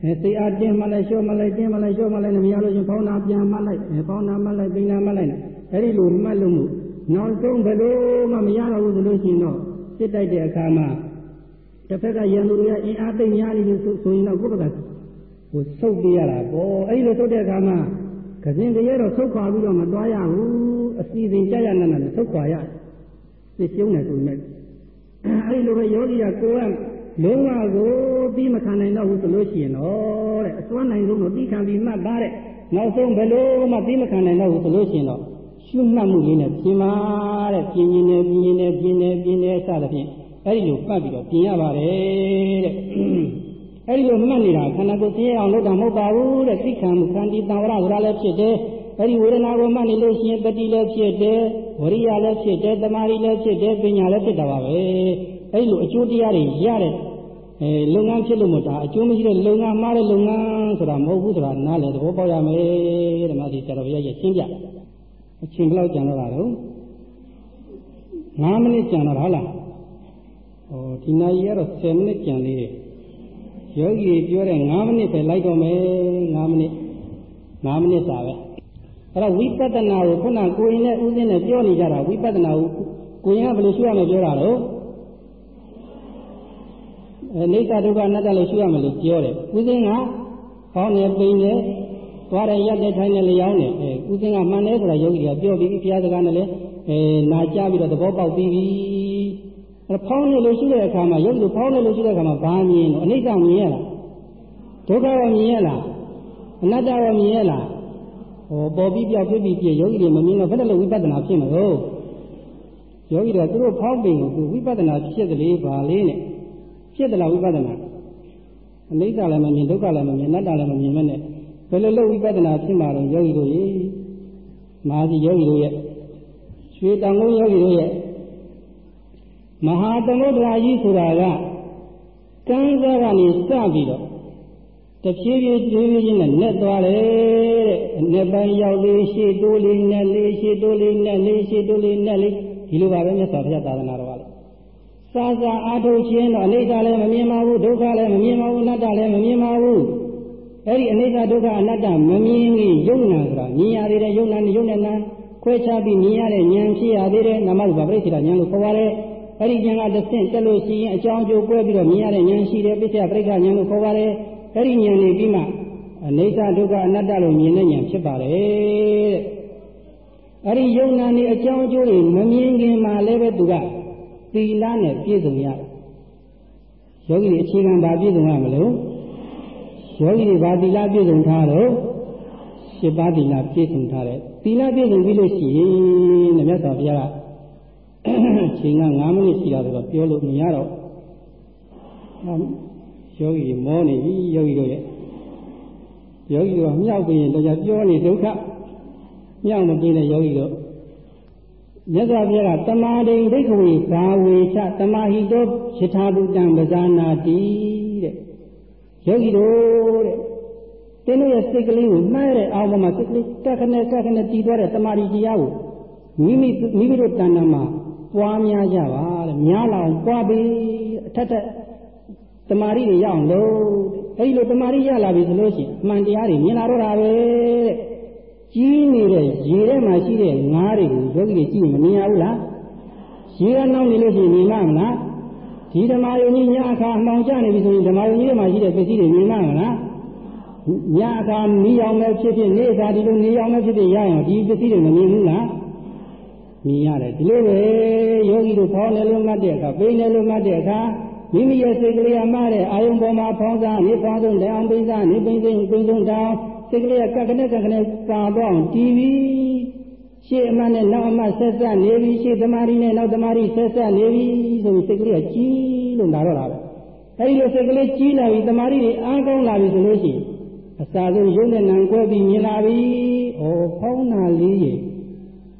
အဲသိအားတင်းမှလိုက်လျှော့မှလိုက်တင်းမှလိုက်လျှော့မှလိုက်နဲ့မရလို့ရှင်ဖောင်းနာပြန်မှလိုက်အဲဖောင်းနာမှလိုက်ပိန်နာမှလိုက်အဲဒီလိုမှတ်လို့မှု နောက်ဆုံးဘယ်လိုမှမရတော့ဘူးဆိုလို့ရှိရင်တော့စစ်တိုက်တဲ့အခါမှာတစ်ဖက်ကရန်သူတွေကအင်အားသိများနေလို့ဆိုရင်တော့ကိုယ့်ဘက်ကဟိုဆုတ်ပြရတာပေါ့အဲဒီလိုဆုတ်တဲ့အခါမှာကစင်ကြရဲတော့ဆုတ်ခွာပြီးတော့မသွားရဘူးအစီအစဉ်ကြရနနဲ့ဆုတ်ခွာရသိရှုံးတယ်ဆိုရင်အဲဒီလိုပဲယောဂီကကိုယ်ကလုံးဝကိုပြီးမခံနိုင်တော့ဘူးဆိုလို့ရှိရင်တော့တဲ့အစွမ်းနိုင်ဆုံးတော့ပြီးခံပြီးမှတ်ပါတဲ့နောက်ဆုံးဘယ်လိုမှပြီးမခံနိုင်တော့ဘူးဆိုလို့ရှိရင်တော့ ရှုမှတ်မှုလေးနဲ့ပြင်ပါတဲ့ပြင်ရင်နဲ့ပြင်ရင်နဲ့ပြင်နေပြင်နေစသဖြင့်အဲ့ဒီလိုပတ်ပြီးတော့ပြင်ရပါတယ်တဲ့အဲ့ဒီလိုမှတ်နေတာခန္ဓာကိုယ်သိရအောင်လုပ်တာမဟုတ်ပါဘူးတဲ့သိခံမှုခန္တီတံဝရဆိုတာလည်းဖြစ်တယ်အဲ့ဒီဝေဒနာကိုမှတ်နေလို့ရှိရင်တတိလည်းဖြစ်တယ်ဝရိယလည်းဖြစ်တယ်တမာရီလည်းဖြစ်တယ်ပညာလည်းဖြစ်တာပါပဲအဲ့ဒီလိုအကျိုးတရားတွေရတဲ့အဲလုပ်ငန်းဖြစ်လို့မတာအကျိုးမရှိတဲ့လုပ်ငန်းမှားတဲ့လုပ်ငန်းဆိုတာမဟုတ်ဘူးဆိုတာနားလည်သဘောပေါက်ရမယ်တဲ့မသိဆရာတော်ဘုရားရဲ့ရှင်းပြ အချိန်ဘယ်လောက်ကြံတော့တာတော့9မိနစ်ကြံတော့ဟုတ်လားဟောဒီနာရီကတော့10မိနစ်ကြံသေးတယ်ယောဂီပြောတဲ့9မိနစ်ပဲလိုက်တော့မယ်9မိနစ်9မိနစ်စာပဲအဲ့တော့ဝိပဿနာကိုခုနကိုရင်နဲ့ဥစဉ်နဲ့ပြောနေကြတာဝိပဿနာကိုကိုရင်ကဘယ်လိုရှုရမလဲပြောတာတော့အဲနေသဒုက္ခအနတ္တလို့ရှုရမယ်လို့ပြောတယ်ဥစဉ်ကကောင်းတယ်ပိန်တယ် သွားတယ်ရက်တယ်ထိုင်တယ်လျောင်းတယ်အဲဥစဉ်ကမှန်တယ်ဆိုတာယောဂီကပြောပြီးဘုရားစကားနဲ့လည်းအဲနာကြပြီးတော့သဘောပေါက်ပြီးပြီအဲဖောင်းနေလို့ရှိတဲ့အခါမှာယောဂီဖောင်းနေလို့ရှိတဲ့အခါမှာဘာမြင်တော့အနိစ္စမြင်ရလားဒုက္ခရောမြင်ရလားအနတ္တရောမြင်ရလားဟောပေါ်ပြီးပြောက်ဖြစ်ပြီးပြယောဂီတွေမမြင်တော့ဘယ်လိုဝိပဿနာဖြစ်မလို့ယောဂီတွေကသူတို့ဖောင်းပင်ကိုဝိပဿနာဖြစ်တယ်လေပါလေးနဲ့ဖြစ်တယ်လားဝိပဿနာအနိစ္စလည်းမမြင်ဒုက္ခလည်းမမြင်အနတ္တလည်းမမြင်မဲ့နဲ့ ဘယ်လိုလုပ်ဝိပဿနာဖြစ်မှာတော့ယောဂီတို့ရေမဟာစီယောဂီတို့ရဲ့ရွှေတောင်ကုန်းယောဂီတို့ရဲ့မဟာသမုဒ္ဒရာကြီးဆိုတာကကံစားကနေစပြီးတော့တဖြည်းဖြည်းဖြည်းဖြည်းချင်းနဲ့နဲ့သွားတယ်တဲ့အနှစ်ပိုင်းရောက်လေးရှေ့တိုးလေးနဲ့လေးရှေ့တိုးလေးနဲ့လေးရှေ့တိုးလေးနဲ့လေးဒီလိုပါပဲမြတ်စွာဘုရားသာသနာတော်ကလည်းစာစာအားထုတ်ခြင်းတော့အနိစ္စလည်းမမြင်ပါဘူးဒုက္ခလည်းမမြင်ပါဘူးအနတ္တလည်းမမြင်ပါဘူး အဲ့ဒီအနိစ္စဒုက္ခအနတ္တမမြင်ကြီးယုံနာဆိုတာမြင်ရသေးတယ်ယုံနာနဲ့ယုံနဲ့နာခွဲခြားပြီးမြင်ရတဲ့ဉာဏ်ဖြစ်ရသေးတယ်နာမရူပပရိစ္ဆေဒဉာဏ်လို့ခေါ်ပါတယ်အဲ့ဒီဉာဏ်ကတစ်ဆင့်တက်လို့ရှိရင်အကြောင်းအကျိုးကွဲပြီးတော့မြင်ရတဲ့ဉာဏ်ရှိတယ်ပစ္စယပရိက္ခဉာဏ်လို့ခေါ်ပါတယ်အဲ့ဒီဉာဏ်နေပြီးမှအနိစ္စဒုက္ခအနတ္တလို့မြင်တဲ့ဉာဏ်ဖြစ်ပါတယ်တဲ့အဲ့ဒီယုံနာနေအကြောင်းအကျိုးတွေမမြင်ခင်မှာလည်းပဲသူကသီလနဲ့ပြည့်စုံရတယ်ယယောဂီတွေအခြေခံဘာပြည့်စုံရမလို့ ယောဂီတွေဘာသီလပြည့်စုံထားတော့ရှစ်ပါးသီလပြည့်စုံထားတယ်သီလပြည့်စုံပြီးလို့ရှိရင်မြတ်စွာဘုရားကအချိန်က9မိနစ်ရှိတာဆိုတော့ပြောလို့မရတော့ယောဂီတွေမောနေပြီယောဂီတို့ရဲ့ယောဂီတို့ကမြောက်ပြီးရင်တရားပြောနေဒုက္ခမြောက်မပြင်းတဲ့ယောဂီတို့မြတ်စွာဘုရားကတမာဒိဋ္ဌိဝေဘာဝေချတမဟိတောယထာဘုတံပဇာနာတိတဲ့ ယောဂီတို့တဲ့တင်းတို့ရဲ့စိတ်ကလေးကိုမှဲတဲ့အောက်မှာစိတ်ကလေးကက်ခနဲ့ကက်ခနဲ့တည်သွားတဲ့တမာရီတရားကိုမိမိမိမိတို့တဏ္ဍာမှာပွားများကြပါတဲ့များလောင်ပွားပြီးအထက်ထက်တမာရီတွေရအောင်လို့အဲဒီလိုတမာရီရလာပြီဆိုလို့ရှိရင်အမှန်တရားတွေမြင်လာတော့တာပဲတဲ့ကြီးနေတဲ့ရေထဲမှာရှိတဲ့ငါးတွေကိုယောဂီတွေကြည့်ရင်မမြင်ရဘူးလားရေကနောက်နေလို့ရှိရင်မြင်မှာမလား ဒီဓမ္မယုံကြီးညအခါမှောင်ကျနေပြီဆိုရင်ဓမ္မယုံကြီးထဲမှာရှိတဲ့ပစ္စည်းတွေမြင်မှာမလားညအခါမီးရောင်ပဲဖြစ်ဖြစ်နေ့အခါဒီလိုနေရောင်ပဲဖြစ်ဖြစ်ရရင်ဒီပစ္စည်းတွေမမြင်ဘူးလားမြင်ရတယ်ဒီလိုပဲယောဂီတို့ဖောင်းတယ်လို့မှတ်တဲ့အခါပိန်တယ်လို့မှတ်တဲ့အခါမိမိရဲ့စိတ်ကလေးအမှားတဲ့အာယုံပေါ်မှာဖောင်းစားနေဖောင်းဆုံးတောင်ပိန်စားနေပိန်စိမ့်ပိန်ဆုံးတောင်စိတ်ကလေးကကက်ကနဲ့ကက်ကနဲ့ပါတော့တီးပြီး ရှေ့အမှတ်နဲ့နောက်အမှတ်ဆက်ဆက်နေပြီးရှေ့သမารီနဲ့နောက်သမารီဆက်ဆက်နေပြီးဆိုပြီးစိတ်ကလေးကကြီးလို့လာတော့တာပဲအဲဒီလိုစိတ်ကလေးကြီးလာပြီးသမารီတွေအားကောင်းလာပြီဆိုလို့ရှိရင်အစာဆုံးရုပ်နဲ့နံကွဲပြီးမြင်လာပြီ။ဩဖောင်းနာလေးရေ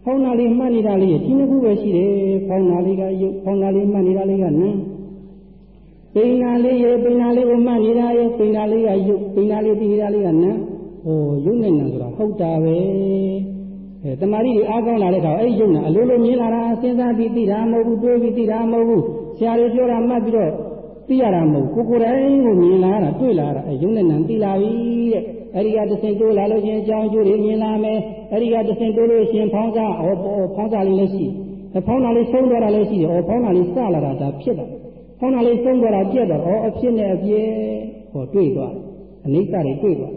ဖောင်းနာလေးမှတ်နေတာလေးရေဒီနှစ်ခုပဲရှိတယ်။ဖောင်းနာလေးကရုပ်ဖောင်းနာလေးမှတ်နေတာလေးကနံပိန်နာလေးရေပိန်နာလေးကိုမှတ်နေတာရေပိန်နာလေးကရုပ်ပိန်နာလေးပြီးနေတာလေးကနံဟိုရုပ်နဲ့နံဆိုတာဟုတ်တာပဲ။ အဲတမာရီတွေအားကောင်းလာတဲ့အခါအဲ့ဒီရုပ်နဲ့အလိုလိုမြင်လာတာစဉ်းစားပြီးသိတာမဟုတ်ဘူးတွေးပြီးသိတာမဟုတ်ဘူးဆရာတွေပြောတာမှတ်ပြီးတော့သိရတာမဟုတ်ကိုကိုယ်တိုင်ကိုမြင်လာတာတွေ့လာတာအဲရုံနဲ့နံသိလာပြီတဲ့အဲဒီကတဆင်တိုးလာလို့ချင်းအကြောင်းအကျိုးတွေမြင်လာမယ်အဲဒီကတဆင်တိုးလို့ရှင်ဖောင်းစားဩဖောင်းစားလေးလည်းရှိတယ်ဖောင်းတာလေးဆုံးသွားတာလည်းရှိတယ်ဩဖောင်းတာလေးစလာတာဒါဖြစ်တာဖောင်းတာလေးဆုံးသွားတာပြက်တော့ဩအဖြစ်နဲ့အပြည့်ဟောတွေ့သွားတယ်အနိစ္စတွေတွေ့သွား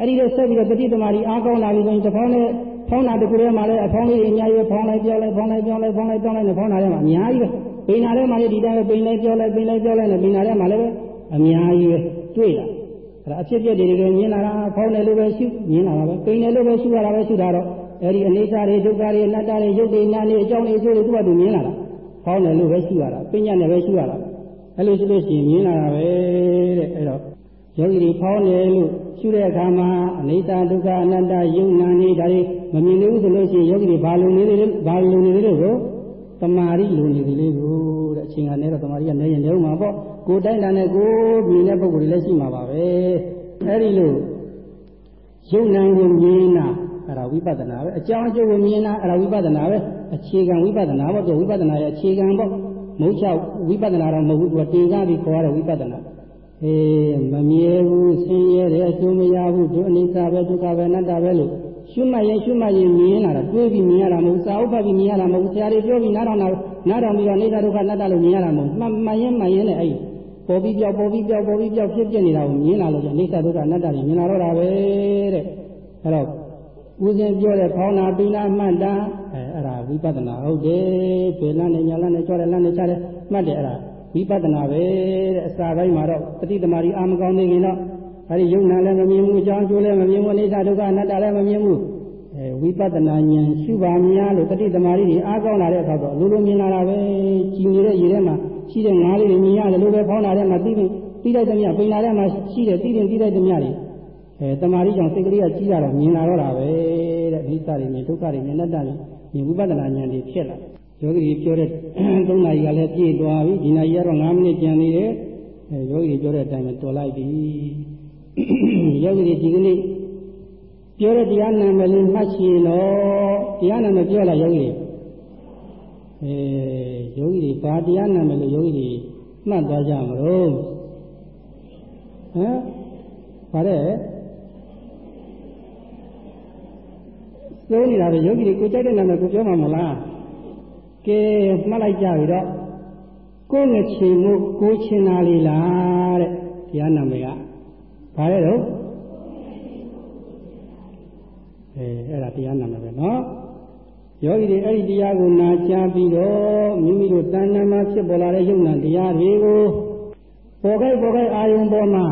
အဲဒီလိုဆက်ပြီးတော့တတိသမารီအားကောင်းလာပြီဆိုရင်တစ်ဖောင်းနဲ့ဖောင်းတာတစ်ခုထဲမှာလည်းအဖောင်းလေးအများကြီးဖောင်းလိုက်ပြောင်းလိုက်ဖောင်းလိုက်ပြောင်းလိုက်ဖောင်းလိုက်ပြောင်းလိုက်နဲ့ဖောင်းတာထဲမှာအများကြီးပဲပိန်နာထဲမှာလည်းဒီတိုင်းပဲပိန်လိုက်ပြောလိုက်ပိန်လိုက်ပြောလိုက်နဲ့ပိန်နာထဲမှာလည်းအများကြီးပဲတွေ့လာအဲ့ဒါအဖြစ်ပြက်တွေတွေမြင်လာတာဖောင်းတယ်လို့ပဲရှုမြင်လာတာပဲပိန်တယ်လို့ပဲရှုရတာပဲရှုတာတော့အဲ့ဒီအနေစာတွေဒုက္ခတွေအနတ္တတွေရုပ်တွေနာနေအကြောင်းတွေအကျိုးတွေသူ့ဘာသူမြင်လာတာဖောင်းတယ်လို့ပဲရှုရတာပိညာနဲ့ပဲရှုရတာအဲ့လိုရှုလို့ရှိရင်မြင်လာတာပဲတဲ့အဲ့တော့ယောဂီတွေဖောင်းတယ်လို့ ရှုတဲ့အခါမှာအနိစ္စဒုက္ခအနတ္တယုံနာနေဒါတွေမမြင်လို့ဆိုလို့ရှိရင်ယောဂီတွေဘာလုံနေတယ်ဘာလုံနေတယ်လို့တမာရီလုံနေတယ်လေးကိုတဲ့အချိန်ကနေတော့တမာရီကနေရင်နေဦးမှာပေါ့ကိုတိုင်းတာနဲ့ကိုမြင်တဲ့ပုဂ္ဂိုလ်တွေလည်းရှိမှာပါပဲအဲဒီလိုယုံနာကိုမြင်တာအဲ့ဒါဝိပဿနာပဲအကြောင်းအကျိုးကိုမြင်တာအဲ့ဒါဝိပဿနာပဲအခြေခံဝိပဿနာပေါ့သူဝိပဿနာရဲ့အခြေခံပေါ့မဟုတ်ချဝိပဿနာတော့မဟုတ်ဘူးသူကတင်စားပြီးခေါ်ရတဲ့ဝိပဿနာ အေးမမြဲဘူးဆင်းရဲတယ်အကျိုးမရဘူးဒုအနိစ္စပဲဒုက္ခပဲအနတ္တပဲလို့ရှုမှတ်ရင်ရှုမှတ်ရင်မြင်လာတာတွေးပြီးမြင်ရတာမဟုတ်စာဥပ္ပပြီးမြင်ရတာမဟုတ်ဆရာတွေပြောပြီးနားထောင်တာနားထောင်ပြီးတော့အိဋ္ဌဒုက္ခအနတ္တလို့မြင်ရတာမဟုတ်မှတ်မှန်ရင်မှန်ရင်လည်းအဲ့ပေါ်ပြီးပြောက်ပေါ်ပြီးပြောက်ပေါ်ပြီးပြောက်ဖြစ်ပြနေတာကိုမြင်လာလို့ကျအိဋ္ဌဒုက္ခအနတ္တတွေမြင်လာတော့တာပဲတဲ့အဲ့တော့ဦးဇင်းပြောတဲ့ဖောင်းနာပိနာမှတ်တာအဲအဲ့ဒါဝိပဿနာဟုတ်တယ်ဖေလန်းနဲ့ညာလန်းနဲ့ကြွတယ်လန်းနဲ့ချတယ်မှတ်တယ်အဲ့ဒါ ဝိပဿနာပဲတဲ့အစာပိုင်းမှာတော့တတိသမารီအာမကောင်းနေရင်တော့အဲဒီယုံနာလည်းမမြင်ဘူးအကြောင်းကျိုးလည်းမမြင်ဘူးအိဋ္ဌဒုက္ခအနတ္တလည်းမမြင်ဘူးအဲဝိပဿနာဉာဏ်ရှုပါများလို့တတိသမารီတွေအားကောင်းလာတဲ့အခါတော့အလိုလိုမြင်လာတာပဲကြည်နေတဲ့ရေထဲမှာရှိတဲ့ငါးလေးတွေမြင်ရတယ်လို့ပဲဖောင်းလာတဲ့မှာသိပြီးသိလိုက်တဲ့မြတ်ပိန်လာတဲ့မှာရှိတယ်သိတယ်သိလိုက်တဲ့မြတ်တွေအဲတမာရီကြောင့်စိတ်ကလေးကကြီးရတော့မြင်လာတော့တာပဲတဲ့အိဋ္ဌတွေမြင်ဒုက္ခတွေမြင်အနတ္တတွေမြင်ဝိပဿနာဉာဏ်တွေဖြစ်လာယော ဂီပြောတဲ့၃နာရီကလည်းပြည့်သွားပြီဒီနာရီကတော့9မိနစ်ကျန်နေတယ်အဲယောဂီပြောတဲ့အတိုင်းပဲတော်လိုက်ပြီယောဂီဒီကနေ့ပြောတဲ့တရားနာမည်လေးမှတ်ချင်တော့တရားနာမည်ပြောလာယောဂီအဲယောဂီတွေဘာတရားနာမည်လို့ယောဂီတွေမှတ်သွားကြမလို့ဟမ်ဗါတဲ့သုံးနေတာပဲယောဂီတွေကိုကြိုက်တဲ့နာမည်ကိုပြောမှာမလား ကဲမှတ်လိုက်ကြပြီတော့ကိုယ်ငချင်မှုကိုချင်တာလေးလားတဲ့တရားနာမည်ကဘာလဲတော့အဲအဲ့ဒါတရားနာမည်ပဲနော်ယောဂီတွေအဲ့ဒီတရားကိုနာကြားပြီးတော့မိမိတို့တဏ္ဍာမှာဖြစ်ပေါ်လာတဲ့ယုံနာတရားတွေကိုပေါ်ခိုက်ပေါ်ခိုက်အာယုံပေါ်မှာ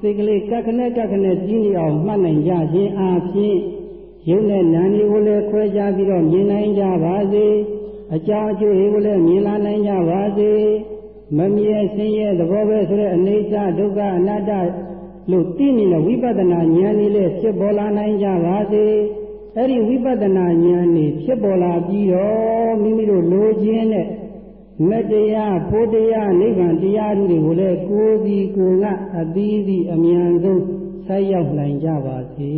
စိတ်ကလေးကက်ခနဲ့ကက်ခနဲ့ကြီးနေအောင်မှတ်နိုင်ကြခြင်းအပြင်ရုပ်နဲ့နာမ်တွေကိုလည်းခွဲခြားပြီးတော့မြင်နိုင်ကြပါစေ အကြောင်းအကျိုးတွေကိုလည်းမြင်လာနိုင်ကြပါစေမမြဲဆင်းရဲသဘောပဲဆိုတဲ့အနေစာဒုက္ခအနတ္တလို့သိနေတဲ့ဝိပဿနာဉာဏ်လေးလည်းဖြစ်ပေါ်လာနိုင်ကြပါစေအဲ့ဒီဝိပဿနာဉာဏ်นี่ဖြစ်ပေါ်လာပြီးတော့မိမိတို့လိုချင်တဲ့မတရားဖို့တရားနိဗ္ဗာန်တရားတွေကိုလည်းကိုယ်စီကိုယ်ကအသီးသီးအမြန်ဆုံးဆက်ရောက်နိုင်ကြပါစေ